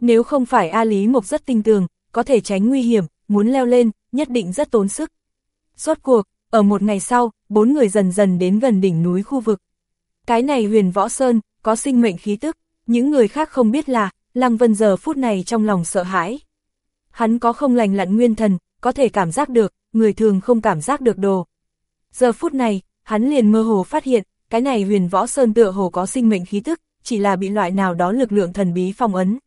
Nếu không phải A Lý Mộc rất tinh tường, có thể tránh nguy hiểm, muốn leo lên, nhất định rất tốn sức. Rốt cuộc, ở một ngày sau, bốn người dần dần đến gần đỉnh núi khu vực. Cái này huyền võ sơn, có sinh mệnh khí tức, những người khác không biết là, Lăng Vân giờ phút này trong lòng sợ hãi. Hắn có không lành lặn nguyên thần, có thể cảm giác được, người thường không cảm giác được đồ. Giờ phút này, hắn liền mơ hồ phát hiện, cái này huyền võ sơn tựa hồ có sinh mệnh khí tức, chỉ là bị loại nào đó lực lượng thần bí phong ấn.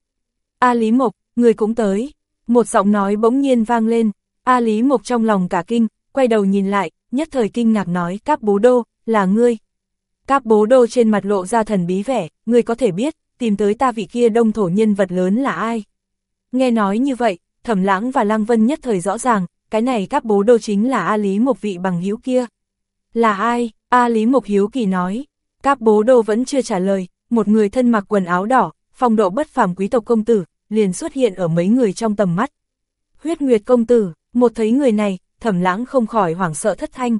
A Lý Mộc, người cũng tới. Một giọng nói bỗng nhiên vang lên, A Lý Mộc trong lòng cả kinh, quay đầu nhìn lại, nhất thời kinh ngạc nói, cáp bố đô, là ngươi. Cáp bố đô trên mặt lộ ra thần bí vẻ, ngươi có thể biết, tìm tới ta vị kia đông thổ nhân vật lớn là ai. Nghe nói như vậy, thẩm lãng và lăng vân nhất thời rõ ràng, cái này các bố đô chính là A Lý Mộc vị bằng hữu kia. Là ai? A Lý Mộc Hiếu Kỳ nói. các bố đô vẫn chưa trả lời, một người thân mặc quần áo đỏ, phong độ bất phàm quý tộc công tử, liền xuất hiện ở mấy người trong tầm mắt. Huyết Nguyệt công tử, một thấy người này, thẩm lãng không khỏi hoảng sợ thất thanh.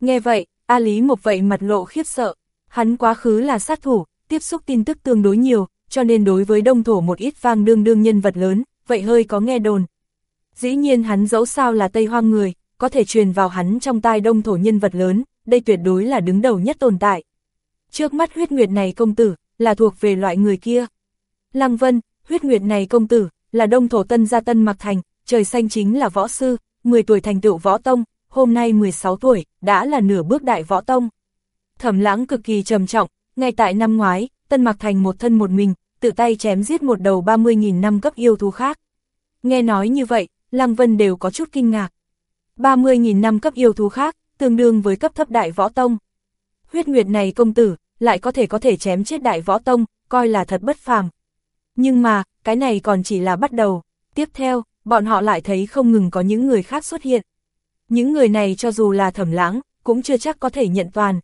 Nghe vậy, A Lý Mộc vậy mặt lộ khiếp sợ, hắn quá khứ là sát thủ, tiếp xúc tin tức tương đối nhiều, cho nên đối với đông thổ một ít vang đương đương nhân vật lớn, vậy hơi có nghe đồn. Dĩ nhiên hắn dẫu sao là Tây Hoang người, có thể truyền vào hắn trong tai đông thổ nhân vật lớn, đây tuyệt đối là đứng đầu nhất tồn tại. Trước mắt huyết nguyệt này công tử, là thuộc về loại người kia. Lăng Vân, huyết nguyệt này công tử, là đông thổ tân gia tân mặc thành, trời xanh chính là võ sư, 10 tuổi thành tựu võ tông, hôm nay 16 tuổi, đã là nửa bước đại võ tông. Thẩm lãng cực kỳ trầm trọng, ngay tại năm ngoái, tân mặc thành một thân một mình, tự tay chém giết một đầu 30.000 năm cấp yêu thú khác. Nghe nói như vậy, Lăng Vân đều có chút kinh ngạc. 30.000 năm cấp yêu thú khác, tương đương với cấp thấp đại võ tông. Huyết nguyệt này công tử, lại có thể có thể chém chết đại võ tông, coi là thật bất phàm. Nhưng mà, cái này còn chỉ là bắt đầu. Tiếp theo, bọn họ lại thấy không ngừng có những người khác xuất hiện. Những người này cho dù là thẩm lãng, cũng chưa chắc có thể nhận toàn.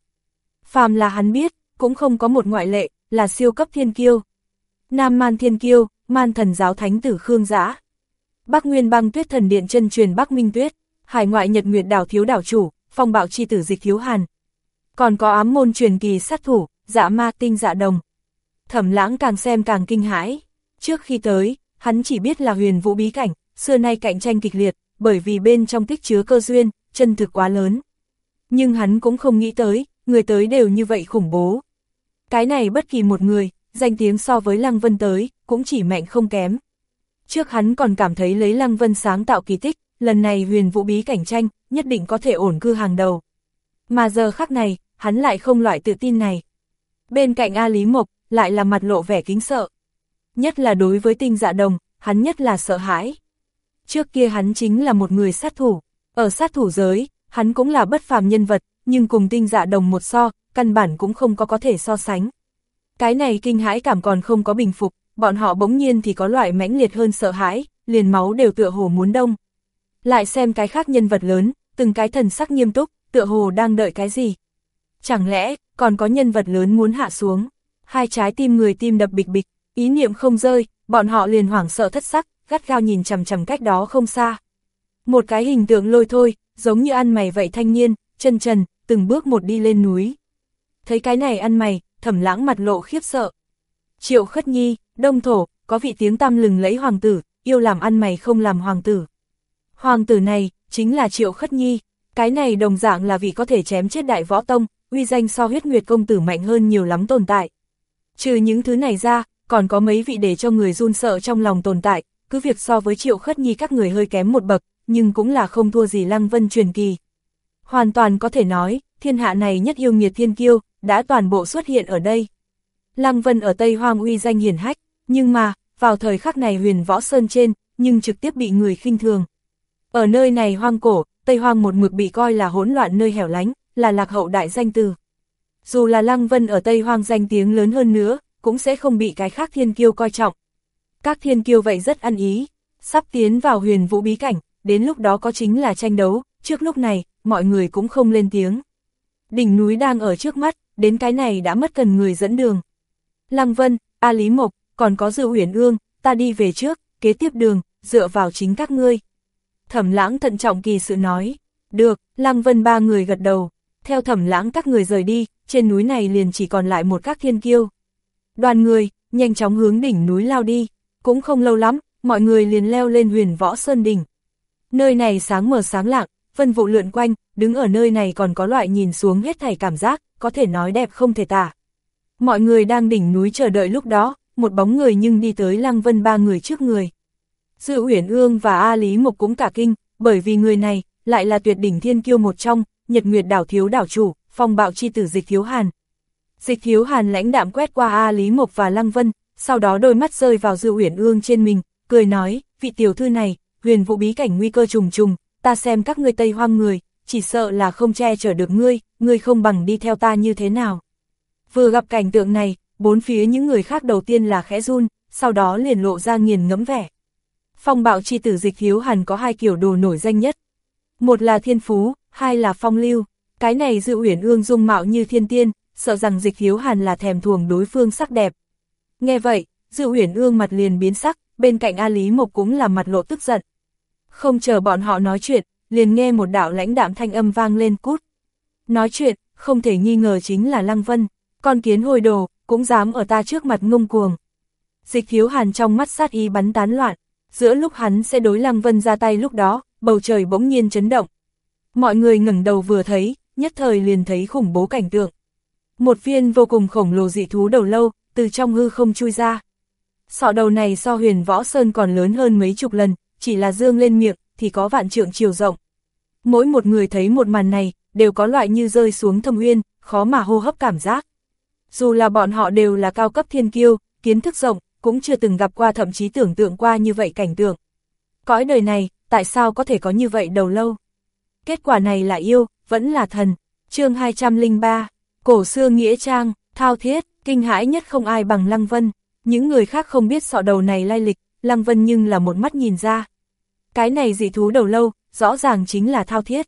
Phàm là hắn biết, cũng không có một ngoại lệ, là siêu cấp thiên kiêu. Nam Man Thiên Kiêu, Man Thần Giáo Thánh Tử Khương Giã. Bắc Nguyên băng tuyết thần điện chân truyền Bắc Minh Tuyết, hải ngoại Nhật Nguyệt đảo thiếu đảo chủ, phong bạo chi tử dịch thiếu hàn. Còn có ám môn truyền kỳ sát thủ, dạ ma tinh dạ đồng. Thẩm lãng càng xem càng kinh hãi. Trước khi tới, hắn chỉ biết là huyền vũ bí cảnh, xưa nay cạnh tranh kịch liệt, bởi vì bên trong tích chứa cơ duyên, chân thực quá lớn. Nhưng hắn cũng không nghĩ tới, người tới đều như vậy khủng bố. Cái này bất kỳ một người, danh tiếng so với Lăng Vân tới, cũng chỉ mạnh không kém. Trước hắn còn cảm thấy lấy Lăng Vân sáng tạo kỳ tích, lần này huyền vũ bí cảnh tranh, nhất định có thể ổn cư hàng đầu. Mà giờ khắc này, hắn lại không loại tự tin này. Bên cạnh A Lý Mộc, lại là mặt lộ vẻ kính sợ. Nhất là đối với tinh dạ đồng, hắn nhất là sợ hãi. Trước kia hắn chính là một người sát thủ, ở sát thủ giới, hắn cũng là bất phàm nhân vật, nhưng cùng tinh dạ đồng một so, căn bản cũng không có có thể so sánh. Cái này kinh hãi cảm còn không có bình phục, bọn họ bỗng nhiên thì có loại mãnh liệt hơn sợ hãi, liền máu đều tựa hồ muốn đông. Lại xem cái khác nhân vật lớn, từng cái thần sắc nghiêm túc, tựa hồ đang đợi cái gì. Chẳng lẽ, còn có nhân vật lớn muốn hạ xuống, hai trái tim người tim đập bịch bịch, ý niệm không rơi, bọn họ liền hoảng sợ thất sắc, gắt gao nhìn chằm chằm cách đó không xa. Một cái hình tượng lôi thôi, giống như ăn mày vậy thanh niên, chân trần, từng bước một đi lên núi. Thấy cái này ăn mày, thẩm lãng mặt lộ khiếp sợ. Triệu khất nhi, đông thổ, có vị tiếng tăm lừng lấy hoàng tử, yêu làm ăn mày không làm hoàng tử. Hoàng tử này, chính là triệu khất nhi, cái này đồng dạng là vị có thể chém chết đại võ tông, uy danh so huyết nguyệt công tử mạnh hơn nhiều lắm tồn tại. Trừ những thứ này ra, còn có mấy vị để cho người run sợ trong lòng tồn tại, cứ việc so với triệu khất nhi các người hơi kém một bậc, nhưng cũng là không thua gì Lăng Vân truyền kỳ. Hoàn toàn có thể nói, thiên hạ này nhất yêu nghiệt thiên kiêu, đã toàn bộ xuất hiện ở đây. Lăng Vân ở Tây Hoang uy danh hiển hách, nhưng mà, vào thời khắc này huyền võ sơn trên, nhưng trực tiếp bị người khinh thường. Ở nơi này hoang cổ, Tây Hoang một mực bị coi là hỗn loạn nơi hẻo lánh, là lạc hậu đại danh từ. Dù là Lăng Vân ở Tây Hoang danh tiếng lớn hơn nữa, cũng sẽ không bị cái khác thiên kiêu coi trọng. Các thiên kiêu vậy rất ăn ý, sắp tiến vào huyền vũ bí cảnh, đến lúc đó có chính là tranh đấu, trước lúc này, mọi người cũng không lên tiếng. Đỉnh núi đang ở trước mắt, đến cái này đã mất cần người dẫn đường. Lăng Vân, A Lý Mộc, còn có Dự Uyển Ương, ta đi về trước, kế tiếp đường, dựa vào chính các ngươi. Thẩm lãng thận trọng kỳ sự nói, được, Lăng Vân ba người gật đầu, theo thẩm lãng các người rời đi, trên núi này liền chỉ còn lại một các thiên kiêu. Đoàn người, nhanh chóng hướng đỉnh núi lao đi, cũng không lâu lắm, mọi người liền leo lên huyền võ sơn đỉnh. Nơi này sáng mờ sáng lạng, vân vụ lượn quanh, đứng ở nơi này còn có loại nhìn xuống hết thảy cảm giác, có thể nói đẹp không thể tả. Mọi người đang đỉnh núi chờ đợi lúc đó, một bóng người nhưng đi tới Lăng Vân ba người trước người. Dự Uyển Ương và A Lý Mộc cũng cả kinh, bởi vì người này lại là tuyệt đỉnh thiên kiêu một trong, Nhật Nguyệt đảo thiếu đảo chủ, phong bạo chi tử Dịch Thiếu Hàn. Dịch Thiếu Hàn lãnh đạm quét qua A Lý Mộc và Lăng Vân, sau đó đôi mắt rơi vào Dự Uyển Ương trên mình, cười nói, vị tiểu thư này, huyền vũ bí cảnh nguy cơ trùng trùng, ta xem các ngươi Tây Hoang người, chỉ sợ là không che chở được ngươi, ngươi không bằng đi theo ta như thế nào. Vừa gặp cảnh tượng này, bốn phía những người khác đầu tiên là khẽ run, sau đó liền lộ ra nghiền ngẫm vẻ. Phong bạo chi tử dịch hiếu hẳn có hai kiểu đồ nổi danh nhất. Một là thiên phú, hai là phong lưu. Cái này dự uyển ương dung mạo như thiên tiên, sợ rằng dịch hiếu hàn là thèm thuồng đối phương sắc đẹp. Nghe vậy, dự uyển ương mặt liền biến sắc, bên cạnh A Lý Mộc cũng là mặt lộ tức giận. Không chờ bọn họ nói chuyện, liền nghe một đạo lãnh đạm thanh âm vang lên cút. Nói chuyện, không thể nghi ngờ chính là Lăng Vân, con kiến hồi đồ, cũng dám ở ta trước mặt ngông cuồng. Dịch thiếu hàn trong mắt sát y bắn tán loạn, giữa lúc hắn sẽ đối Lăng Vân ra tay lúc đó, bầu trời bỗng nhiên chấn động. Mọi người ngẩng đầu vừa thấy, nhất thời liền thấy khủng bố cảnh tượng. Một viên vô cùng khổng lồ dị thú đầu lâu, từ trong hư không chui ra. Sọ đầu này so huyền võ sơn còn lớn hơn mấy chục lần, chỉ là dương lên miệng, thì có vạn trượng chiều rộng. Mỗi một người thấy một màn này, đều có loại như rơi xuống thâm uyên, khó mà hô hấp cảm giác. Dù là bọn họ đều là cao cấp thiên kiêu, kiến thức rộng, cũng chưa từng gặp qua thậm chí tưởng tượng qua như vậy cảnh tượng. Cõi đời này, tại sao có thể có như vậy đầu lâu? Kết quả này là yêu, vẫn là thần. chương 203, cổ xưa nghĩa trang, thao thiết, kinh hãi nhất không ai bằng Lăng Vân. Những người khác không biết sọ đầu này lai lịch, Lăng Vân nhưng là một mắt nhìn ra. Cái này dị thú đầu lâu, rõ ràng chính là thao thiết.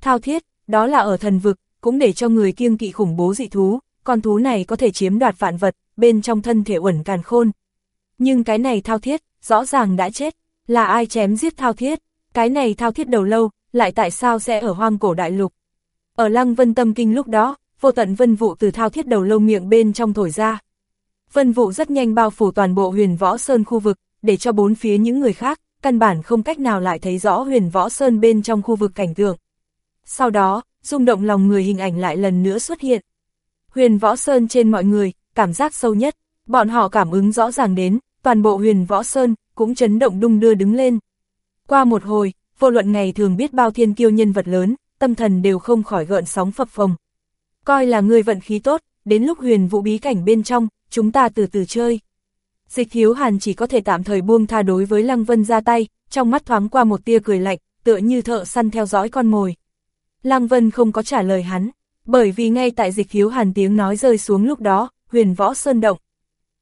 Thao thiết, đó là ở thần vực, cũng để cho người kiêng kỵ khủng bố dị thú, con thú này có thể chiếm đoạt vạn vật, bên trong thân thể uẩn càn khôn. Nhưng cái này thao thiết, rõ ràng đã chết, là ai chém giết thao thiết, cái này thao thiết đầu lâu, lại tại sao sẽ ở hoang cổ đại lục. Ở lăng vân tâm kinh lúc đó, vô tận vân vụ từ thao thiết đầu lâu miệng bên trong thổi ra. Vân vụ rất nhanh bao phủ toàn bộ huyền võ sơn khu vực, để cho bốn phía những người khác, căn bản không cách nào lại thấy rõ huyền võ sơn bên trong khu vực cảnh tượng. Sau đó, rung động lòng người hình ảnh lại lần nữa xuất hiện. Huyền võ sơn trên mọi người, cảm giác sâu nhất, bọn họ cảm ứng rõ ràng đến, toàn bộ huyền võ sơn, cũng chấn động đung đưa đứng lên. Qua một hồi, vô luận ngày thường biết bao thiên kiêu nhân vật lớn, tâm thần đều không khỏi gợn sóng phập phồng. Coi là người vận khí tốt, đến lúc huyền vũ bí cảnh bên trong, chúng ta từ từ chơi. Dịch thiếu hàn chỉ có thể tạm thời buông tha đối với Lăng Vân ra tay, trong mắt thoáng qua một tia cười lạnh, tựa như thợ săn theo dõi con mồi. Lăng Vân không có trả lời hắn, bởi vì ngay tại dịch thiếu hàn tiếng nói rơi xuống lúc đó, huyền võ sơn động.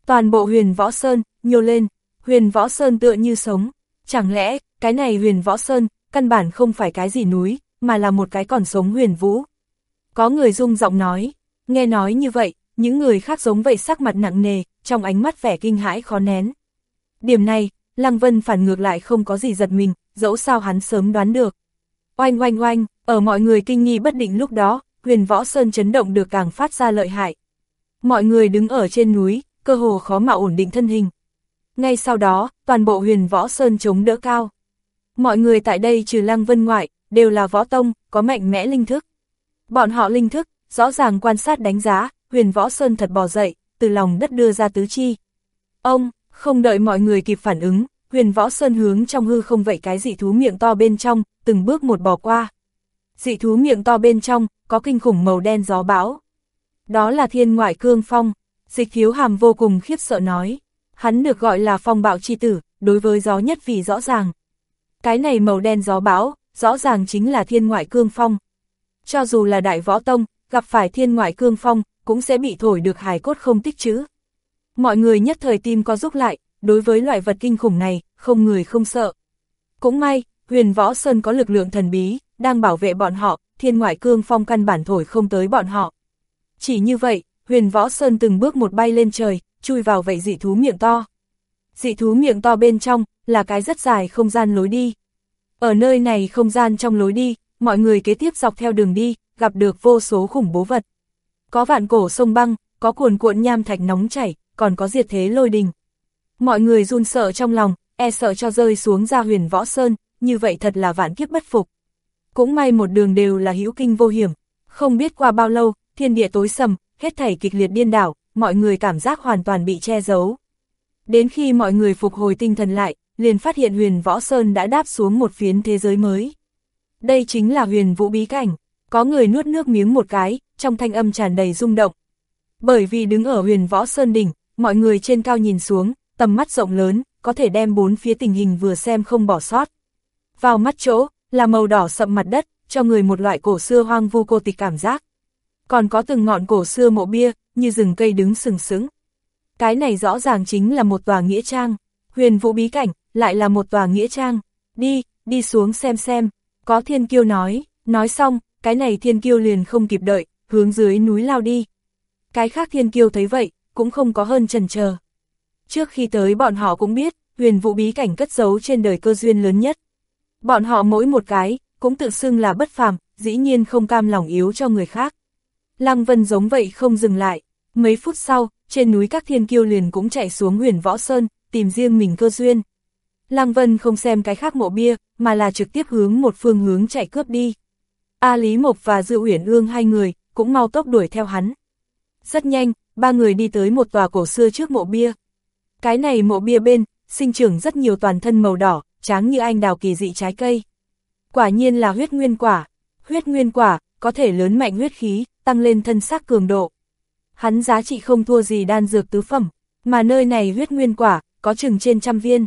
Toàn bộ huyền võ sơn, nhô lên, huyền võ sơn tựa như sống. Chẳng lẽ, cái này huyền võ sơn, căn bản không phải cái gì núi, mà là một cái còn sống huyền vũ. Có người rung giọng nói, nghe nói như vậy, những người khác giống vậy sắc mặt nặng nề, trong ánh mắt vẻ kinh hãi khó nén. Điểm này, Lăng Vân phản ngược lại không có gì giật mình, dẫu sao hắn sớm đoán được. Oanh oanh oanh, ở mọi người kinh nghi bất định lúc đó, huyền võ sơn chấn động được càng phát ra lợi hại. Mọi người đứng ở trên núi, cơ hồ khó mà ổn định thân hình. Ngay sau đó, toàn bộ huyền võ sơn chống đỡ cao. Mọi người tại đây trừ Lăng Vân ngoại, đều là võ tông, có mạnh mẽ linh thức. Bọn họ linh thức, rõ ràng quan sát đánh giá, huyền võ sơn thật bò dậy, từ lòng đất đưa ra tứ chi. Ông, không đợi mọi người kịp phản ứng, huyền võ sơn hướng trong hư không vậy cái dị thú miệng to bên trong, từng bước một bò qua. Dị thú miệng to bên trong, có kinh khủng màu đen gió bão. Đó là thiên ngoại cương phong, dịch thiếu hàm vô cùng khiếp sợ nói. Hắn được gọi là phong bạo chi tử, đối với gió nhất vì rõ ràng. Cái này màu đen gió bão, rõ ràng chính là thiên ngoại cương phong. Cho dù là đại võ tông, gặp phải thiên ngoại cương phong, cũng sẽ bị thổi được hài cốt không tích chữ. Mọi người nhất thời tim có giúp lại, đối với loại vật kinh khủng này, không người không sợ. Cũng may, huyền võ sơn có lực lượng thần bí, đang bảo vệ bọn họ, thiên ngoại cương phong căn bản thổi không tới bọn họ. Chỉ như vậy, huyền võ sơn từng bước một bay lên trời, chui vào vậy dị thú miệng to. Dị thú miệng to bên trong, là cái rất dài không gian lối đi. Ở nơi này không gian trong lối đi, mọi người kế tiếp dọc theo đường đi, gặp được vô số khủng bố vật. Có vạn cổ sông băng, có cuồn cuộn nham thạch nóng chảy, còn có diệt thế lôi đình. Mọi người run sợ trong lòng, e sợ cho rơi xuống ra huyền võ sơn, như vậy thật là vạn kiếp bất phục. Cũng may một đường đều là hữu kinh vô hiểm, không biết qua bao lâu, thiên địa tối sầm, hết thảy kịch liệt điên đảo, mọi người cảm giác hoàn toàn bị che giấu. Đến khi mọi người phục hồi tinh thần lại, liền phát hiện huyền võ sơn đã đáp xuống một phiến thế giới mới. Đây chính là huyền vũ bí cảnh, có người nuốt nước miếng một cái, trong thanh âm tràn đầy rung động. Bởi vì đứng ở huyền võ sơn đỉnh, mọi người trên cao nhìn xuống, tầm mắt rộng lớn, có thể đem bốn phía tình hình vừa xem không bỏ sót. Vào mắt chỗ, là màu đỏ sậm mặt đất, cho người một loại cổ xưa hoang vu cô tịch cảm giác. Còn có từng ngọn cổ xưa mộ bia, như rừng cây đứng sừng sững. Cái này rõ ràng chính là một tòa nghĩa trang, huyền vũ bí cảnh, lại là một tòa nghĩa trang. Đi, đi xuống xem xem, có thiên kiêu nói, nói xong, cái này thiên kiêu liền không kịp đợi, hướng dưới núi lao đi. Cái khác thiên kiêu thấy vậy, cũng không có hơn trần chờ. Trước khi tới bọn họ cũng biết, huyền vũ bí cảnh cất giấu trên đời cơ duyên lớn nhất. Bọn họ mỗi một cái, cũng tự xưng là bất phàm, dĩ nhiên không cam lòng yếu cho người khác. Lăng Vân giống vậy không dừng lại, mấy phút sau, trên núi các thiên kiêu liền cũng chạy xuống huyền võ sơn, tìm riêng mình cơ duyên. Lăng Vân không xem cái khác mộ bia, mà là trực tiếp hướng một phương hướng chạy cướp đi. A Lý Mộc và Dư Uyển Ương hai người, cũng mau tốc đuổi theo hắn. Rất nhanh, ba người đi tới một tòa cổ xưa trước mộ bia. Cái này mộ bia bên, sinh trưởng rất nhiều toàn thân màu đỏ, tráng như anh đào kỳ dị trái cây. Quả nhiên là huyết nguyên quả. Huyết nguyên quả, có thể lớn mạnh huyết khí, tăng lên thân xác cường độ. Hắn giá trị không thua gì đan dược tứ phẩm, mà nơi này huyết nguyên quả, có chừng trên trăm viên.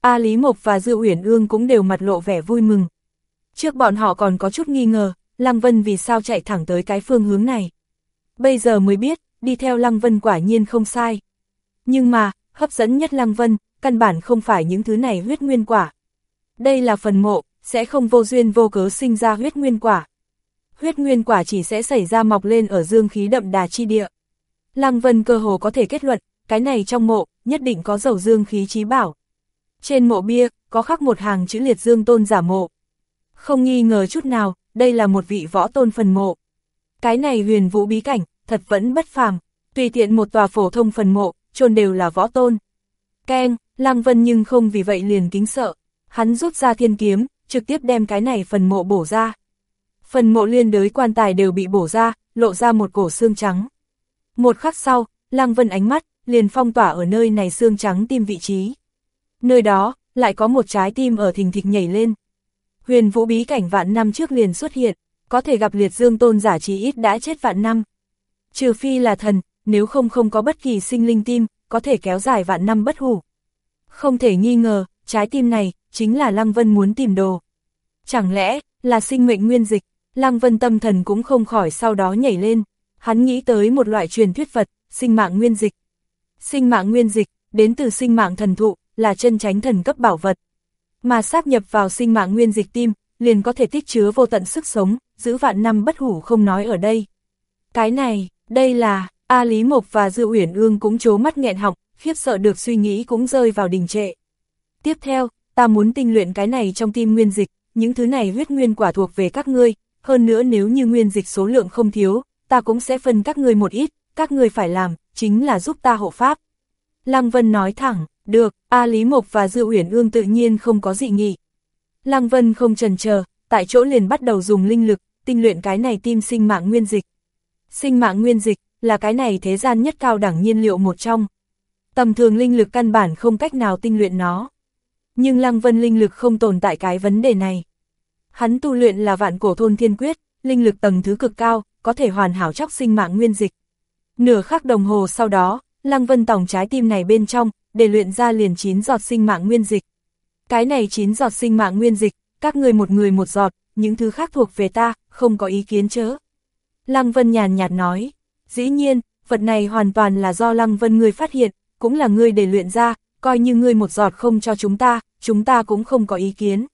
A Lý Mộc và Dư Uyển Ương cũng đều mặt lộ vẻ vui mừng. Trước bọn họ còn có chút nghi ngờ, Lăng Vân vì sao chạy thẳng tới cái phương hướng này. Bây giờ mới biết, đi theo Lăng Vân quả nhiên không sai. Nhưng mà, hấp dẫn nhất Lăng Vân, căn bản không phải những thứ này huyết nguyên quả. Đây là phần mộ, sẽ không vô duyên vô cớ sinh ra huyết nguyên quả. Huyết nguyên quả chỉ sẽ xảy ra mọc lên ở dương khí đậm đà chi địa. Lăng Vân cơ hồ có thể kết luận, cái này trong mộ, nhất định có dầu dương khí trí bảo. Trên mộ bia, có khắc một hàng chữ liệt dương tôn giả mộ. Không nghi ngờ chút nào, đây là một vị võ tôn phần mộ. Cái này huyền vũ bí cảnh, thật vẫn bất phàm, tùy tiện một tòa phổ thông phần mộ, chôn đều là võ tôn. Keng, Lăng Vân nhưng không vì vậy liền kính sợ, hắn rút ra thiên kiếm, trực tiếp đem cái này phần mộ bổ ra. Phần mộ liên đới quan tài đều bị bổ ra, lộ ra một cổ xương trắng. Một khắc sau, Lăng Vân ánh mắt, liền phong tỏa ở nơi này xương trắng tim vị trí. Nơi đó, lại có một trái tim ở thình thịch nhảy lên. Huyền vũ bí cảnh vạn năm trước liền xuất hiện, có thể gặp liệt dương tôn giả chí ít đã chết vạn năm. Trừ phi là thần, nếu không không có bất kỳ sinh linh tim, có thể kéo dài vạn năm bất hủ. Không thể nghi ngờ, trái tim này, chính là Lăng Vân muốn tìm đồ. Chẳng lẽ, là sinh mệnh nguyên dịch, Lăng Vân tâm thần cũng không khỏi sau đó nhảy lên, hắn nghĩ tới một loại truyền thuyết Phật, sinh mạng nguyên dịch. Sinh mạng nguyên dịch, đến từ sinh mạng thần thụ, là chân tránh thần cấp bảo vật. Mà sáp nhập vào sinh mạng nguyên dịch tim, liền có thể tích chứa vô tận sức sống, giữ vạn năm bất hủ không nói ở đây. Cái này, đây là, A Lý Mộc và Dư Uyển Ương cũng chố mắt nghẹn họng, khiếp sợ được suy nghĩ cũng rơi vào đình trệ. Tiếp theo, ta muốn tinh luyện cái này trong tim nguyên dịch, những thứ này huyết nguyên quả thuộc về các ngươi, hơn nữa nếu như nguyên dịch số lượng không thiếu, ta cũng sẽ phân các ngươi một ít, các ngươi phải làm, chính là giúp ta hộ pháp. Lăng Vân nói thẳng, được, A Lý Mộc và Dư Uyển Ương tự nhiên không có dị nghị. Lăng Vân không trần chờ, tại chỗ liền bắt đầu dùng linh lực, tinh luyện cái này tim sinh mạng nguyên dịch. Sinh mạng nguyên dịch, là cái này thế gian nhất cao đẳng nhiên liệu một trong. Tầm thường linh lực căn bản không cách nào tinh luyện nó. Nhưng Lăng Vân linh lực không tồn tại cái vấn đề này. Hắn tu luyện là vạn cổ thôn thiên quyết, linh lực tầng thứ cực cao, có thể hoàn hảo chóc sinh mạng nguyên dịch. Nửa khắc đồng hồ sau đó, Lăng Vân tổng trái tim này bên trong, để luyện ra liền 9 giọt sinh mạng nguyên dịch. Cái này 9 giọt sinh mạng nguyên dịch, các người một người một giọt, những thứ khác thuộc về ta, không có ý kiến chớ. Lăng Vân nhàn nhạt nói, dĩ nhiên, vật này hoàn toàn là do Lăng Vân ngươi phát hiện, cũng là ngươi để luyện ra, coi như ngươi một giọt không cho chúng ta, chúng ta cũng không có ý kiến.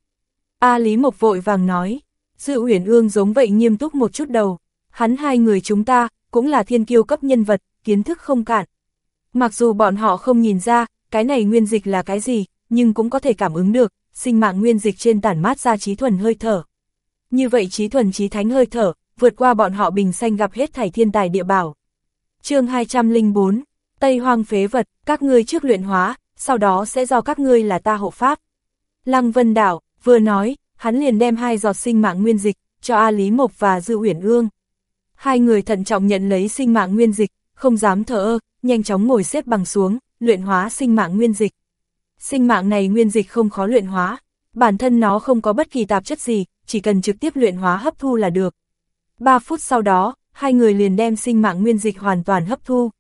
A Lý Mộc vội vàng nói, sự Uyển Ương giống vậy nghiêm túc một chút đầu, hắn hai người chúng ta, cũng là thiên kiêu cấp nhân vật, kiến thức không cạn. Mặc dù bọn họ không nhìn ra, cái này nguyên dịch là cái gì, nhưng cũng có thể cảm ứng được, sinh mạng nguyên dịch trên tản mát ra trí thuần hơi thở. Như vậy trí thuần trí thánh hơi thở, vượt qua bọn họ bình xanh gặp hết thảy thiên tài địa bảo. chương 204, Tây Hoang phế vật, các ngươi trước luyện hóa, sau đó sẽ do các ngươi là ta hộ pháp. Lăng Vân Đảo, vừa nói, hắn liền đem hai giọt sinh mạng nguyên dịch, cho A Lý Mộc và Dư Uyển Ương. Hai người thận trọng nhận lấy sinh mạng nguyên dịch, không dám thở ơ, nhanh chóng ngồi xếp bằng xuống, luyện hóa sinh mạng nguyên dịch. Sinh mạng này nguyên dịch không khó luyện hóa, bản thân nó không có bất kỳ tạp chất gì, chỉ cần trực tiếp luyện hóa hấp thu là được. 3 phút sau đó, hai người liền đem sinh mạng nguyên dịch hoàn toàn hấp thu.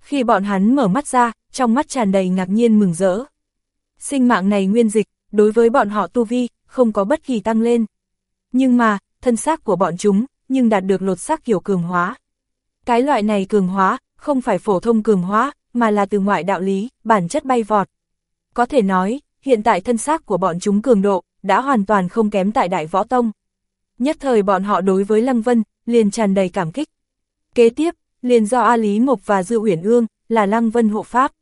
Khi bọn hắn mở mắt ra, trong mắt tràn đầy ngạc nhiên mừng rỡ. Sinh mạng này nguyên dịch, đối với bọn họ tu vi, không có bất kỳ tăng lên. Nhưng mà, thân xác của bọn chúng, nhưng đạt được lột xác kiểu cường hóa. Cái loại này cường hóa, không phải phổ thông cường hóa, mà là từ ngoại đạo lý, bản chất bay vọt. Có thể nói, hiện tại thân xác của bọn chúng cường độ, đã hoàn toàn không kém tại Đại Võ Tông. Nhất thời bọn họ đối với Lăng Vân, liền tràn đầy cảm kích. Kế tiếp, liền do A Lý Mộc và Dư Uyển Ương, là Lăng Vân hộ pháp.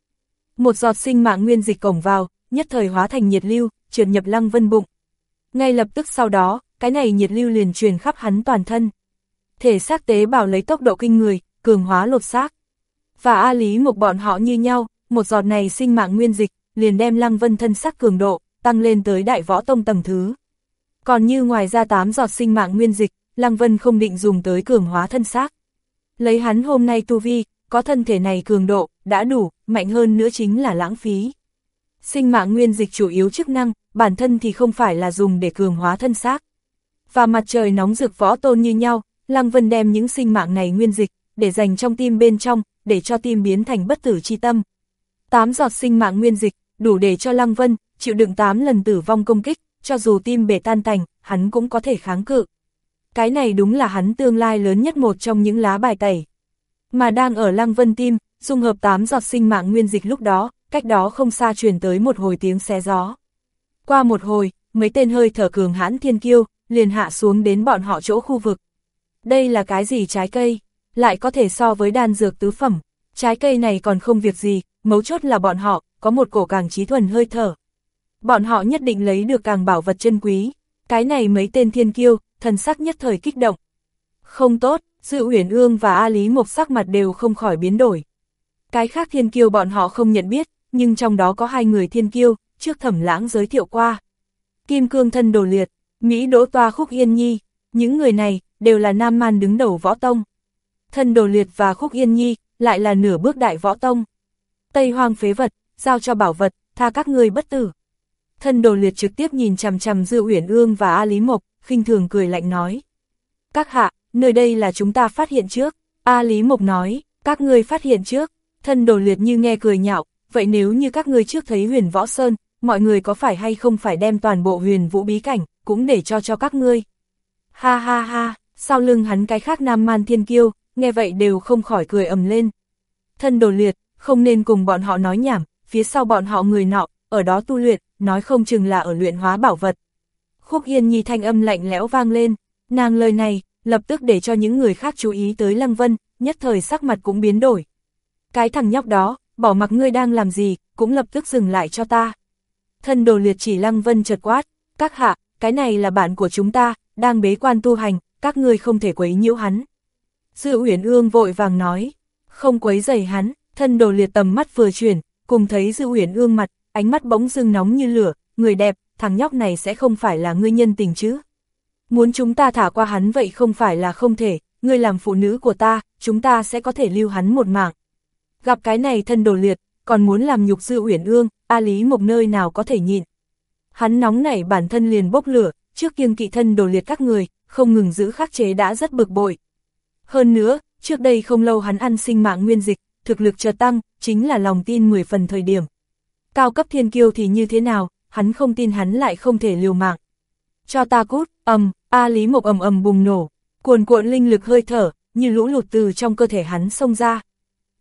Một giọt sinh mạng nguyên dịch cổng vào, nhất thời hóa thành nhiệt lưu, trượt nhập Lăng Vân bụng. Ngay lập tức sau đó, cái này nhiệt lưu liền truyền khắp hắn toàn thân. Thể xác tế bào lấy tốc độ kinh người, cường hóa lột xác. Và A Lý Mộc bọn họ như nhau, một giọt này sinh mạng nguyên dịch, liền đem Lăng Vân thân sắc cường độ, tăng lên tới đại võ tông tầng thứ. Còn như ngoài ra tám giọt sinh mạng nguyên dịch, Lăng Vân không định dùng tới cường hóa thân xác. Lấy hắn hôm nay tu vi, có thân thể này cường độ, đã đủ, mạnh hơn nữa chính là lãng phí. Sinh mạng nguyên dịch chủ yếu chức năng, bản thân thì không phải là dùng để cường hóa thân xác. Và mặt trời nóng rực võ tôn như nhau, Lăng Vân đem những sinh mạng này nguyên dịch, để dành trong tim bên trong, để cho tim biến thành bất tử chi tâm. Tám giọt sinh mạng nguyên dịch, đủ để cho Lăng Vân, chịu đựng 8 lần tử vong công kích, cho dù tim bể tan tành, hắn cũng có thể kháng cự. Cái này đúng là hắn tương lai lớn nhất một trong những lá bài tẩy. Mà đang ở Lăng Vân tim, dung hợp 8 giọt sinh mạng nguyên dịch lúc đó, cách đó không xa truyền tới một hồi tiếng xé gió. Qua một hồi, mấy tên hơi thở cường hãn thiên kiêu, liền hạ xuống đến bọn họ chỗ khu vực. Đây là cái gì trái cây? Lại có thể so với đan dược tứ phẩm. Trái cây này còn không việc gì, mấu chốt là bọn họ, có một cổ càng trí thuần hơi thở. Bọn họ nhất định lấy được càng bảo vật chân quý. Cái này mấy tên thiên kiêu, thần sắc nhất thời kích động. Không tốt, Dự Uyển Ương và A Lý Mộc sắc mặt đều không khỏi biến đổi. Cái khác thiên kiêu bọn họ không nhận biết, nhưng trong đó có hai người thiên kiêu, trước thẩm lãng giới thiệu qua. Kim Cương Thân Đồ Liệt, Mỹ Đỗ Toa Khúc Yên Nhi, những người này, đều là nam man đứng đầu võ tông. Thân Đồ Liệt và Khúc Yên Nhi, lại là nửa bước đại võ tông. Tây hoang phế vật, giao cho bảo vật, tha các ngươi bất tử. Thân Đồ Liệt trực tiếp nhìn chằm chằm Dư Uyển Ương và A Lý Mộc, khinh thường cười lạnh nói. Các hạ, nơi đây là chúng ta phát hiện trước. A Lý Mộc nói, các ngươi phát hiện trước. Thân đồ liệt như nghe cười nhạo, vậy nếu như các ngươi trước thấy huyền võ sơn, mọi người có phải hay không phải đem toàn bộ huyền vũ bí cảnh, cũng để cho cho các ngươi. Ha ha ha, sau lưng hắn cái khác nam man thiên kiêu, nghe vậy đều không khỏi cười ầm lên. Thân đồ liệt, không nên cùng bọn họ nói nhảm, phía sau bọn họ người nọ, ở đó tu luyện, nói không chừng là ở luyện hóa bảo vật. Khúc Yên Nhi thanh âm lạnh lẽo vang lên, nàng lời này, lập tức để cho những người khác chú ý tới Lăng Vân, nhất thời sắc mặt cũng biến đổi. Cái thằng nhóc đó, bỏ mặc ngươi đang làm gì, cũng lập tức dừng lại cho ta. Thân đồ liệt chỉ Lăng Vân chợt quát, các hạ, cái này là bạn của chúng ta, đang bế quan tu hành, các ngươi không thể quấy nhiễu hắn. Dư Uyển Ương vội vàng nói, không quấy rầy hắn, thân đồ liệt tầm mắt vừa chuyển, cùng thấy Dư Uyển Ương mặt, ánh mắt bỗng dưng nóng như lửa, người đẹp, thằng nhóc này sẽ không phải là ngươi nhân tình chứ. Muốn chúng ta thả qua hắn vậy không phải là không thể, ngươi làm phụ nữ của ta, chúng ta sẽ có thể lưu hắn một mạng. Gặp cái này thân đồ liệt, còn muốn làm nhục Dư Uyển Ương, A Lý một nơi nào có thể nhịn. Hắn nóng nảy bản thân liền bốc lửa, trước kiêng kỵ thân đồ liệt các người, không ngừng giữ khắc chế đã rất bực bội. Hơn nữa, trước đây không lâu hắn ăn sinh mạng nguyên dịch, thực lực chợt tăng, chính là lòng tin 10 phần thời điểm. Cao cấp thiên kiêu thì như thế nào, hắn không tin hắn lại không thể liều mạng. Cho ta cút, ầm, A Lý Mộc ầm ầm bùng nổ, cuồn cuộn linh lực hơi thở, như lũ lụt từ trong cơ thể hắn xông ra.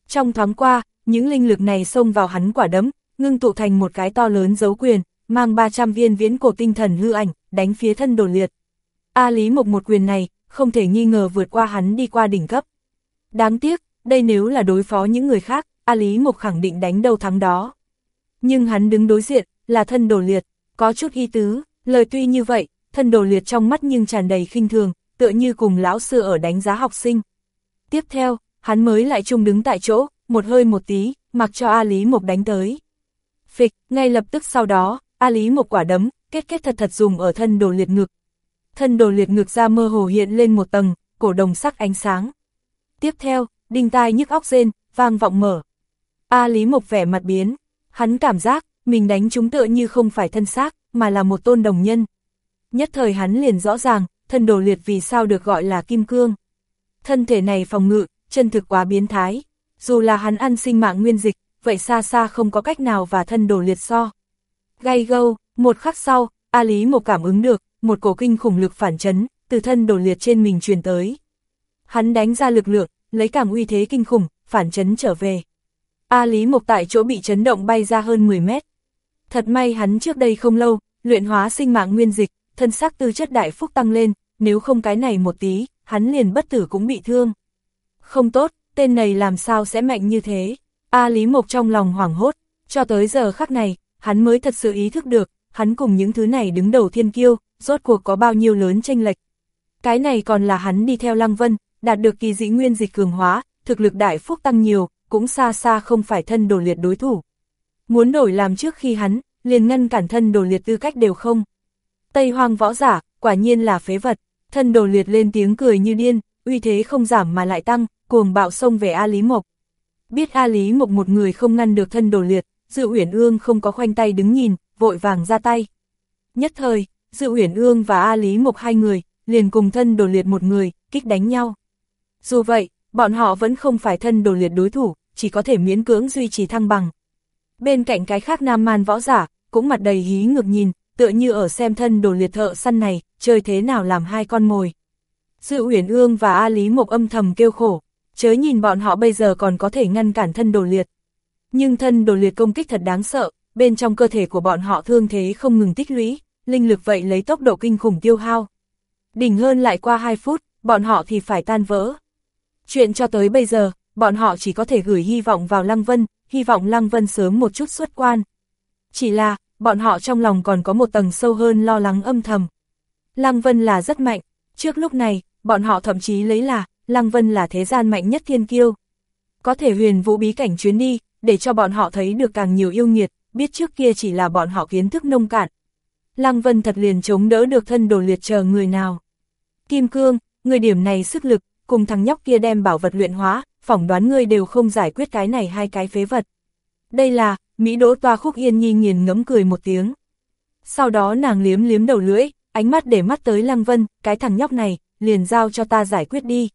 Trong thoáng qua, những linh lực này xông vào hắn quả đấm, ngưng tụ thành một cái to lớn dấu quyền, mang 300 viên viễn cổ tinh thần hư ảnh, đánh phía thân đồ liệt. A Lý Mộc một quyền này, không thể nghi ngờ vượt qua hắn đi qua đỉnh cấp. Đáng tiếc, đây nếu là đối phó những người khác, A Lý Mộc khẳng định đánh đầu thắng đó. Nhưng hắn đứng đối diện, là thân đồ liệt, có chút y tứ, lời tuy như vậy, thân đồ liệt trong mắt nhưng tràn đầy khinh thường, tựa như cùng lão sư ở đánh giá học sinh. Tiếp theo, hắn mới lại chung đứng tại chỗ, một hơi một tí, mặc cho A Lý Mộc đánh tới. Phịch, ngay lập tức sau đó, A Lý một quả đấm, kết kết thật thật dùng ở thân đồ liệt ngực. Thân đồ liệt ngực ra mơ hồ hiện lên một tầng, cổ đồng sắc ánh sáng. Tiếp theo, đinh tai nhức óc rên, vang vọng mở. A Lý Mộc vẻ mặt biến, hắn cảm giác, mình đánh chúng tựa như không phải thân xác, mà là một tôn đồng nhân. Nhất thời hắn liền rõ ràng, thân đồ liệt vì sao được gọi là kim cương. Thân thể này phòng ngự, chân thực quá biến thái. Dù là hắn ăn sinh mạng nguyên dịch, vậy xa xa không có cách nào và thân đồ liệt so. Gay gâu, một khắc sau, A Lý một cảm ứng được, một cổ kinh khủng lực phản chấn, từ thân đổ liệt trên mình truyền tới. Hắn đánh ra lực lượng, lấy cảm uy thế kinh khủng, phản chấn trở về. A Lý Mộc tại chỗ bị chấn động bay ra hơn 10 mét. Thật may hắn trước đây không lâu, luyện hóa sinh mạng nguyên dịch, thân xác tư chất đại phúc tăng lên, nếu không cái này một tí, hắn liền bất tử cũng bị thương. Không tốt, tên này làm sao sẽ mạnh như thế? A Lý Mộc trong lòng hoảng hốt, cho tới giờ khắc này, hắn mới thật sự ý thức được, hắn cùng những thứ này đứng đầu thiên kiêu, rốt cuộc có bao nhiêu lớn tranh lệch. Cái này còn là hắn đi theo Lăng Vân, đạt được kỳ dĩ nguyên dịch cường hóa, thực lực đại phúc tăng nhiều, cũng xa xa không phải thân đồ liệt đối thủ. Muốn đổi làm trước khi hắn, liền ngăn cản thân đồ liệt tư cách đều không. Tây hoang võ giả, quả nhiên là phế vật, thân đồ liệt lên tiếng cười như điên, uy thế không giảm mà lại tăng, cuồng bạo xông về A Lý Mộc. Biết A Lý Mộc một người không ngăn được thân đồ liệt, Dự Uyển Ương không có khoanh tay đứng nhìn, vội vàng ra tay. Nhất thời, Dự Uyển Ương và A Lý Mộc hai người, liền cùng thân đồ liệt một người, kích đánh nhau. Dù vậy, bọn họ vẫn không phải thân đồ liệt đối thủ, chỉ có thể miễn cưỡng duy trì thăng bằng. Bên cạnh cái khác nam man võ giả, cũng mặt đầy hí ngược nhìn, tựa như ở xem thân đồ liệt thợ săn này, chơi thế nào làm hai con mồi. Dự Uyển Ương và A Lý Mộc âm thầm kêu khổ, chớ nhìn bọn họ bây giờ còn có thể ngăn cản thân đồ liệt. Nhưng thân đồ liệt công kích thật đáng sợ, bên trong cơ thể của bọn họ thương thế không ngừng tích lũy, linh lực vậy lấy tốc độ kinh khủng tiêu hao. Đỉnh hơn lại qua 2 phút, bọn họ thì phải tan vỡ. Chuyện cho tới bây giờ, bọn họ chỉ có thể gửi hy vọng vào Lăng Vân, hy vọng Lăng Vân sớm một chút xuất quan. Chỉ là, bọn họ trong lòng còn có một tầng sâu hơn lo lắng âm thầm. Lăng Vân là rất mạnh, trước lúc này, bọn họ thậm chí lấy là, Lăng Vân là thế gian mạnh nhất thiên kiêu. Có thể huyền vũ bí cảnh chuyến đi, để cho bọn họ thấy được càng nhiều yêu nghiệt, biết trước kia chỉ là bọn họ kiến thức nông cạn. Lăng Vân thật liền chống đỡ được thân đồ liệt chờ người nào. Kim Cương, người điểm này sức lực, cùng thằng nhóc kia đem bảo vật luyện hóa, phỏng đoán ngươi đều không giải quyết cái này hai cái phế vật. Đây là, Mỹ Đỗ Toa Khúc Yên Nhi nghiền ngẫm cười một tiếng. Sau đó nàng liếm liếm đầu lưỡi, ánh mắt để mắt tới Lăng Vân, cái thằng nhóc này, liền giao cho ta giải quyết đi.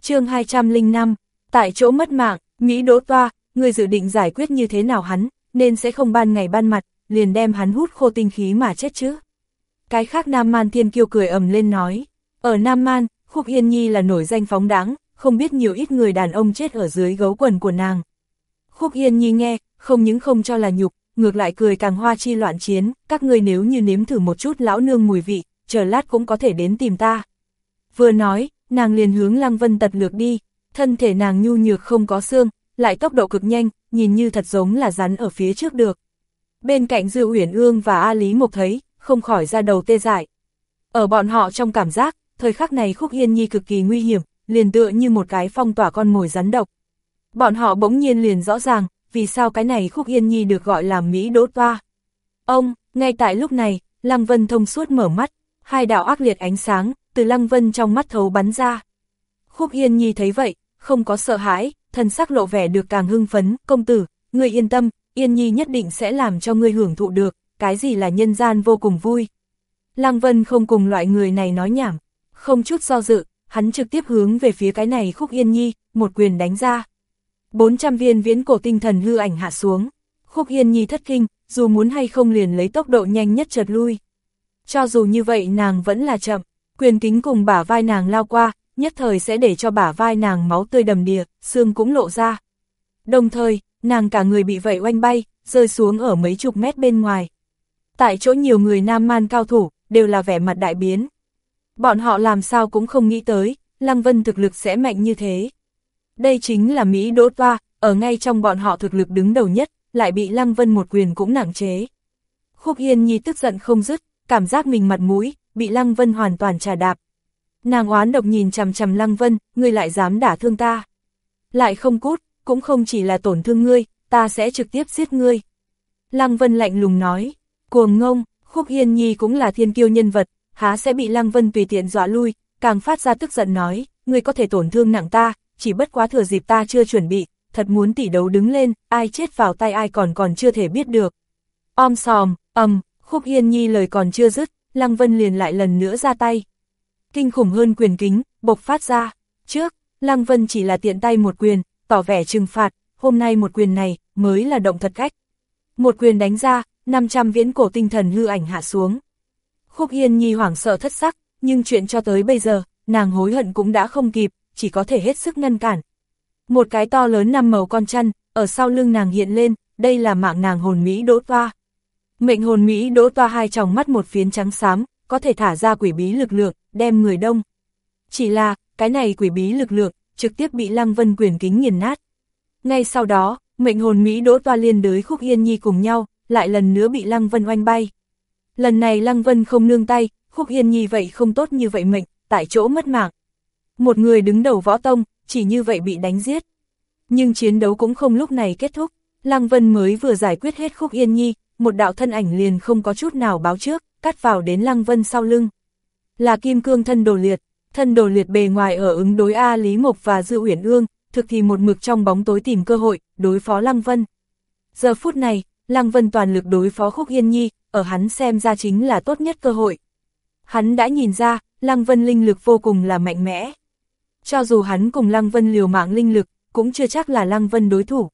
chương 205, tại chỗ mất mạng, Mỹ đỗ toa, Ngươi dự định giải quyết như thế nào hắn, nên sẽ không ban ngày ban mặt, liền đem hắn hút khô tinh khí mà chết chứ. Cái khác Nam Man Thiên Kiêu cười ầm lên nói, ở Nam Man, Khúc Yên Nhi là nổi danh phóng đáng, không biết nhiều ít người đàn ông chết ở dưới gấu quần của nàng. Khúc Yên Nhi nghe, không những không cho là nhục, ngược lại cười càng hoa chi loạn chiến, các người nếu như nếm thử một chút lão nương mùi vị, chờ lát cũng có thể đến tìm ta. Vừa nói, nàng liền hướng Lăng Vân tật lược đi, thân thể nàng nhu nhược không có xương, lại tốc độ cực nhanh, nhìn như thật giống là rắn ở phía trước được. Bên cạnh Dư Uyển Ương và A Lý Mộc thấy, không khỏi ra đầu tê dại. Ở bọn họ trong cảm giác, thời khắc này Khúc Yên Nhi cực kỳ nguy hiểm, liền tựa như một cái phong tỏa con mồi rắn độc. Bọn họ bỗng nhiên liền rõ ràng, vì sao cái này Khúc Yên Nhi được gọi là Mỹ đỗ toa. Ông, ngay tại lúc này, Lăng Vân thông suốt mở mắt, hai đạo ác liệt ánh sáng, từ Lăng Vân trong mắt thấu bắn ra. Khúc Yên Nhi thấy vậy, không có sợ hãi, thân sắc lộ vẻ được càng hưng phấn, công tử, người yên tâm, Yên Nhi nhất định sẽ làm cho người hưởng thụ được, cái gì là nhân gian vô cùng vui. Lăng Vân không cùng loại người này nói nhảm, không chút do dự, hắn trực tiếp hướng về phía cái này Khúc Yên Nhi, một quyền đánh ra. 400 viên viễn cổ tinh thần hư ảnh hạ xuống. Khúc Yên Nhi thất kinh, dù muốn hay không liền lấy tốc độ nhanh nhất chợt lui. Cho dù như vậy nàng vẫn là chậm, quyền kính cùng bả vai nàng lao qua, nhất thời sẽ để cho bả vai nàng máu tươi đầm đìa, xương cũng lộ ra. Đồng thời, nàng cả người bị vậy oanh bay, rơi xuống ở mấy chục mét bên ngoài. Tại chỗ nhiều người nam man cao thủ, đều là vẻ mặt đại biến. Bọn họ làm sao cũng không nghĩ tới, Lăng Vân thực lực sẽ mạnh như thế. Đây chính là Mỹ Đỗ Toa, ở ngay trong bọn họ thực lực đứng đầu nhất, lại bị Lăng Vân một quyền cũng nặng chế. Khúc Yên Nhi tức giận không dứt, cảm giác mình mặt mũi, bị Lăng Vân hoàn toàn trà đạp. Nàng oán độc nhìn chằm chằm Lăng Vân, ngươi lại dám đả thương ta. Lại không cút, cũng không chỉ là tổn thương ngươi, ta sẽ trực tiếp giết ngươi. Lăng Vân lạnh lùng nói, cuồng ngông, Khúc Yên Nhi cũng là thiên kiêu nhân vật, há sẽ bị Lăng Vân tùy tiện dọa lui, càng phát ra tức giận nói, ngươi có thể tổn thương nặng ta, chỉ bất quá thừa dịp ta chưa chuẩn bị, thật muốn tỉ đấu đứng lên, ai chết vào tay ai còn còn chưa thể biết được. Om sòm, ầm, Khúc Yên Nhi lời còn chưa dứt, Lăng Vân liền lại lần nữa ra tay. Kinh khủng hơn quyền kính, bộc phát ra. Trước, Lăng Vân chỉ là tiện tay một quyền, tỏ vẻ trừng phạt, hôm nay một quyền này, mới là động thật cách. Một quyền đánh ra, 500 viễn cổ tinh thần hư ảnh hạ xuống. Khúc Yên Nhi hoảng sợ thất sắc, nhưng chuyện cho tới bây giờ, nàng hối hận cũng đã không kịp, chỉ có thể hết sức ngăn cản. Một cái to lớn năm màu con chăn, ở sau lưng nàng hiện lên, đây là mạng nàng hồn Mỹ đỗ toa. Mệnh hồn Mỹ đỗ toa hai tròng mắt một phiến trắng xám, có thể thả ra quỷ bí lực lượng, đem người đông. Chỉ là, cái này quỷ bí lực lượng, trực tiếp bị Lăng Vân quyền kính nghiền nát. Ngay sau đó, mệnh hồn Mỹ đỗ toa liên đới khúc yên nhi cùng nhau, lại lần nữa bị Lăng Vân oanh bay. Lần này Lăng Vân không nương tay, khúc yên nhi vậy không tốt như vậy mệnh, tại chỗ mất mạng. Một người đứng đầu võ tông, chỉ như vậy bị đánh giết. Nhưng chiến đấu cũng không lúc này kết thúc, Lăng Vân mới vừa giải quyết hết khúc yên nhi, một đạo thân ảnh liền không có chút nào báo trước, cắt vào đến Lăng Vân sau lưng. Là kim cương thân đồ liệt, thân đồ liệt bề ngoài ở ứng đối A Lý Mộc và Dư Uyển Ương, thực thì một mực trong bóng tối tìm cơ hội, đối phó Lăng Vân. Giờ phút này, Lăng Vân toàn lực đối phó Khúc Yên Nhi, ở hắn xem ra chính là tốt nhất cơ hội. Hắn đã nhìn ra, Lăng Vân linh lực vô cùng là mạnh mẽ. Cho dù hắn cùng Lăng Vân liều mạng linh lực, cũng chưa chắc là Lăng Vân đối thủ.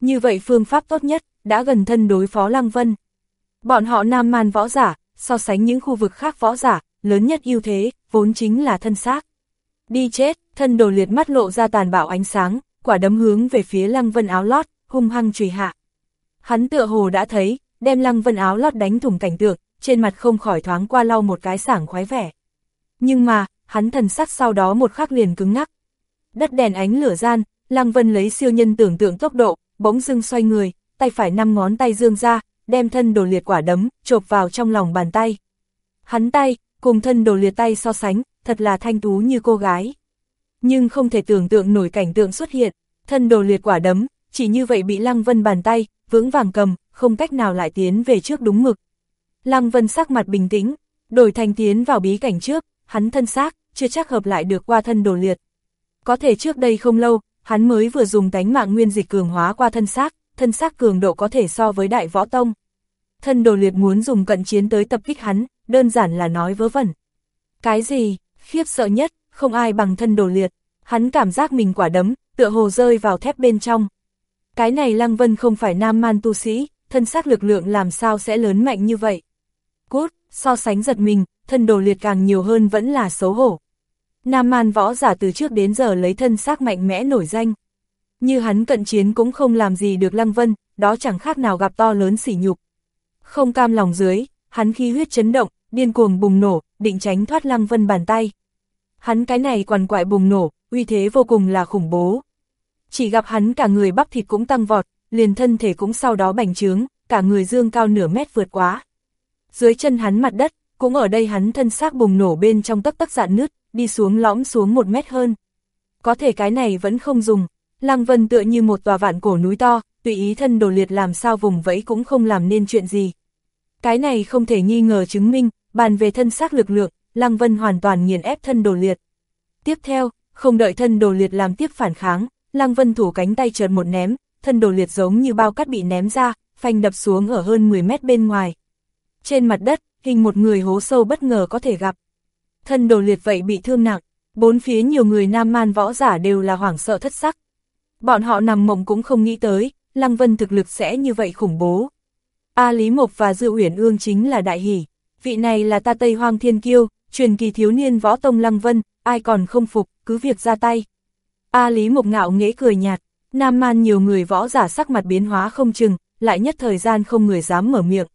Như vậy phương pháp tốt nhất, đã gần thân đối phó Lăng Vân. Bọn họ nam man võ giả, so sánh những khu vực khác võ giả, lớn nhất ưu thế, vốn chính là thân xác. Đi chết, thân đồ liệt mắt lộ ra tàn bạo ánh sáng, quả đấm hướng về phía Lăng Vân áo lót, hung hăng trùy hạ. Hắn tựa hồ đã thấy, đem Lăng Vân áo lót đánh thủng cảnh tượng, trên mặt không khỏi thoáng qua lau một cái sảng khoái vẻ. Nhưng mà, hắn thần sắc sau đó một khắc liền cứng ngắc. Đất đèn ánh lửa gian, Lăng Vân lấy siêu nhân tưởng tượng tốc độ, bỗng dưng xoay người, tay phải năm ngón tay dương ra, đem thân đồ liệt quả đấm, chộp vào trong lòng bàn tay. Hắn tay, cùng thân đồ liệt tay so sánh, thật là thanh tú như cô gái. Nhưng không thể tưởng tượng nổi cảnh tượng xuất hiện, thân đồ liệt quả đấm, chỉ như vậy bị Lăng Vân bàn tay, vững vàng cầm, không cách nào lại tiến về trước đúng mực. Lăng Vân sắc mặt bình tĩnh, đổi thành tiến vào bí cảnh trước, hắn thân xác, chưa chắc hợp lại được qua thân đồ liệt. Có thể trước đây không lâu, hắn mới vừa dùng tánh mạng nguyên dịch cường hóa qua thân xác, thân xác cường độ có thể so với đại võ tông. Thân đồ liệt muốn dùng cận chiến tới tập kích hắn, đơn giản là nói vớ vẩn. Cái gì? Khiếp sợ nhất, không ai bằng thân đồ liệt, hắn cảm giác mình quả đấm, tựa hồ rơi vào thép bên trong. Cái này Lăng Vân không phải nam man tu sĩ, thân xác lực lượng làm sao sẽ lớn mạnh như vậy. Cút, so sánh giật mình, thân đồ liệt càng nhiều hơn vẫn là xấu hổ. Nam man võ giả từ trước đến giờ lấy thân xác mạnh mẽ nổi danh. Như hắn cận chiến cũng không làm gì được Lăng Vân, đó chẳng khác nào gặp to lớn sỉ nhục. Không cam lòng dưới, hắn khi huyết chấn động, điên cuồng bùng nổ, định tránh thoát Lăng Vân bàn tay. Hắn cái này quằn quại bùng nổ, uy thế vô cùng là khủng bố. Chỉ gặp hắn cả người bắp thịt cũng tăng vọt, liền thân thể cũng sau đó bành trướng, cả người dương cao nửa mét vượt quá. Dưới chân hắn mặt đất, cũng ở đây hắn thân xác bùng nổ bên trong tấc tấc dạn nứt, đi xuống lõm xuống một mét hơn. Có thể cái này vẫn không dùng, Lăng Vân tựa như một tòa vạn cổ núi to, tùy ý thân đồ liệt làm sao vùng vẫy cũng không làm nên chuyện gì. Cái này không thể nghi ngờ chứng minh, bàn về thân xác lực lượng, Lăng Vân hoàn toàn nghiền ép thân đồ liệt. Tiếp theo, không đợi thân đồ liệt làm tiếp phản kháng, Lăng Vân thủ cánh tay chợt một ném, thân đồ liệt giống như bao cát bị ném ra, phanh đập xuống ở hơn 10 mét bên ngoài. Trên mặt đất, hình một người hố sâu bất ngờ có thể gặp. Thân đồ liệt vậy bị thương nặng, bốn phía nhiều người nam man võ giả đều là hoảng sợ thất sắc. Bọn họ nằm mộng cũng không nghĩ tới, Lăng Vân thực lực sẽ như vậy khủng bố. A Lý Mộc và Dư Uyển Ương chính là đại hỷ, vị này là ta Tây Hoang Thiên Kiêu, truyền kỳ thiếu niên võ tông Lăng Vân, ai còn không phục, cứ việc ra tay. A Lý Mộc ngạo nghễ cười nhạt, Nam Man nhiều người võ giả sắc mặt biến hóa không chừng, lại nhất thời gian không người dám mở miệng.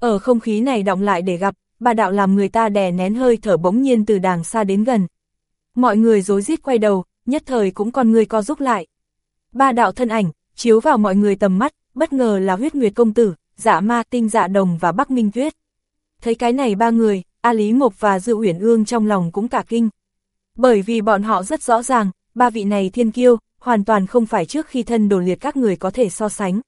Ở không khí này động lại để gặp, bà đạo làm người ta đè nén hơi thở bỗng nhiên từ đàng xa đến gần. Mọi người rối rít quay đầu, nhất thời cũng còn người co rút lại. Ba đạo thân ảnh, chiếu vào mọi người tầm mắt, bất ngờ là huyết nguyệt công tử, dạ ma tinh dạ đồng và Bắc Minh Tuyết. Thấy cái này ba người, A Lý Mộc và Dự Uyển Ương trong lòng cũng cả kinh. Bởi vì bọn họ rất rõ ràng, ba vị này thiên kiêu, hoàn toàn không phải trước khi thân đồ liệt các người có thể so sánh.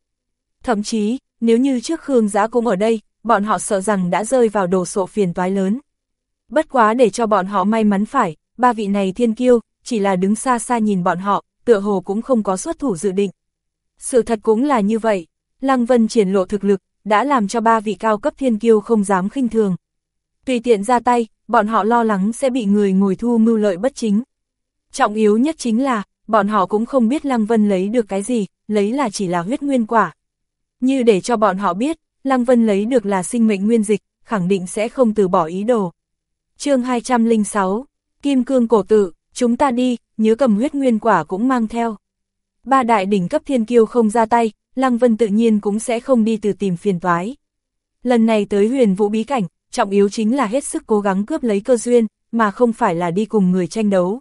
Thậm chí, nếu như trước Khương Giá cũng ở đây, bọn họ sợ rằng đã rơi vào đồ sộ phiền toái lớn. Bất quá để cho bọn họ may mắn phải, ba vị này thiên kiêu, chỉ là đứng xa xa nhìn bọn họ, tựa hồ cũng không có xuất thủ dự định. Sự thật cũng là như vậy, Lăng Vân triển lộ thực lực, đã làm cho ba vị cao cấp thiên kiêu không dám khinh thường. Tùy tiện ra tay, bọn họ lo lắng sẽ bị người ngồi thu mưu lợi bất chính. Trọng yếu nhất chính là, bọn họ cũng không biết Lăng Vân lấy được cái gì, lấy là chỉ là huyết nguyên quả. Như để cho bọn họ biết, Lăng Vân lấy được là sinh mệnh nguyên dịch, khẳng định sẽ không từ bỏ ý đồ. chương 206, Kim Cương Cổ Tự, chúng ta đi, nhớ cầm huyết nguyên quả cũng mang theo. Ba đại đỉnh cấp thiên kiêu không ra tay, Lăng Vân tự nhiên cũng sẽ không đi từ tìm phiền toái. Lần này tới huyền vũ bí cảnh, trọng yếu chính là hết sức cố gắng cướp lấy cơ duyên, mà không phải là đi cùng người tranh đấu.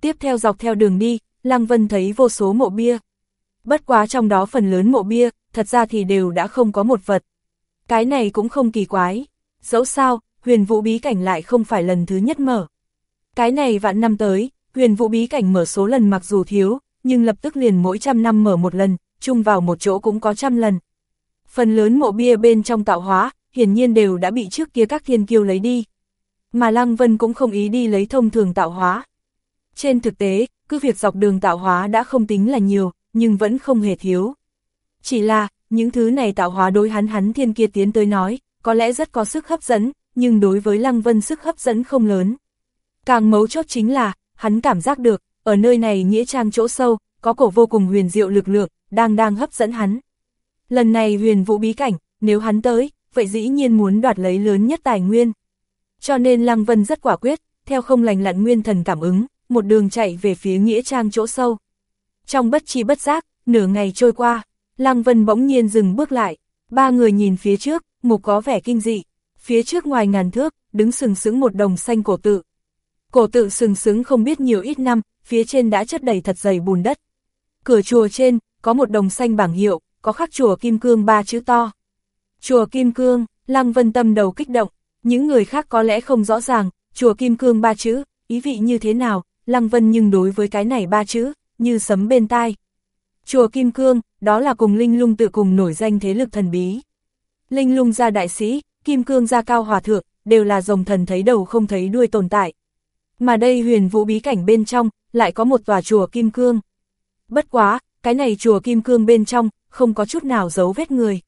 Tiếp theo dọc theo đường đi, Lăng Vân thấy vô số mộ bia. Bất quá trong đó phần lớn mộ bia, thật ra thì đều đã không có một vật. Cái này cũng không kỳ quái. Dẫu sao, huyền vũ bí cảnh lại không phải lần thứ nhất mở. Cái này vạn năm tới, huyền vũ bí cảnh mở số lần mặc dù thiếu, nhưng lập tức liền mỗi trăm năm mở một lần, chung vào một chỗ cũng có trăm lần. Phần lớn mộ bia bên trong tạo hóa, hiển nhiên đều đã bị trước kia các thiên kiêu lấy đi. Mà Lăng Vân cũng không ý đi lấy thông thường tạo hóa. Trên thực tế, cứ việc dọc đường tạo hóa đã không tính là nhiều, nhưng vẫn không hề thiếu. Chỉ là, những thứ này tạo hóa đối hắn hắn thiên kia tiến tới nói, có lẽ rất có sức hấp dẫn, nhưng đối với Lăng Vân sức hấp dẫn không lớn. Càng mấu chốt chính là, hắn cảm giác được, ở nơi này nghĩa trang chỗ sâu, có cổ vô cùng huyền diệu lực lượng, đang đang hấp dẫn hắn. Lần này huyền vũ bí cảnh, nếu hắn tới, vậy dĩ nhiên muốn đoạt lấy lớn nhất tài nguyên. Cho nên Lăng Vân rất quả quyết, theo không lành lặn nguyên thần cảm ứng, một đường chạy về phía nghĩa trang chỗ sâu. Trong bất chi bất giác, nửa ngày trôi qua, Lăng Vân bỗng nhiên dừng bước lại, ba người nhìn phía trước, mục có vẻ kinh dị, phía trước ngoài ngàn thước, đứng sừng sững một đồng xanh cổ tự. Cổ tự sừng sững không biết nhiều ít năm, phía trên đã chất đầy thật dày bùn đất. Cửa chùa trên, có một đồng xanh bảng hiệu, có khắc chùa Kim Cương ba chữ to. Chùa Kim Cương, Lăng Vân tâm đầu kích động, những người khác có lẽ không rõ ràng, chùa Kim Cương ba chữ, ý vị như thế nào, Lăng Vân nhưng đối với cái này ba chữ, như sấm bên tai. Chùa Kim Cương, đó là cùng Linh Lung tự cùng nổi danh thế lực thần bí. Linh Lung gia đại sĩ, Kim Cương gia cao hòa thượng, đều là rồng thần thấy đầu không thấy đuôi tồn tại. Mà đây huyền vũ bí cảnh bên trong, lại có một tòa chùa Kim Cương. Bất quá, cái này chùa Kim Cương bên trong, không có chút nào giấu vết người.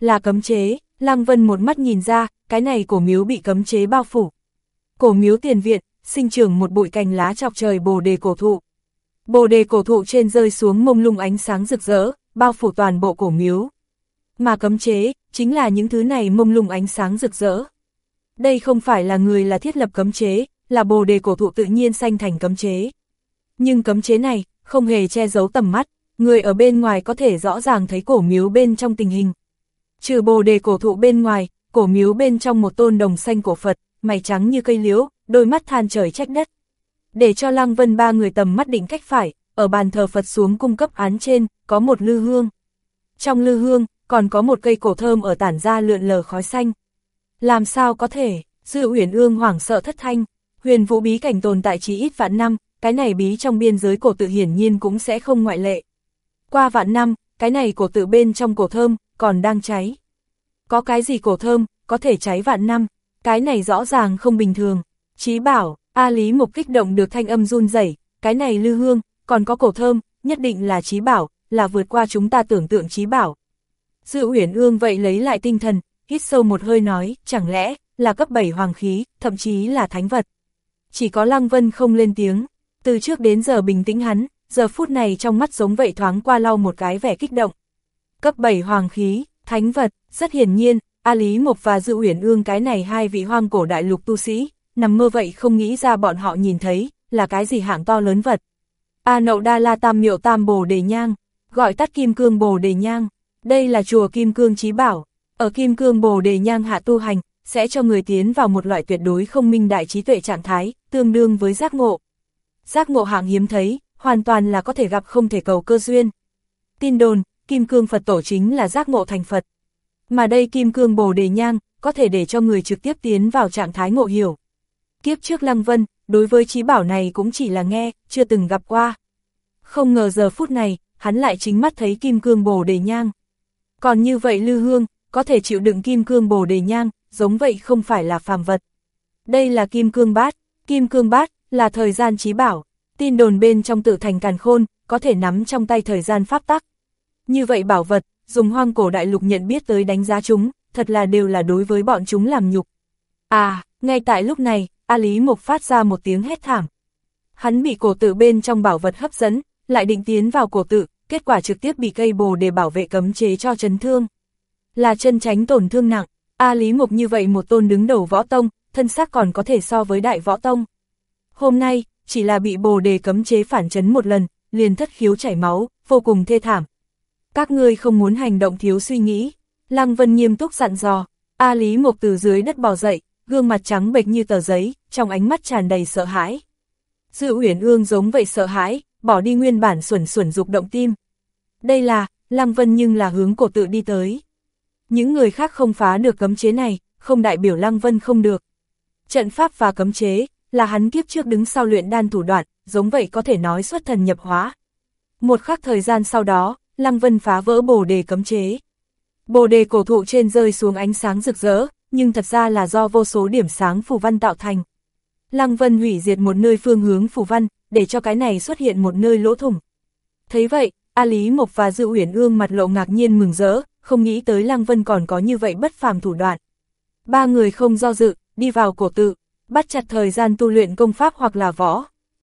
Là cấm chế, Lăng Vân một mắt nhìn ra, cái này cổ miếu bị cấm chế bao phủ. Cổ miếu tiền viện, sinh trưởng một bụi cành lá chọc trời bồ đề cổ thụ. Bồ đề cổ thụ trên rơi xuống mông lung ánh sáng rực rỡ, bao phủ toàn bộ cổ miếu. Mà cấm chế, chính là những thứ này mông lung ánh sáng rực rỡ. Đây không phải là người là thiết lập cấm chế, là bồ đề cổ thụ tự nhiên sanh thành cấm chế. Nhưng cấm chế này, không hề che giấu tầm mắt, người ở bên ngoài có thể rõ ràng thấy cổ miếu bên trong tình hình. Trừ bồ đề cổ thụ bên ngoài, cổ miếu bên trong một tôn đồng xanh cổ Phật, mày trắng như cây liễu, đôi mắt than trời trách đất. Để cho Lăng Vân ba người tầm mắt định cách phải, ở bàn thờ Phật xuống cung cấp án trên, có một lư hương. Trong lư hương, còn có một cây cổ thơm ở tản ra lượn lờ khói xanh. Làm sao có thể, Dư Uyển Ương hoảng sợ thất thanh, huyền vũ bí cảnh tồn tại chỉ ít vạn năm, cái này bí trong biên giới cổ tự hiển nhiên cũng sẽ không ngoại lệ. Qua vạn năm, cái này cổ tự bên trong cổ thơm, còn đang cháy. Có cái gì cổ thơm, có thể cháy vạn năm, cái này rõ ràng không bình thường. Chí bảo, A Lý Mục kích động được thanh âm run rẩy, cái này lư hương, còn có cổ thơm, nhất định là chí bảo, là vượt qua chúng ta tưởng tượng chí bảo. Dự Uyển Ương vậy lấy lại tinh thần, hít sâu một hơi nói, chẳng lẽ là cấp 7 hoàng khí, thậm chí là thánh vật. Chỉ có Lăng Vân không lên tiếng, từ trước đến giờ bình tĩnh hắn, giờ phút này trong mắt giống vậy thoáng qua lau một cái vẻ kích động. Cấp 7 hoàng khí, thánh vật, rất hiển nhiên, A Lý Mộc và Dư Uyển Ương cái này hai vị hoang cổ đại lục tu sĩ, nằm mơ vậy không nghĩ ra bọn họ nhìn thấy, là cái gì hạng to lớn vật. A Nậu Đa La Tam Miệu Tam Bồ Đề Nhang, gọi tắt Kim Cương Bồ Đề Nhang, đây là chùa Kim Cương Chí Bảo, ở Kim Cương Bồ Đề Nhang hạ tu hành, sẽ cho người tiến vào một loại tuyệt đối không minh đại trí tuệ trạng thái, tương đương với giác ngộ. Giác ngộ hạng hiếm thấy, hoàn toàn là có thể gặp không thể cầu cơ duyên. Tin đồn, Kim Cương Phật Tổ chính là giác ngộ thành Phật. Mà đây Kim Cương Bồ Đề Nhang, có thể để cho người trực tiếp tiến vào trạng thái ngộ hiểu. Kiếp trước Lăng Vân, đối với trí bảo này cũng chỉ là nghe, chưa từng gặp qua. Không ngờ giờ phút này, hắn lại chính mắt thấy Kim Cương Bồ Đề Nhang. Còn như vậy Lư Hương, có thể chịu đựng Kim Cương Bồ Đề Nhang, giống vậy không phải là phàm vật. Đây là Kim Cương Bát, Kim Cương Bát, là thời gian trí bảo, tin đồn bên trong tự thành càn khôn, có thể nắm trong tay thời gian pháp tắc. Như vậy bảo vật, dùng hoang cổ đại lục nhận biết tới đánh giá chúng, thật là đều là đối với bọn chúng làm nhục. À, ngay tại lúc này, A Lý Mục phát ra một tiếng hét thảm. Hắn bị cổ tự bên trong bảo vật hấp dẫn, lại định tiến vào cổ tự, kết quả trực tiếp bị cây bồ để bảo vệ cấm chế cho chấn thương. Là chân tránh tổn thương nặng, A Lý Mục như vậy một tôn đứng đầu võ tông, thân xác còn có thể so với đại võ tông. Hôm nay, chỉ là bị bồ đề cấm chế phản chấn một lần, liền thất khiếu chảy máu, vô cùng thê thảm. Các ngươi không muốn hành động thiếu suy nghĩ. Lăng Vân nghiêm túc dặn dò, A Lý Mục từ dưới đất bò dậy, gương mặt trắng bệch như tờ giấy, trong ánh mắt tràn đầy sợ hãi. Dự Uyển Ương giống vậy sợ hãi, bỏ đi nguyên bản xuẩn xuẩn dục động tim. Đây là, Lăng Vân nhưng là hướng cổ tự đi tới. Những người khác không phá được cấm chế này, không đại biểu Lăng Vân không được. Trận pháp và cấm chế, là hắn kiếp trước đứng sau luyện đan thủ đoạn, giống vậy có thể nói xuất thần nhập hóa. Một khắc thời gian sau đó, Lăng Vân phá vỡ bồ đề cấm chế. Bồ đề cổ thụ trên rơi xuống ánh sáng rực rỡ, nhưng thật ra là do vô số điểm sáng phù văn tạo thành. Lăng Vân hủy diệt một nơi phương hướng phù văn, để cho cái này xuất hiện một nơi lỗ thủng. Thấy vậy, A Lý Mộc và Dư Uyển Ương mặt lộ ngạc nhiên mừng rỡ, không nghĩ tới Lăng Vân còn có như vậy bất phàm thủ đoạn. Ba người không do dự, đi vào cổ tự, bắt chặt thời gian tu luyện công pháp hoặc là võ.